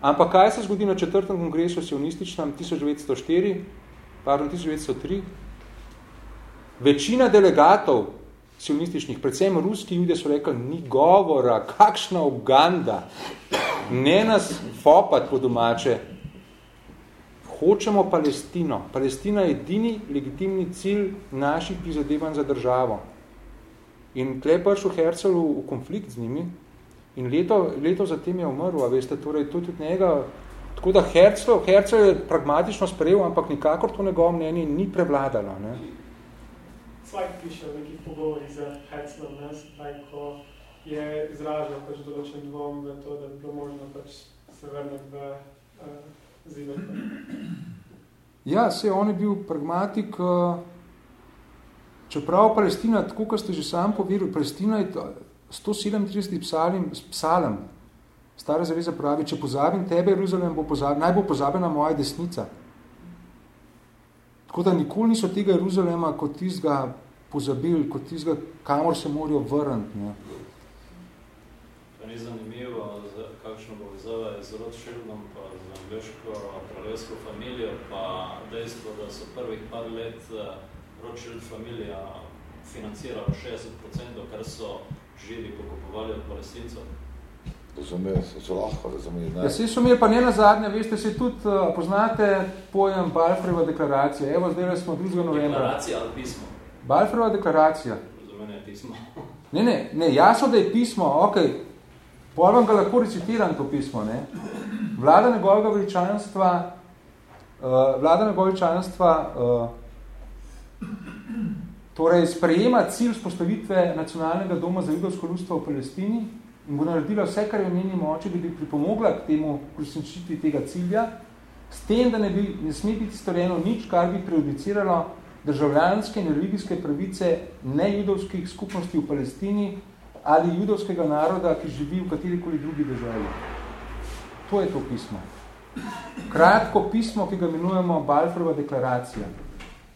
[SPEAKER 1] Ampak kaj se zgodi na četrtem kongresu sionističnem 1904, pardon, 1903? Večina delegatov sionističnih, predvsem ruski ljudje, so rekli, ni govora, kakšna Uganda, ne nas fopat po domače, hočemo Palestino. Palestina je edini legitimni cilj naših prizadevanj za državo. In tle je prišel Herzl v, v konflikt z njimi in leto, leto zatem je umrl, a veste, torej to tudi njega, tako da Herzl, Herzl je pragmatično sprejel, ampak nikakor to njegovo mnenje ni prevladalo. Ne?
[SPEAKER 3] Svajk piše v nekih pogovorih za Herzlom, ne, spravi, ko je izražal pač določen dvom v to, da bi bilo možno pač se vrniti v uh, zime.
[SPEAKER 1] Ja, se on je bil pragmatik, uh, Čeprav Palestina, tako kot ste že sam povedali, Palestina je 137 psalim, psalem. Stara zaveza pravi, če pozabim tebe, Jeruzalem, bo pozab, naj bo pozabena moja desnica. Tako da nikoli niso tega Jeruzalema kot tistega pozabili, kot tistega, kamor se morajo vrniti. Ne.
[SPEAKER 4] To ni zanimivo, kakšno povezava je z Rothschildom, pa z angliško kraljevsko familijo, pa dejstvo, da so prvih par let eh, Rothschild familija financirala 60%, kar so židi pokupovali od palestincev.
[SPEAKER 2] To so so, lahko razumeli.
[SPEAKER 1] Ja, se so imeli pa ne na zadnje, veste, se tudi uh, poznate pojem Balfreva deklaracija. Evo, zdaj smo 2. novembra.
[SPEAKER 4] Deklaracija ali pismo?
[SPEAKER 1] Balfreva deklaracija.
[SPEAKER 4] Razumene je pismo.
[SPEAKER 1] ne, ne, ne, jasno, da je pismo, ok. Pol vam ga lahko recitiram to pismo, ne. Vlada njegovega veličanstva, uh, vlada njegovega veličanstva uh, torej sprejema cilj spostavitve nacionalnega doma za judovsko ljudstvo v Palestini, in bo naredila vse, kar je v njeni moči, da bi pripomogla k temu uresničitvi tega cilja, s tem, da ne, bi, ne sme biti storjeno nič, kar bi prejudiciralo državljanske in religijske pravice nejudovskih skupnosti v Palestini ali judovskega naroda, ki živi v katerikoli drugi državi. To je to pismo. Kratko pismo, ki ga imenujemo Balfourova deklaracija.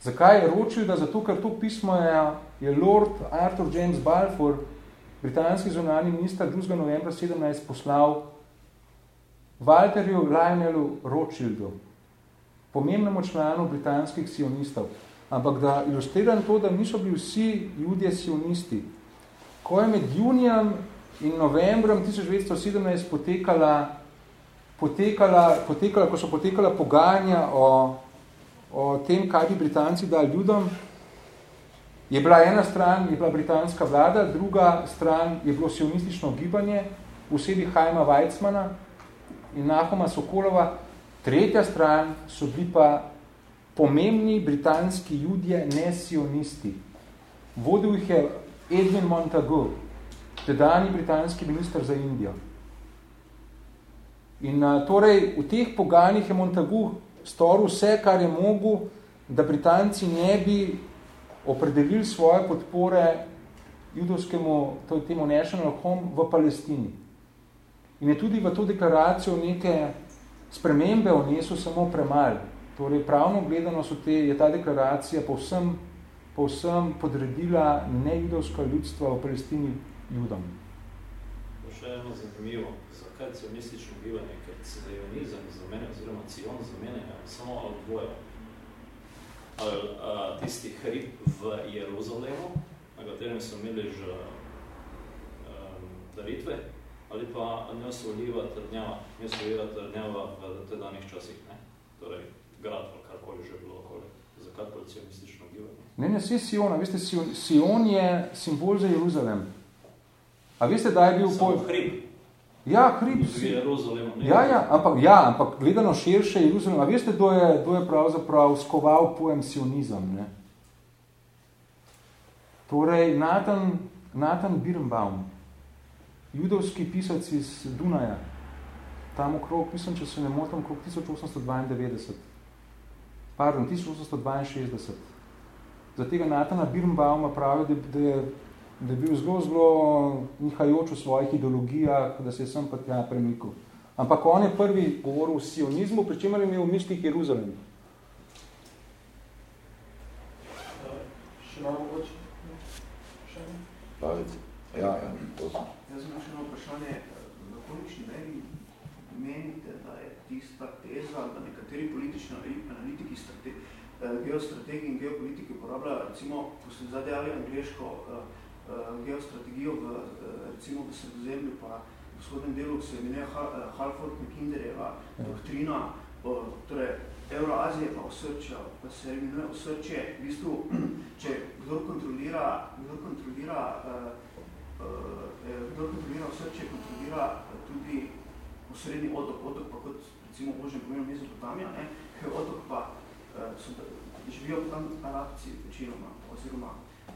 [SPEAKER 1] Zakaj je ročil, da zato, ker to pismo je, je Lord Arthur James Balfour britanski zunani minister 2. novembra 17 poslal Walterju Lionelu Rothschildu, pomembnemu članu britanskih sionistov. Ampak da ilustriram to, da niso bili vsi ljudje sionisti. Ko je med junijem in novembrom 1917 potekala, potekala, potekala, ko so potekala pogajanja o, o tem, kaj bi Britanci dali ljudom, je bila ena stran, je bila britanska vlada, druga stran je bilo sionistično gibanje, v sebi Hajma Weizmana in Nahoma Sokolova, tretja stran so bili pa pomembni britanski judje, ne sionisti. Vodil jih je Edwin Montagu, tedani britanski minister za Indijo. In torej v teh pogajanjih je Montagu storil vse, kar je mogel, da Britanci ne bi opredelili svoje podpore judovskemu, to je temu National Home v Palestini. In je tudi v to deklaracijo neke spremembe vnesel samo premalj. Torej, pravno gledano so te, je ta deklaracija povsem, povsem podredila nejudovska ljudstva v Palestini judom.
[SPEAKER 4] Še eno zanimivo, zakaj cionistično bivanje, ker cionizem za mene, oziroma cion za mene, je samo ali dvoje ali uh, tisti hrib v Jeruzalemu, na katerem so imeli že um, daritve, ali pa neosvoljiva trdnjava, neosvoljiva trdnjava v tedanih časih, ne? torej grad ali karkoli že bilo okoli, za kakor cionistično gibanje.
[SPEAKER 1] Ne, ne, vse Siona, veste, Sion, Sion je simbol za Jeruzalem. A veste, da je bil...
[SPEAKER 4] Samo pol... hrib.
[SPEAKER 1] Ja, hrib. Ja, ja, ampak, ja, ampak gledano širše Jeruzalem. A veste, kdo je, kdo je pravzaprav skoval pojem sionizem? Ne? Torej, Nathan, Nathan Birnbaum, judovski pisac iz Dunaja, tam okrog, mislim, če se ne motam, okrog 1892. Pardon, 1862. Za tega Nathana Birnbauma pravijo, da, da je da je bil zelo, zelo nihajoč v svojih ideologijah, da se je sem pa tja premikal. Ampak on je prvi govoril o sionizmu, pri čemer je imel v mislih Jeruzalem.
[SPEAKER 3] Še malo mogoče? Še
[SPEAKER 2] Ja, ja, to sem.
[SPEAKER 6] Jaz sem še eno vprašanje, na količni meri menite, da je tista teza, da nekateri politični analitiki strate, geostrategi in geopolitiki uporabljajo, recimo, ko ste zadejali angliško uh, geostrategijo v, uh, recimo v sredozemlju, pa v vzhodnem delu se imenuje Halford McKinderjeva ja. doktrina, torej Euroazije pa osrčja, pa se imenuje osrčje, v bistvu, če kdo kontrolira, kdo kontrolira, kdo kontrolira osrčje, kontrolira tudi osrednji otok, otok pa kot recimo Božem pomenu Mezopotamija, ne, otok pa so, živijo tam arabci večinoma, oziroma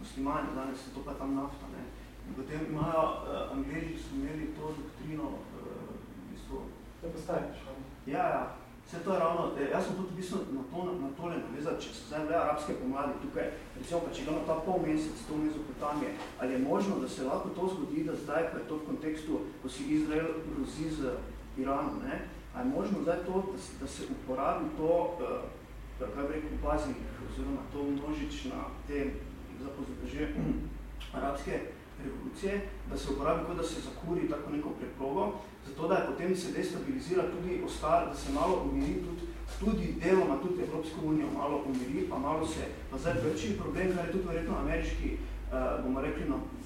[SPEAKER 6] muslimani, danes je to pa tam nafta. Ne. In potem imajo, uh, Angleži so imeli to doktrino, uh, v bistvu...
[SPEAKER 3] Da postaviš,
[SPEAKER 6] Ja, ja. Vse to je ravno, eh, jaz sem tudi v bistvu na, to, na tole navezal, če so zdaj bile arabske pomladi tukaj, recimo pa če gledamo ta pol mesec, to Mezopotamije, ali je možno, da se lahko to zgodi, da zdaj, ko je to v kontekstu, ko si Izrael grozi z Iranom, ne, a je možno zdaj to, da, da se uporabi to uh, kaj bi rekel, baznih, oziroma to množična te, že arabske revolucije, da se uporabi kot da se zakuri tako neko preprogo, zato da je potem se destabilizira tudi ostal, da se malo umiri tudi, tudi deloma tudi Evropsko unijo malo umiri, pa malo se, pa zdaj večji problem, kar je tudi verjetno ameriški, uh, bomo rekli,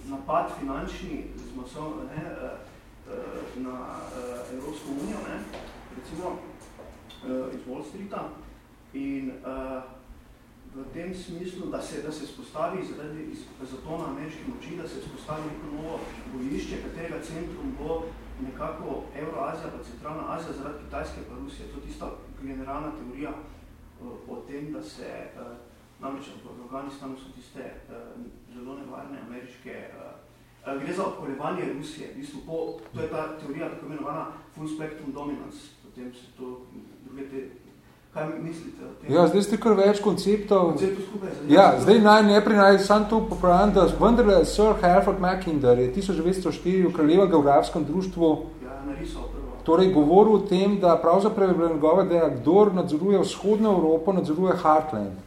[SPEAKER 6] napad finančni z masov, ne, uh, na uh, Evropsko unijo, ne, recimo uh, iz Wall Streeta, in uh, v tem smislu, da se, da se spostavi zaradi zatona ameriške moči, da se spostavi neko novo bojišče, katerega centrum bo nekako Euroazija pa Centralna Azija zaradi Kitajske pa Rusije. To je tista generalna teorija uh, o tem, da se uh, namreč v Afganistanu so tiste uh, zelo nevarne ameriške Gre za okolevanje Rusije, v bistvu po, to je ta teorija, tako imenovana full spectrum dominance, potem se to druge te Kaj mislite o tem?
[SPEAKER 1] Ja, zdaj ste kar več konceptov. Ja, zdaj naj najprej naj sam to popravim, da vendarle Sir Halford Mackinder je 1904 v Kraljevem geografskem društvu
[SPEAKER 6] ja, narisal prvo.
[SPEAKER 1] Torej govoril o tem, da pravzaprav je bilo njegove, da kdor nadzoruje vzhodno Evropo, nadzoruje Heartland.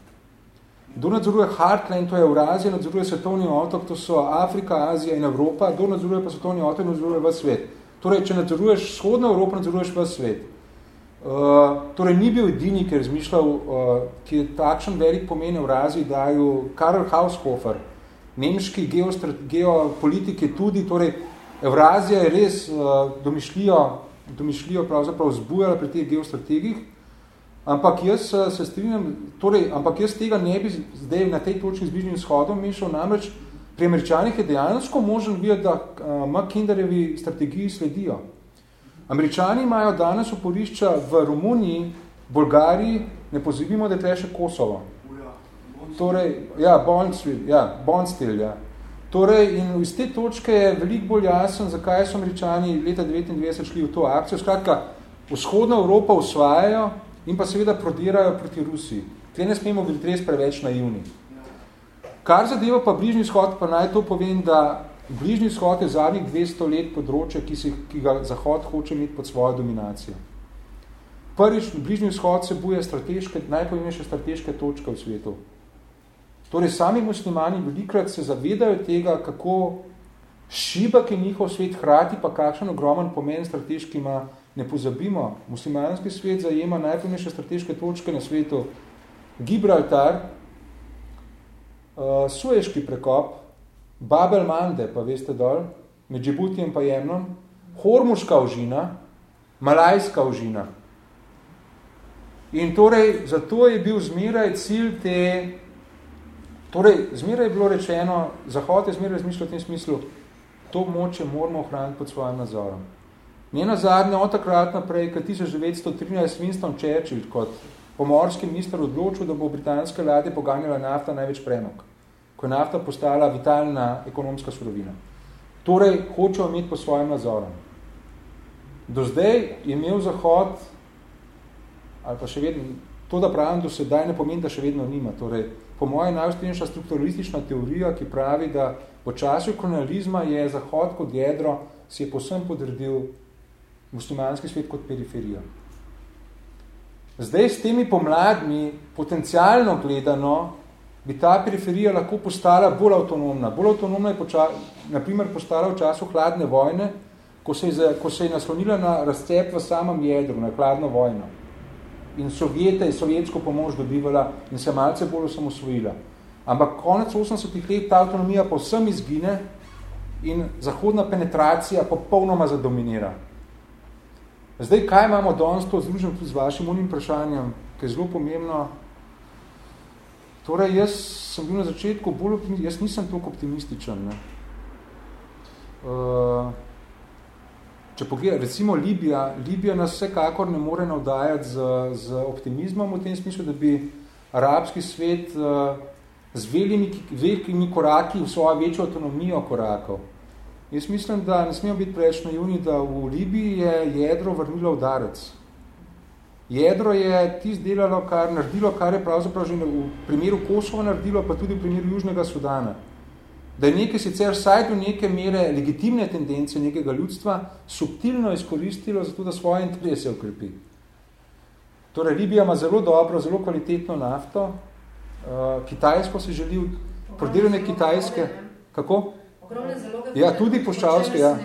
[SPEAKER 1] Kdo nadzoruje Heartland, to je Eurazija, nadzoruje svetovni otok, to so Afrika, Azija in Evropa, kdo nadzoruje pa svetovni otok, nadzoruje v svet. Torej, če nadzoruješ vzhodno Evropo, nadzoruješ v svet. Uh, torej, ni bil edini, ki je razmišljal, uh, ki je takšen velik pomen v razvij daju Karl Haushofer, nemški geopolitik je tudi, torej, Evrazija je res uh, domišljijo, domišljijo pravzaprav zbujala pri teh geostrategih, ampak jaz uh, se strinjam, torej, ampak jaz tega ne bi zdaj na tej točki z bližnjim shodom mišel, namreč pri američanih je dejansko možen videti, da uh, McKinderevi strategiji sledijo. Američani imajo danes oporišča v Romuniji, Bolgariji, ne pozivimo, da je še Kosovo. Torej, ja, Bondstil, ja, Bondstil, ja. Torej, in iz te točke je veliko bolj jasen, zakaj so američani leta 1929 šli v to akcijo. Skratka, vzhodna Evropa usvajajo in pa seveda prodirajo proti Rusiji. Tle ne smemo biti res preveč naivni. Kar zadeva pa bližnji shod, pa naj to povem, da Bližnji vzhod je zadnjih 200 let področje, ki, si, ki ga Zahod hoče imeti pod svojo dominacijo. Prvič, Bližnji vzhod se buje strateške, najpomembnejše strateške točke v svetu. Torej, sami muslimani velikrat se zavedajo tega, kako šibak je njihov svet hrati, pa kakšen ogromen pomen strateški ima. Ne pozabimo, muslimanski svet zajema najpomembnejše strateške točke na svetu. Gibraltar, uh, Sueški prekop, Babel Mande, pa veste dol, med Džibutijem pa Jemnom, Hormuška užina, Malajska užina. In torej, zato je bil zmeraj cilj te, torej, zmeraj je bilo rečeno, Zahod je zmeraj razmišljal v tem smislu, to moče moramo ohraniti pod svojim nadzorom. Njena zadnja od takrat naprej, kad 1913 Winston Churchill kot pomorski minister odločil, da bo britanske lade poganjala nafta največ premok ko je nafta postala vitalna ekonomska surovina. Torej, hočejo imeti po svojem nadzoru. Do zdaj je imel Zahod, ali pa še vedno, to, da pravim, do sedaj ne pomeni, da še vedno nima. Torej, po moje najustrenjša strukturalistična teorija, ki pravi, da v času kolonializma je Zahod kot jedro si je posem podredil muslimanski svet kot periferija. Zdaj s temi pomladmi, potencialno gledano, bi ta periferija lahko postala bolj avtonomna. Bolj avtonomna je poča, naprimer postala v času hladne vojne, ko se, je, ko se je naslonila na razcep v samem jedru, na hladno vojno. In Sovjete in sovjetsko pomoč dobivala in se malce bolj osamosvojila. Ampak konec 80-ih let ta avtonomija povsem izgine in zahodna penetracija popolnoma zadominira. Zdaj, kaj imamo danes, to združim tudi z vašim unim vprašanjem, ki je zelo pomembno, Torej, jaz sem bil na začetku bolj optimističen, jaz nisem toliko optimističen. Ne. Uh, če pogleda, recimo Libija, Libija nas vsekakor ne more navdajati z, z optimizmom v tem smislu, da bi arabski svet uh, z velikimi, velikimi koraki v svojo večjo avtonomijo korakov. Jaz mislim, da ne smemo biti preveč naivni, da v Libiji je jedro vrnilo udarec. Jedro je tist delalo, kar naredilo, kar je pravzaprav že v primeru Kosova naredilo, pa tudi v primeru Južnega Sudana. Da je nekaj sicer vsaj do neke mere legitimne tendence nekega ljudstva subtilno izkoristilo zato, da svoje interese ukrepi. Torej, Libija ima zelo dobro, zelo kvalitetno nafto, uh, Kitajsko se želi, prodirane Kitajske, kako?
[SPEAKER 5] Ogromne zaloge.
[SPEAKER 1] Ja, tudi poščavske, ja.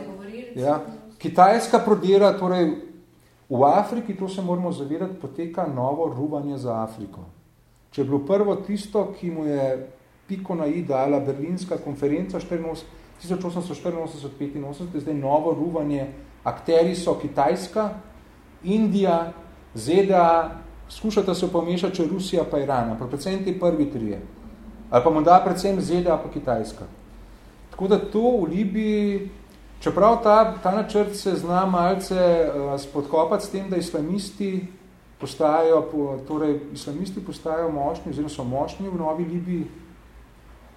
[SPEAKER 1] ja. Kitajska prodira, torej v Afriki, to se moramo zavedati, poteka novo ruvanje za Afriko. Če je bilo prvo tisto, ki mu je piko na i dala berlinska konferenca 1884-85, zdaj novo ruvanje, akteri so Kitajska, Indija, ZDA, skušata se pomešati, če Rusija pa Iran, pa predvsem te prvi trije. Ali pa mu da predvsem ZDA pa Kitajska. Tako da to v Libiji, čeprav ta, ta načrt se zna malce uh, spodkopati s tem, da islamisti postajajo, torej islamisti postajajo močni, oziroma so močni v Novi Libiji,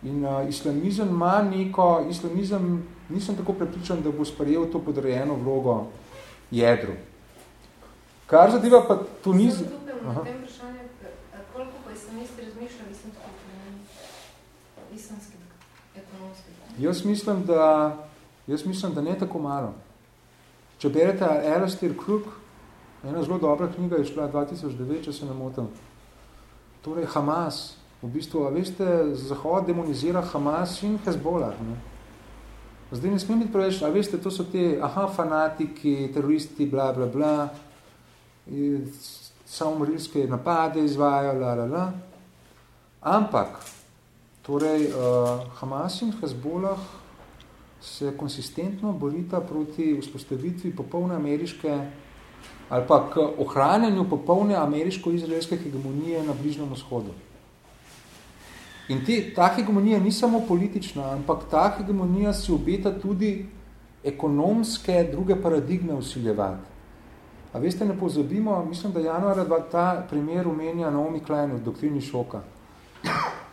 [SPEAKER 1] In uh, islamizem ima neko, islamizem, nisem tako prepričan, da bo sprejel to podrejeno vlogo jedru. Kar zadeva pa Tuniz...
[SPEAKER 5] Sem tukaj tem vprašanju, koliko pa islamisti razmišljajo islamski islamski ekonomski?
[SPEAKER 1] Jaz mislim, da, jaz mislim, da ne tako malo. Če berete Alastair Crook, ena zelo dobra knjiga je šla 2009, če se ne motim, torej Hamas, v bistvu, a veste, Zahod demonizira Hamas in Hezbollah. Ne? Zdaj ne smem biti preveč, a veste, to so te, aha, fanatiki, teroristi, bla, bla, bla, samomorilske napade izvajajo, la, la, la. Ampak, torej, uh, Hamas in Hezbollah se konsistentno borita proti vzpostavitvi popolne ameriške ali pa k ohranjanju popolne ameriško-izraelske hegemonije na Bližnjem vzhodu. In te, ta hegemonija ni samo politična, ampak ta hegemonija si obeta tudi ekonomske druge paradigme usiljevati. A veste, ne pozabimo, mislim, da januarja dva, ta primer umenja Naomi Klein v doktrini šoka.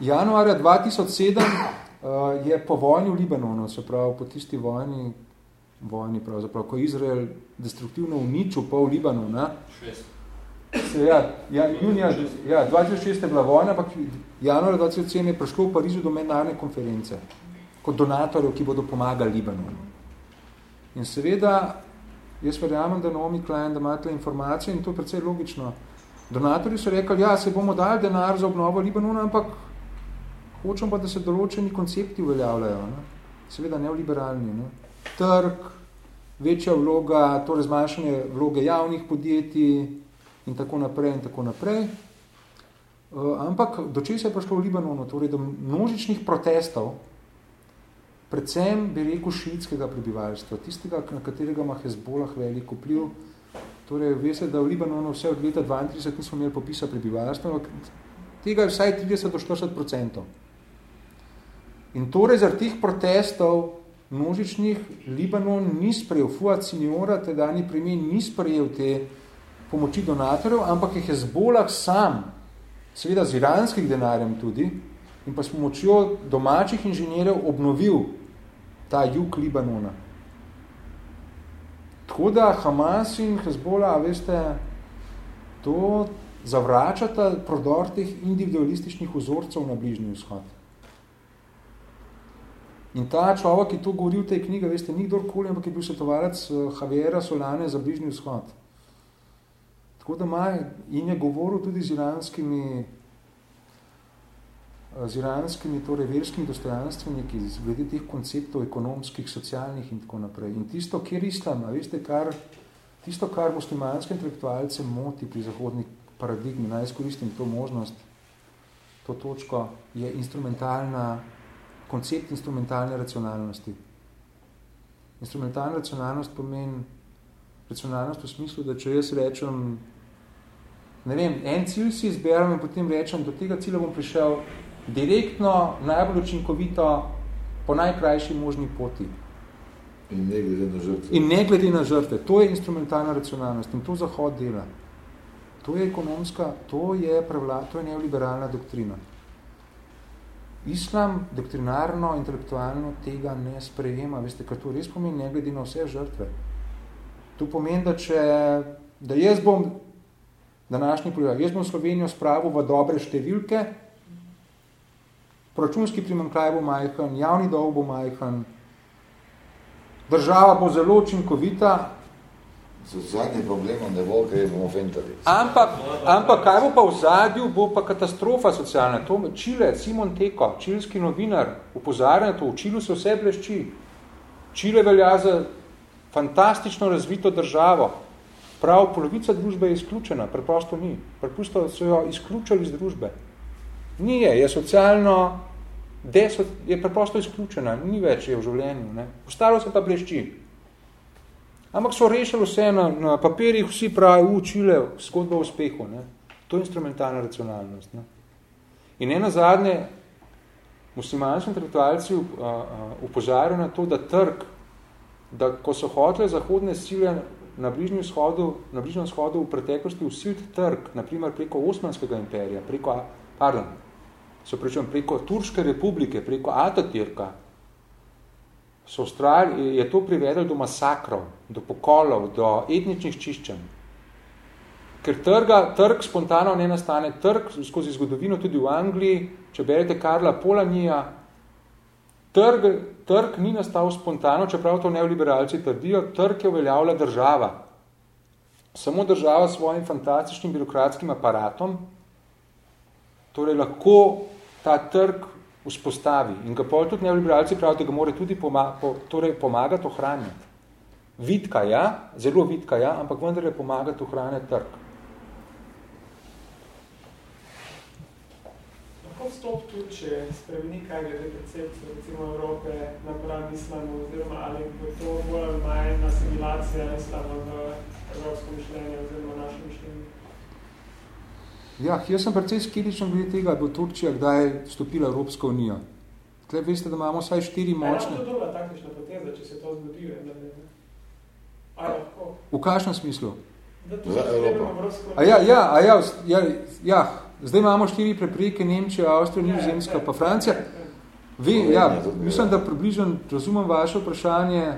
[SPEAKER 1] Januarja 2007 uh, je po vojni v Libanonu, se pravi po tisti vojni, vojni pravzaprav, ko Izrael destruktivno uničil pol Libanona. Šest. Ja, ja, junija, ja, 2006 je bila vojna, ampak januar 2007 je prišlo v Parizu do mednarodne konference kot donatorjev, ki bodo pomagali Libanonu. In seveda, jaz verjamem, da Naomi Klein, da imate informacije in to je precej logično. Donatorji so rekli, ja, se bomo dali denar za obnovo Libanona, ampak hočem pa, da se določeni koncepti uveljavljajo. Ne? Seveda neoliberalni. Ne? Trg, večja vloga, torej zmanjšanje vloge javnih podjetij, in tako naprej in tako naprej. Uh, ampak do česa je prišlo v Libanonu, torej do množičnih protestov, predvsem, bi rekel, šiitskega prebivalstva, tistega, na katerega ima Hezbolah veliko vpliv. Torej, veste, da v Libanonu vse od leta 32 nismo imeli popisa prebivalstva, ampak tega je vsaj 30 do 40 procentov. In torej, zaradi teh protestov množičnih Libanon ni sprejel, Fuad Seniora, tedajni premijer, ni sprejel te pomoči donatorjev, ampak jih je zbolah sam, seveda z iranskih denarjem tudi, in pa s pomočjo domačih inženirjev obnovil ta jug Libanona. Tako da Hamas in Hezbollah, veste, to zavračata prodor teh individualističnih vzorcev na bližnji vzhod. In ta človek, ki to govori v tej knjigi, veste, ni kdorkoli, ampak je bil svetovalec eh, Javiera Solane za bližnji vzhod. Tako da ima in je govoril tudi z iranskimi, z iranskimi torej verskimi dostojanstveniki, glede teh konceptov ekonomskih, socialnih in tako naprej. In tisto, kjer islam, veste, kar, tisto, kar muslimanske intelektualce moti pri zahodni paradigmi, naj izkoristim to možnost, to točko, je instrumentalna, koncept instrumentalne racionalnosti. Instrumentalna racionalnost pomeni racionalnost v smislu, da če jaz rečem, ne vem, en cilj si izberem in potem rečem, do tega cilja bom prišel direktno, najbolj učinkovito, po najkrajši možni poti.
[SPEAKER 2] In ne glede na žrtve.
[SPEAKER 1] In ne glede na žrtve. To je instrumentalna racionalnost in to Zahod dela. To je ekonomska, to je, prevla, to je neoliberalna doktrina. Islam doktrinarno, intelektualno tega ne sprejema, veste, ker to res pomeni ne glede na vse žrtve. To pomeni, da če, da jaz bom današnji primer. Jaz bom Slovenijo spravil v dobre številke, proračunski primankljaj bo majhen, javni dolg bo majhen, država bo zelo učinkovita,
[SPEAKER 2] Socialnih problemov ne bo, ker bomo fentali.
[SPEAKER 1] Ampak, ampak kaj bo pa v zadju, bo pa katastrofa socialna. To Čile, Simon Teko, čilski novinar, upozarja to, v Čilu se vse blešči. Čile velja za fantastično razvito državo. Prav polovica družbe je izključena, preprosto ni. Preprosto so jo izključili iz družbe. Ni je, je socialno, deso, je preprosto izključena, ni več je v življenju. Ne. Ostalo se pa blešči. Ampak so rešili vse na, na papirjih, vsi pravi, učile zgodbo o uspehu. Ne. To je instrumentalna racionalnost. Ne. In ena zadnje, muslimanski intelektualci upozarjajo na to, da trg, da ko so hotele zahodne sile na bližnjem shodu, na bližnjem shodu v preteklosti usiliti trg, naprimer preko Osmanskega imperija, preko, pardon, so pričem preko Turške republike, preko Atatürka, so Avstrali, je to privedlo do masakrov, do pokolov, do etničnih čiščenj. Ker trga, trg spontano ne nastane, trg skozi zgodovino tudi v Angliji, če berete Karla Polanija, trg, trg ni nastal spontano, čeprav to neoliberalci trdijo, trg je uveljavila država. Samo država s svojim fantastičnim birokratskim aparatom, torej lahko ta trg vzpostavi. In ga pol tudi neoliberalci pravijo, da ga mora tudi pomaga, po, torej pomagati ohranjati. Vidka ja, zelo vidka ja, ampak vendar je pomagati ohranjati trg.
[SPEAKER 3] Lahko vstop tudi, če spremeni kaj glede percepcije, recimo Evrope, naprav islamu, oziroma ali bo to bolj manj asimilacija islama v evropsko mišljenje oziroma naše mišljenje?
[SPEAKER 1] Ja, jaz sem precej skeptičen glede tega, da bo Turčija kdaj vstopila v Evropsko unijo. Tukaj veste, da imamo vsaj štiri močne...
[SPEAKER 3] Ja, to je dobra taktična poteza, če se to zgodi.
[SPEAKER 1] V kakšnem smislu?
[SPEAKER 2] Za Evropo.
[SPEAKER 1] A ja, ja, a ja, ja, ja, zdaj imamo štiri prepreke, Nemčija, Avstrija,
[SPEAKER 3] Ja,
[SPEAKER 1] Nizozemska,
[SPEAKER 3] ja,
[SPEAKER 1] pa
[SPEAKER 3] ja.
[SPEAKER 1] Francija. Vi, ja, mislim, da približno razumem vaše vprašanje.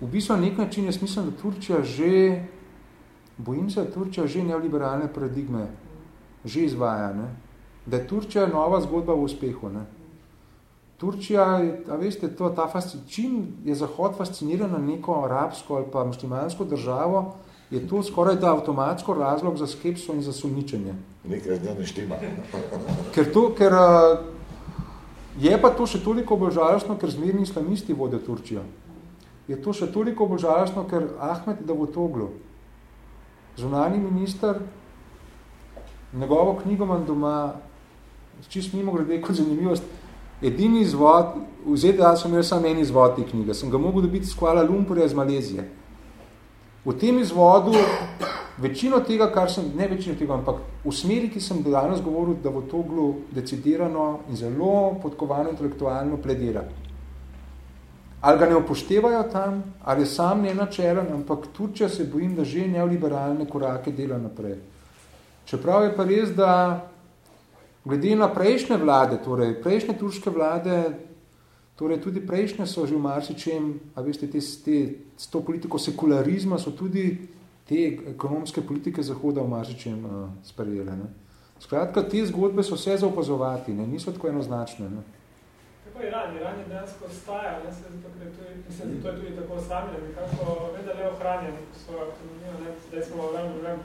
[SPEAKER 1] V bistvu na nek način jaz mislim, da Turčija že, bojim se, da Turčija že neoliberalne paradigme že izvaja, ne? da je Turčija nova zgodba v uspehu. Ne? Turčija, a veste, to, ta fasci, čim je Zahod fasciniran na neko arabsko ali pa muslimansko državo, je to skoraj da avtomatsko razlog za skepso in za sumničenje.
[SPEAKER 2] Nekaj z ne štima.
[SPEAKER 1] Ker, to, ker je pa to še toliko bolj žalostno, ker zmerni islamisti vodijo Turčijo. Je to še toliko bolj žalostno, ker Ahmed Davutoglu, zunani minister, njegovo knjigo imam doma, čist mimo grede kot zanimivost, edini izvod, v ZDA sem imel samo en izvod te knjige, sem ga mogel dobiti iz Kuala Lumpurja iz Malezije. V tem izvodu večino tega, kar sem, ne večino tega, ampak v smeri, ki sem danes govoril, da bo to bilo decidirano in zelo podkovano intelektualno pledira. Ali ga ne upoštevajo tam, ali je sam nenačelen, ampak Turčija se bojim, da že neoliberalne korake dela naprej. Čeprav je pa res, da glede na prejšnje vlade, torej prejšnje turške vlade, torej tudi prejšnje so že v marsičem, a veste, te, te, s to politiko sekularizma so tudi te ekonomske politike Zahoda v marsičem uh, sprejele. Ne. Skratka, te zgodbe so vse za opazovati, ne, niso tako enoznačne. Ne.
[SPEAKER 3] Kako Iran? Iran je dejansko ostaja, ne, se zato, je tudi, mislim, zato je tudi tako osamljen, nekako vedno le ohranja neko svojo autonomijo, ne, zdaj smo vrem, vrem,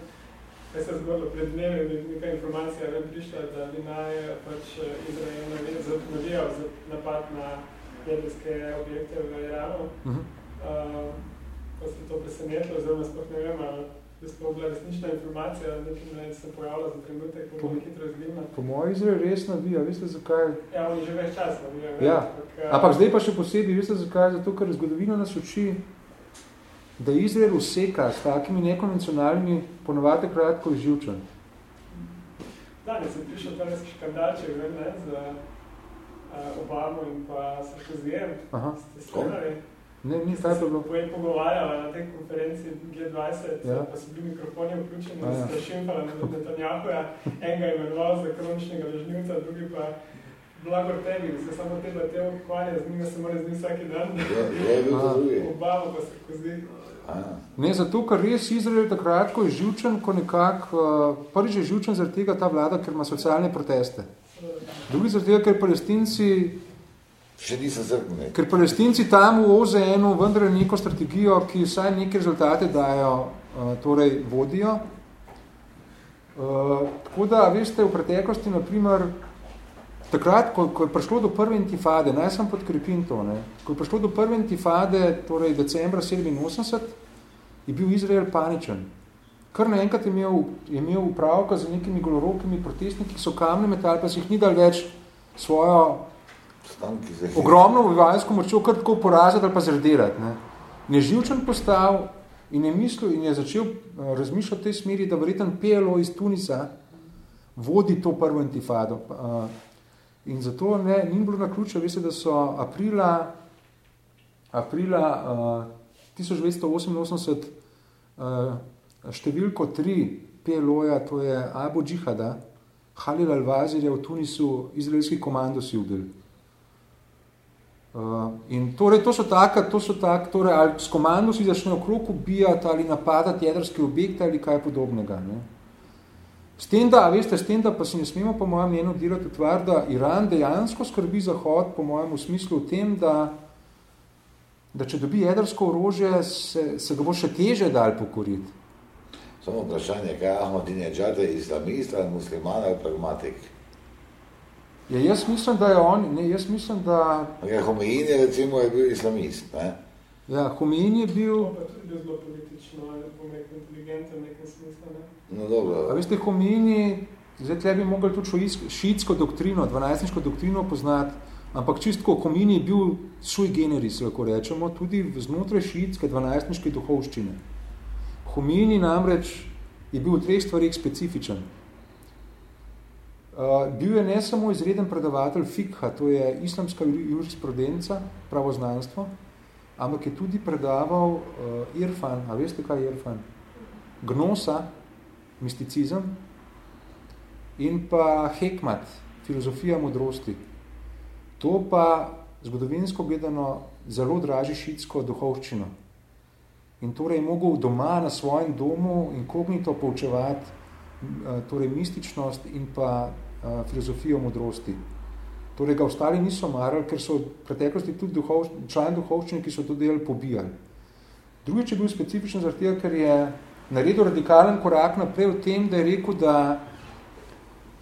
[SPEAKER 3] kaj se je zgodilo pred dnevi, neka informacija je prišla, da bi naj pač Izrael navijal za napad na jedrske objekte v Iranu.
[SPEAKER 1] Uh -huh.
[SPEAKER 3] Uh, pa se to presenetilo, oziroma sploh ne vem, ali je sploh bila resnična informacija, nekaj ne se pojavila za trenutek, ko bo hitro izgledna.
[SPEAKER 1] Po moji Izrael res navija, veste zakaj?
[SPEAKER 3] Ja, oni že več časa navijajo.
[SPEAKER 1] Ja,
[SPEAKER 3] ampak,
[SPEAKER 1] ampak zdaj pa še posebej, veste zakaj? Zato, ker zgodovina nas uči, da Izrael useka s takimi nekonvencionalnimi ponovate kratko živčen.
[SPEAKER 3] Danes je prišel ta škandalček, ne, z uh, Obamo in pa Sarkozijem,
[SPEAKER 1] Aha.
[SPEAKER 3] ste spremljali.
[SPEAKER 1] Ne, ni kaj pa bilo.
[SPEAKER 3] Pojem pogovarjala na tej konferenci G20,
[SPEAKER 1] Ja.
[SPEAKER 3] pa so bili mikrofoni vključeni,
[SPEAKER 1] ja.
[SPEAKER 3] sta šimfala na Netanjahuja, enega imenoval za kroničnega lažnivca, drugi pa blagor tebi, da se samo te te ukvarja, z njima se mora z njim vsaki dan.
[SPEAKER 2] Ja, to drugi.
[SPEAKER 3] Obama pa Sarkozy.
[SPEAKER 2] A,
[SPEAKER 1] Ne, zato, ker res Izrael takrat, ko je živčen, ko nekako, uh, prvič je živčen zaradi tega ta vlada, ker ima socialne proteste. Drugi zaradi tega, ker palestinci
[SPEAKER 2] Še niso zrkne.
[SPEAKER 1] Ker palestinci tam v OZN-u vendar neko strategijo, ki vsaj neke rezultate dajo, uh, torej vodijo. Uh, tako da, veste, v preteklosti, naprimer, takrat, ko, ko je prišlo do prve intifade, naj sem podkrepim to, ne, ko je prišlo do prve intifade, torej decembra 87, je bil Izrael paničen. Kar naenkrat je imel, je imel upravka z nekimi golorokimi protestniki, ki so kamne metali, pa si jih ni dal več svojo ogromno vivalsko močjo kar tako poraziti ali pa zradirati. Ne. Neživčen postal in je mislil in je začel eh, razmišljati v tej smeri, da verjeten PLO iz Tunisa vodi to prvo intifado. Uh, In zato ne, ni bilo na ključe, veste, da so aprila, aprila uh, 1988 uh, številko 3 PLO-ja, to je Abu Džihada, Halil al-Vazir je v Tunisu izraelski komandosi ubil. Uh, in torej to so taka, to so tak, torej ali s komandosi začnejo okrog ubijati ali napadati jedrske objekte ali kaj podobnega. Ne? S tem, da, veste, s tem, da pa si ne smemo po mojem mnenju delati tvar, da Iran dejansko skrbi Zahod, po mojem v smislu v tem, da, da če dobi jedrsko orožje, se, se ga bo še teže dal pokoriti.
[SPEAKER 2] Samo vprašanje, kaj je Ahmadinejad, islamist ali musliman ali pragmatik?
[SPEAKER 1] Ja, jaz mislim, da je on, ne, jaz mislim, da...
[SPEAKER 2] Ja, Homeini recimo je bil islamist, ne?
[SPEAKER 1] Ja, Homeini je bil...
[SPEAKER 3] Je zelo politično, ali pomekno inteligenten, nekem smislu, ne?
[SPEAKER 2] No, dobro.
[SPEAKER 1] A veste, Homini, zdaj tle bi mogli tudi šiitsko doktrino, dvanajstniško doktrino poznati, ampak čistko, Homini je bil sui generis, lahko rečemo, tudi znotraj šiitske dvanajstniške duhovščine. Homini namreč je bil v treh stvarih specifičen. Uh, bil je ne samo izreden predavatelj fikha, to je islamska jurisprudenca, pravoznanstvo, ampak je tudi predaval uh, irfan, a veste kaj je irfan? Gnosa, misticizem in pa hekmat, filozofija modrosti. To pa zgodovinsko gledano zelo draži šitsko duhovščino. In torej je mogel doma na svojem domu inkognito poučevati torej mističnost in pa filozofijo modrosti. Torej ga ostali niso marali, ker so v preteklosti tudi duhov, člani duhovščine, ki so to delali, pobijali. Drugič je bil specifičen zaradi tega, ker je naredil radikalen korak naprej v tem, da je rekel, da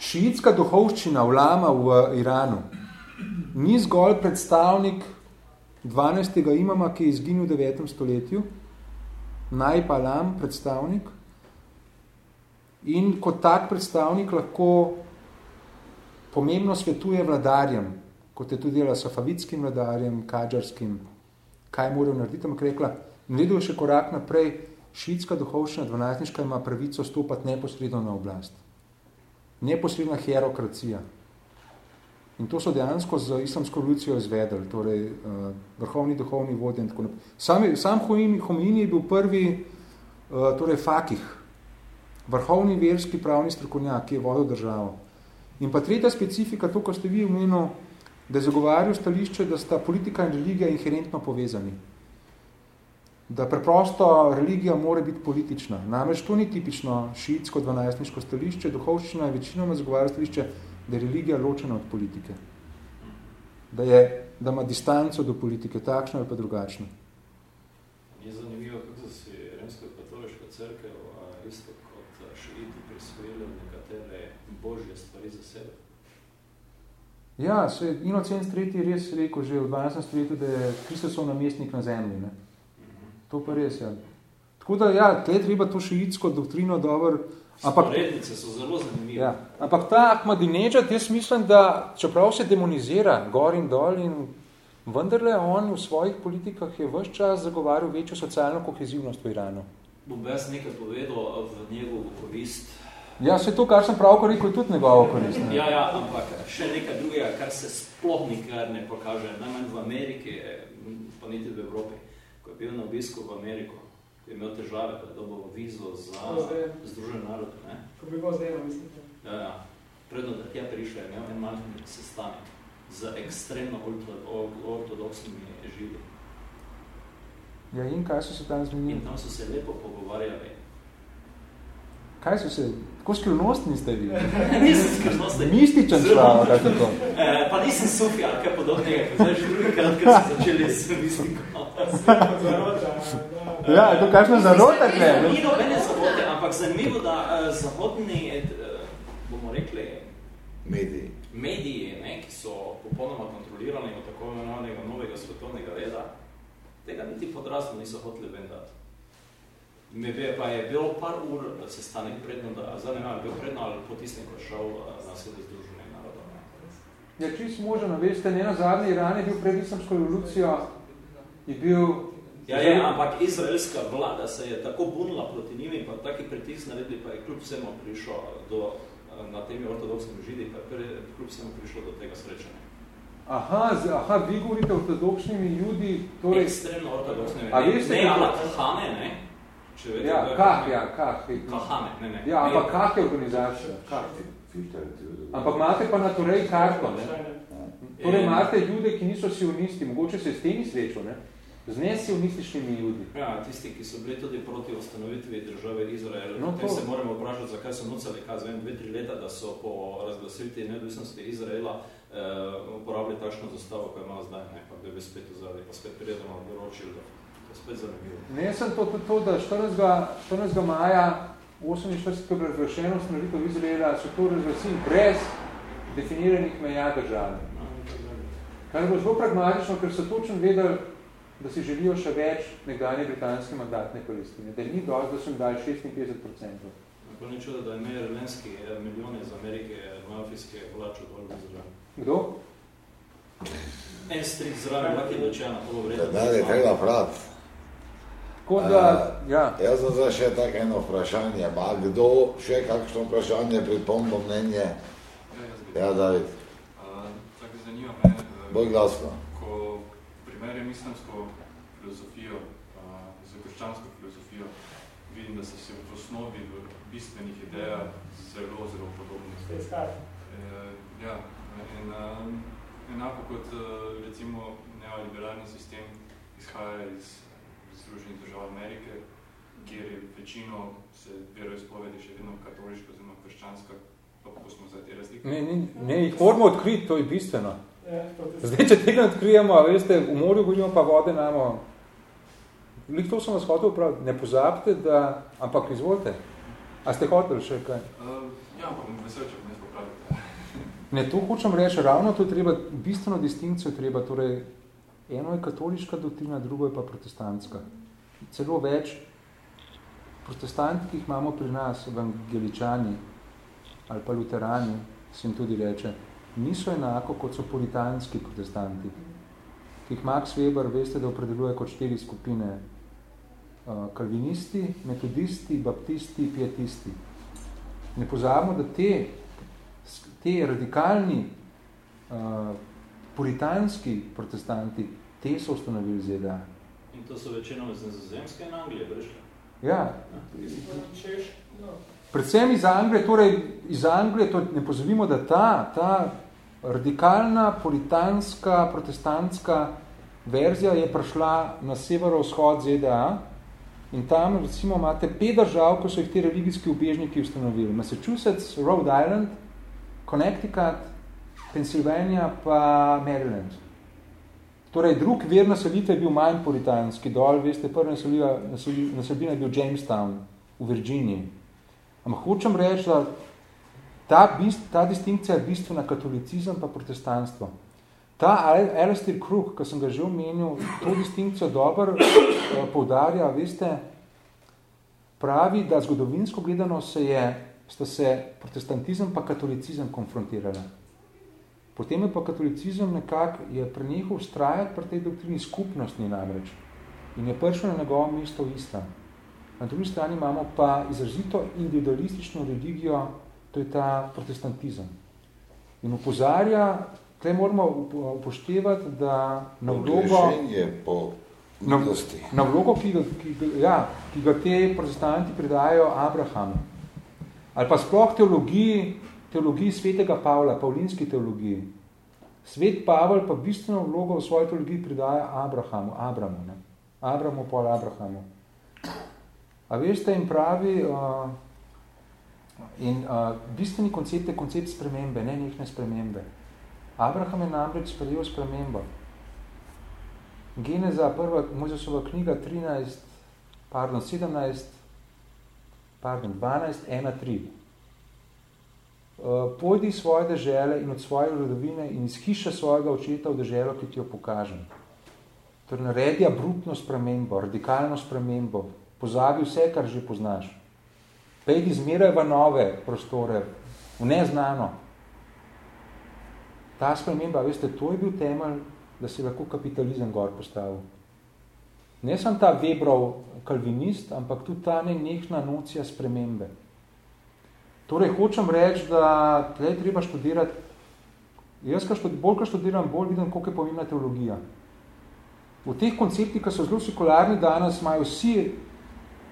[SPEAKER 1] šiitska duhovščina vlama v Iranu ni zgolj predstavnik 12. imama, ki je izginil v 9. stoletju, naj pa lam predstavnik, in kot tak predstavnik lahko pomembno svetuje vladarjem, kot je tudi dela safavitskim vladarjem, kadžarskim, kaj morajo narediti, ampak rekla, naredil še korak naprej, šiitska duhovščina dvanajstniška ima pravico stopati neposredno na oblast. Neposredna hierokracija. In to so dejansko z islamsko revolucijo izvedeli, torej uh, vrhovni duhovni vodje in tako naprej. Sam, sam Homeini je bil prvi uh, torej fakih, vrhovni verski pravni strokovnjak, ki je vodil državo. In pa tretja specifika, to, ko ste vi omenil, da je zagovarjal stališče, da sta politika in religija inherentno povezani da preprosto religija mora biti politična. Namreč to ni tipično šiitsko dvanajstniško stališče, duhovščina je večinoma zagovarja stališče, da je religija ločena od politike. Da, je, da ima distanco do politike, takšno ali pa drugačno.
[SPEAKER 4] Je zanimivo, kako si rimsko-katoliška crkva isto kot šiiti prisvojili nekatere božje stvari za sebe.
[SPEAKER 1] Ja, se Inocent III res rekel že v 12. stoletju, da je Kristusov namestnik na zemlji. Ne? To pa res, ja. Tako da, ja, tle treba to šiitsko doktrino dobro...
[SPEAKER 4] Ampak, Sporednice so zelo zanimive.
[SPEAKER 1] Ja, ampak ta Ahmadinejad, jaz mislim, da čeprav se demonizira gor in dol in vendarle on v svojih politikah je vse čas zagovarjal večjo socialno kohezivnost v Iranu.
[SPEAKER 4] Bom jaz nekaj povedal v njegovo korist.
[SPEAKER 1] Ja, vse to, kar sem pravko rekel, je tudi njegovo korist. Ne?
[SPEAKER 4] Ja, ja, ampak še nekaj drugega, kar se sploh nikar ne pokaže, najmanj v Ameriki, pa niti v Evropi je bil na obisku v Ameriko, ko je imel težave, da je dobil vizo za združen narod. Ne?
[SPEAKER 3] Ko bi bilo zdaj, mislim.
[SPEAKER 4] Ja, ja. Predno, da tja prišel, je imel en manjken sestanek z ekstremno ortodoksnimi živi.
[SPEAKER 1] Ja, in kaj so se tam zmenili?
[SPEAKER 4] In tam so se lepo pogovarjali.
[SPEAKER 1] Kaj so se, tako skrivnostni ste vi?
[SPEAKER 4] nisem skrivnostni.
[SPEAKER 1] Mističen človek, kaj to?
[SPEAKER 4] E, pa nisem Sofija, kaj podobnega, kot zdaj že drugi krat, ker sem začeli s mistiko.
[SPEAKER 1] ja, je to kakšna zarota,
[SPEAKER 4] ne? Ni nobene zarote, ampak zanimivo, da uh, zahodni, uh, bomo rekli,
[SPEAKER 2] mediji,
[SPEAKER 4] mediji ne, ki so popolnoma kontrolirani od tako imenovanega novega svetovnega reda, tega niti podrasno niso hoteli vendati. Me ve, pa je bilo par ur sestanek predno, da zdaj ne vem, bil predno ali po tistem, ko je šel eh, na svet združenih narodov.
[SPEAKER 1] Ja, čist možno, veste, ne na zadnji Iran je bil pred islamsko revolucijo, je bil...
[SPEAKER 4] Ja, je, ampak izraelska vlada se je tako bunila proti njim in pa taki pritisk naredili, pa je kljub vsemu prišlo do, eh, na temi ortodoksnimi židi, pa je kljub vsemu prišlo do tega srečanja.
[SPEAKER 1] Aha, z, aha, vi govorite ortodoksnimi ljudi, torej...
[SPEAKER 4] Ekstremno ortodoksnimi.
[SPEAKER 1] A veste,
[SPEAKER 4] ne, ampak hane, ne?
[SPEAKER 1] Če vedete, ja, kah, ja, kah.
[SPEAKER 4] Kahane, ne, ne.
[SPEAKER 1] Ja, ampak kah je organizacija? Kah. Ampak imate pa na torej karto, ne? Torej imate ljude, ki niso sionisti, mogoče se s temi srečo, ne? Z nesionističnimi ljudi.
[SPEAKER 4] Ja, tisti, ki so bili tudi proti ustanovitvi države Izrael. No, to. se moramo vprašati, zakaj so nucali, kaj zvem, dve, tri leta, da so po razglasitvi neodvisnosti Izraela eh, uporabili takšno zastavo, ko je malo zdaj, ne, pa bi spet vzali, pa spet prijedemo v Rothschildu spet zanimivo.
[SPEAKER 1] Ne, sem to, to, to da 14. 14. maja 48. razvršeno stanovitev Izraela so to razvrstili brez definiranih meja države. Kar je bilo zelo pragmatično, ker so točno vedeli, da si želijo še več nekdanje britanske mandatne palestine, da ni dosti, da so jim dali 56%.
[SPEAKER 4] Pa ni čudo, da je Meir Lenski eh, milijone iz Amerike mafijske vlačo dol v Izrael.
[SPEAKER 1] Kdo?
[SPEAKER 4] En strik zraven, lak je dočena, to bo vredno.
[SPEAKER 2] Da, je treba praviti.
[SPEAKER 1] Da, uh, ja.
[SPEAKER 2] Jaz sem zdaj še tako eno vprašanje. Ma kdo še kakšno vprašanje, pripombo mnenje? Ja, David.
[SPEAKER 7] Uh, tako zanima me.
[SPEAKER 2] Uh, Bolj glasno.
[SPEAKER 7] Ko primerjam islamsko filozofijo uh, z krščansko filozofijo, vidim, da so se v osnovi v bistvenih idejah zelo, zelo podobni. Uh, ja, in uh, enako kot uh, recimo neoliberalni sistem izhaja iz Združenih držav Amerike, kjer je večino se veroizpovedi še vedno katoliška oziroma krščanska, pa kako smo zdaj te razlike?
[SPEAKER 1] Ne, ne, ne, jih moramo odkriti, to je bistveno. Ja, zdaj, če tega odkrijemo, veste, v morju govorimo, pa vode namo. Lik to sem vas hotel upraviti, ne pozabite, da, ampak izvolite. A ste hoteli še kaj?
[SPEAKER 7] Uh, ja, pa bom vesel, če bom jaz popraviti.
[SPEAKER 1] Ne, to hočem reči, ravno to treba, bistveno distinkcijo treba, torej, eno je katoliška doktrina, drugo je pa protestantska celo več protestanti, ki jih imamo pri nas, evangeličani ali pa luterani, se jim tudi reče, niso enako, kot so puritanski protestanti, ki jih Max Weber, veste, da opredeluje kot štiri skupine, uh, kalvinisti, metodisti, baptisti, pietisti. Ne pozabimo, da te, te radikalni uh, puritanski protestanti, te so ustanovili ZDA.
[SPEAKER 4] To so večinoma iz Nizozemske in Anglije prišli?
[SPEAKER 1] Ja. Predvsem iz Anglije, torej iz Anglije, to ne pozabimo, da ta, ta radikalna, puritanska, protestantska verzija je prišla na severovzhod ZDA in tam recimo imate pet držav, ko so jih te religijski ubežniki ustanovili. Massachusetts, Rhode Island, Connecticut, Pennsylvania pa Maryland. Torej, drug ver naselitve je bil manj puritanski dol, veste, prva naselbina je bil Jamestown v Virginiji. Ampak hočem reči, da ta, bist, ta distinkcija je bistvena katolicizem pa protestantstvo. Ta Alistair Krug, ki sem ga že omenil, to distinkcijo dobro eh, poudarja, veste, pravi, da zgodovinsko gledano se je, sta se protestantizem pa katolicizem konfrontirala. Potem je pa katolicizem nekako je prenehal ustrajati pri tej doktrini skupnostni namreč in je prišel na njegovo mesto islam. Na drugi strani imamo pa izrazito individualistično religijo, to je ta protestantizem. In upozarja, tukaj moramo upoštevati, da na vlogo, na, na vlogo ki, ga, ki, ga, ja, ki ga te protestanti predajo Abrahamu, ali pa sploh teologiji, teologiji svetega Pavla, pavlinski teologiji. Svet Pavel pa bistveno vlogo v svoji teologiji pridaja Abrahamu, Abramu, ne? Abramu pol Abrahamu. A veste, jim pravi, uh, In uh, bistveni koncept je koncept spremembe, ne nekne spremembe. Abraham je namreč sprejel spremembo. Geneza, prva Mojzesova knjiga 13, pardon, 17, pardon, 12, 1, 3. Uh, pojdi iz svoje dežele in od svoje rodovine in iz hiše svojega očeta v deželo, ki ti jo pokažem. Torej, naredi abruptno spremembo, radikalno spremembo, pozabi vse, kar že poznaš. Pejdi zmeraj v nove prostore, v neznano. Ta sprememba, veste, to je bil temelj, da se lahko kapitalizem gor postavil. Ne sem ta Weberov kalvinist, ampak tudi ta nenehna nocija spremembe. Torej, hočem reči, da tle treba študirati, jaz, ka študi, bolj, ka študiram, bolj vidim, koliko je pomembna teologija. V teh konceptih, ki so zelo sekularni danes, imajo vsi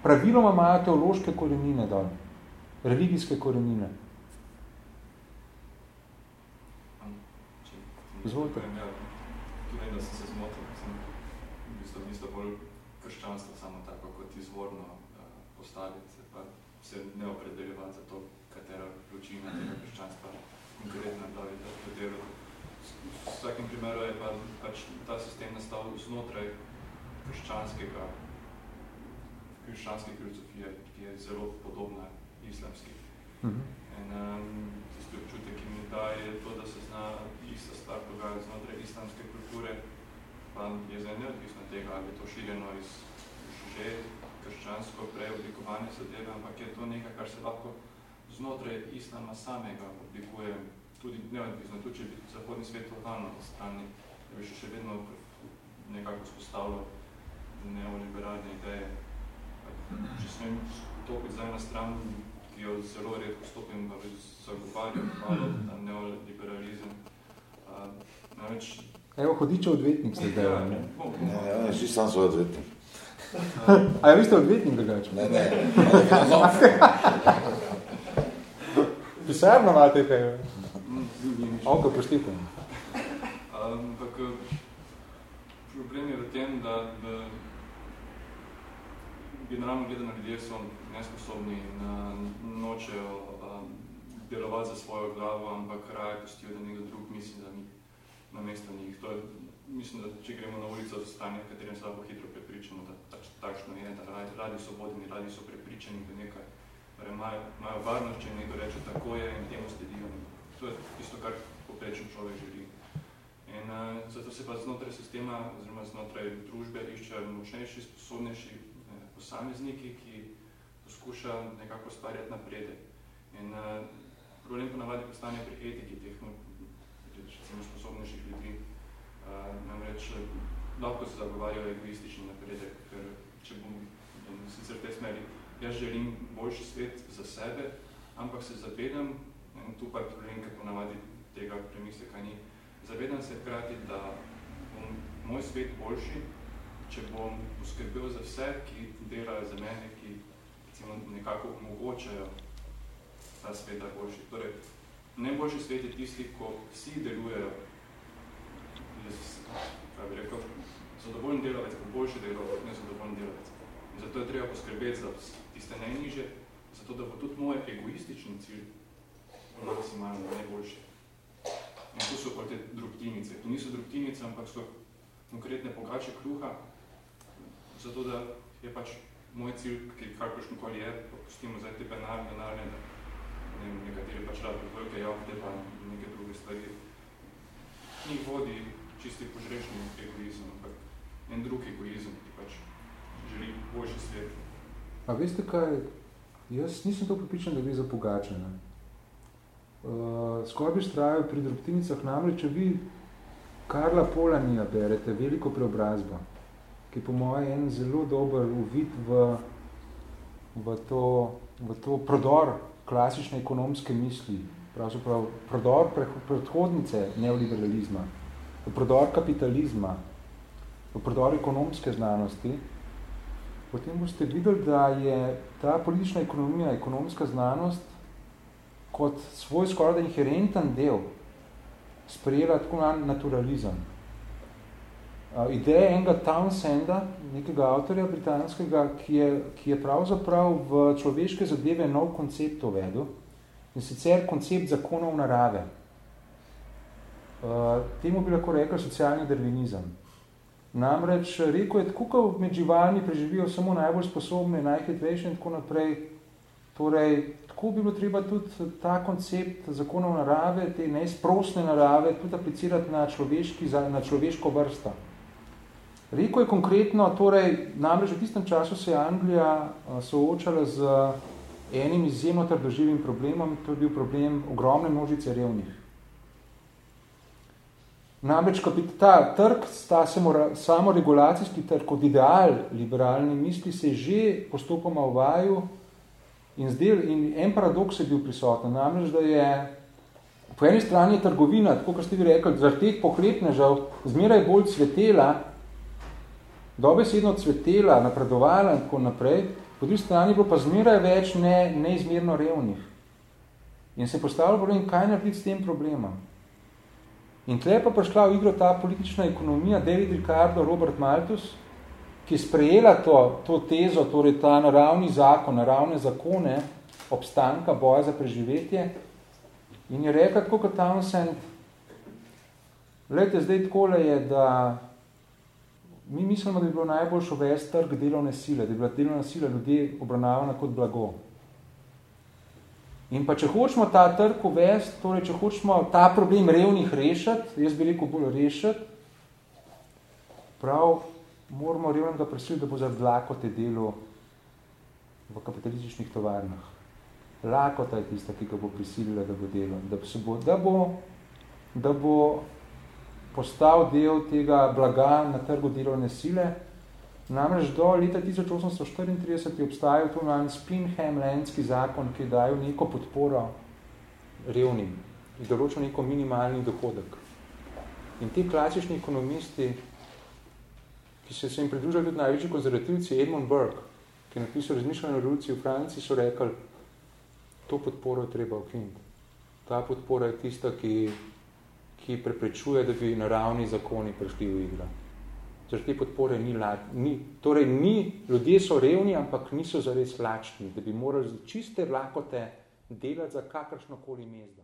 [SPEAKER 1] praviloma imajo teološke korenine dol, religijske korenine. Izvolite.
[SPEAKER 7] Tudi da sem se zmotil, sem v bistvu mislil bolj krščanstvo samo tako kot izvorno uh, postaviti, se pa se ne opredeljevati za to, vločina tega krščanstva konkretno je katero. V vsakem primeru je pa pač ta sistem nastal znotraj krščanskega krščanske filozofije, ki je zelo podobna islamski. Uh mhm. -huh. In um, tisti občutek, ki mi da, je to, da se zna ista stvar dogajati znotraj islamske kulture, pa je zdaj neodvisno tega, ali je to širjeno iz že krščansko preoblikovanje zadeve, ampak je to nekaj, kar se lahko znotraj islama samega oblikuje, tudi neodvisno, tudi če bi zahodni svet totalno na strani, da bi še, še vedno nekako spostavilo neoliberalne ideje, če smem stopiti zdaj na stran, ki jo zelo redko stopim, da bi zagovarjal malo ta neoliberalizem. Uh, namreč...
[SPEAKER 1] Evo, hodiče odvetnik ste zdaj,
[SPEAKER 2] ne? Ne, ja, ne, si sam svoj odvetnik.
[SPEAKER 1] A ja, vi ste odvetnik drugače?
[SPEAKER 2] Ne, ne.
[SPEAKER 1] Pisarno imate kaj? Oko, poštite.
[SPEAKER 7] Ampak problem je v tem, da, da generalno gledano ljudje so nesposobni in uh, nočejo uh, delovati za svojo glavo, ampak raje pustijo, da nekdo drug misli, da ni na mesto njih. To je, mislim, da če gremo na ulico stanje, v katerem se lahko hitro prepričamo, takšno je, da radi, radi so vodeni, radi so prepričani, da nekaj imajo, imajo varnost, če nekdo reče, tako je in temu sledijo. To je tisto, kar poprečen človek želi. In uh, zato se pa znotraj sistema, oziroma znotraj družbe iščejo močnejši, sposobnejši posamezniki, ki poskuša nekako stvarjati napredek. In uh, problem ponavadi postane pri etiki teh no, recimo, sposobnejših ljudi. Uh, namreč lahko se zagovarjajo egoistični napredek, ker če bom in sicer v tej smeri, jaz želim boljši svet za sebe, ampak se zavedam, in tu pa je problem, ker ponavadi tega premisleka ni, zavedam se hkrati, da bom moj svet boljši, če bom poskrbel za vse, ki delajo za mene, ki recimo, nekako omogočajo ta svet, da boljši. Torej, najboljši svet je tisti, ko vsi delujejo, kaj bi rekel, zadovoljni delavec, ko boljši delavec, ne zadovoljni delavec. In zato je treba poskrbeti za tiste najniže, zato da bo tudi moj egoistični cilj maksimalno najboljši. In to so pa te drobtinice. To niso drobtinice, ampak so konkretne pogače kruha, zato da je pač moj cilj, ki kakršno koli je, pa pustimo zdaj te penarne, denarne, ne vem, nekateri pač radi velike javte, pa neke druge stvari. Njih vodi čisti požrešni egoizem, en drug egoizem, ki pač želi boljši svet.
[SPEAKER 1] A veste kaj, jaz nisem to pripričan, da bi za pogače, ne? Uh, skoraj bi strajal pri drobtinicah, namreč, če vi Karla Polanija berete, veliko preobrazbo, ki je po moje en zelo dober uvid v, v, to, v to prodor klasične ekonomske misli, pravzaprav prodor predhodnice neoliberalizma, prodor kapitalizma, v prodor ekonomske znanosti, potem boste videli, da je ta politična ekonomija, ekonomska znanost, kot svoj skoraj inherenten del sprejela tako naturalizem. ideje enega Townsenda, nekega avtorja britanskega, ki je, ki je pravzaprav v človeške zadeve nov koncept uvedel, in sicer koncept zakonov narave. Temu bi lahko rekel socialni dervinizem. Namreč rekel je, tako med živalmi preživijo samo najbolj sposobne, najhitrejše in tako naprej. Torej, tako bi bilo treba tudi ta koncept zakonov narave, te neizprostne narave, tudi aplicirati na, človeški, na človeško vrsto. Rekel je konkretno, torej, namreč v tistem času se je Anglija soočala z enim izjemno trdoživim problemom, to je bil problem ogromne množice revnih. Namreč, ko bi ta trg, ta samoregulacijski trg kot ideal liberalni misli se je že postopoma uvajal in, zdel, in en paradoks je bil prisoten. Namreč, da je po eni strani trgovina, tako kot ste vi rekli, zaradi teh pohlepnežav, zmeraj bolj cvetela, dobesedno cvetela, napredovala in tako naprej, po drugi strani bilo pa zmeraj več ne, neizmerno revnih. In se postavilo problem, kaj narediti s tem problemom. In tle pa prišla v igro ta politična ekonomija, David Ricardo, Robert Malthus, ki je sprejela to, to tezo, torej ta naravni zakon, naravne zakone obstanka, boja za preživetje in je rekla, tako kot Townsend, gledajte, zdaj takole je, da mi mislimo, da bi bilo najboljš uvesti trg delovne sile, da bi bila delovna sila ljudi obravnavana kot blago. In pa če hočemo ta trg uvesti, torej če hočemo ta problem revnih rešiti, jaz bi rekel bolj rešiti, prav moramo revnega presiliti, da bo zaradi lakote delo v kapitalističnih tovarnah. Lakota je tista, ki ga bo prisilila, da bo delo. Da, se bo, da, bo, da bo postal del tega blaga na trgu delovne sile. Namreč do leta 1834 je obstajal to imen Spinham-Lenski zakon, ki je dajal neko podporo revnim in določil neko minimalni dohodek. In ti klasični ekonomisti, ki so se jim pridružili tudi največji konzervativci, Edmund Burke, ki je napisal razmišljanje revolucije v Franciji, so rekli, to podporo je treba ukiniti. Ta podpora je tista, ki ki preprečuje, da bi naravni zakoni prišli v igro. Zaradi te podpore ni, ni, torej ni, ljudje so revni, ampak niso zares lačni, da bi morali čiste lakote delati za kakršnokoli mezdo.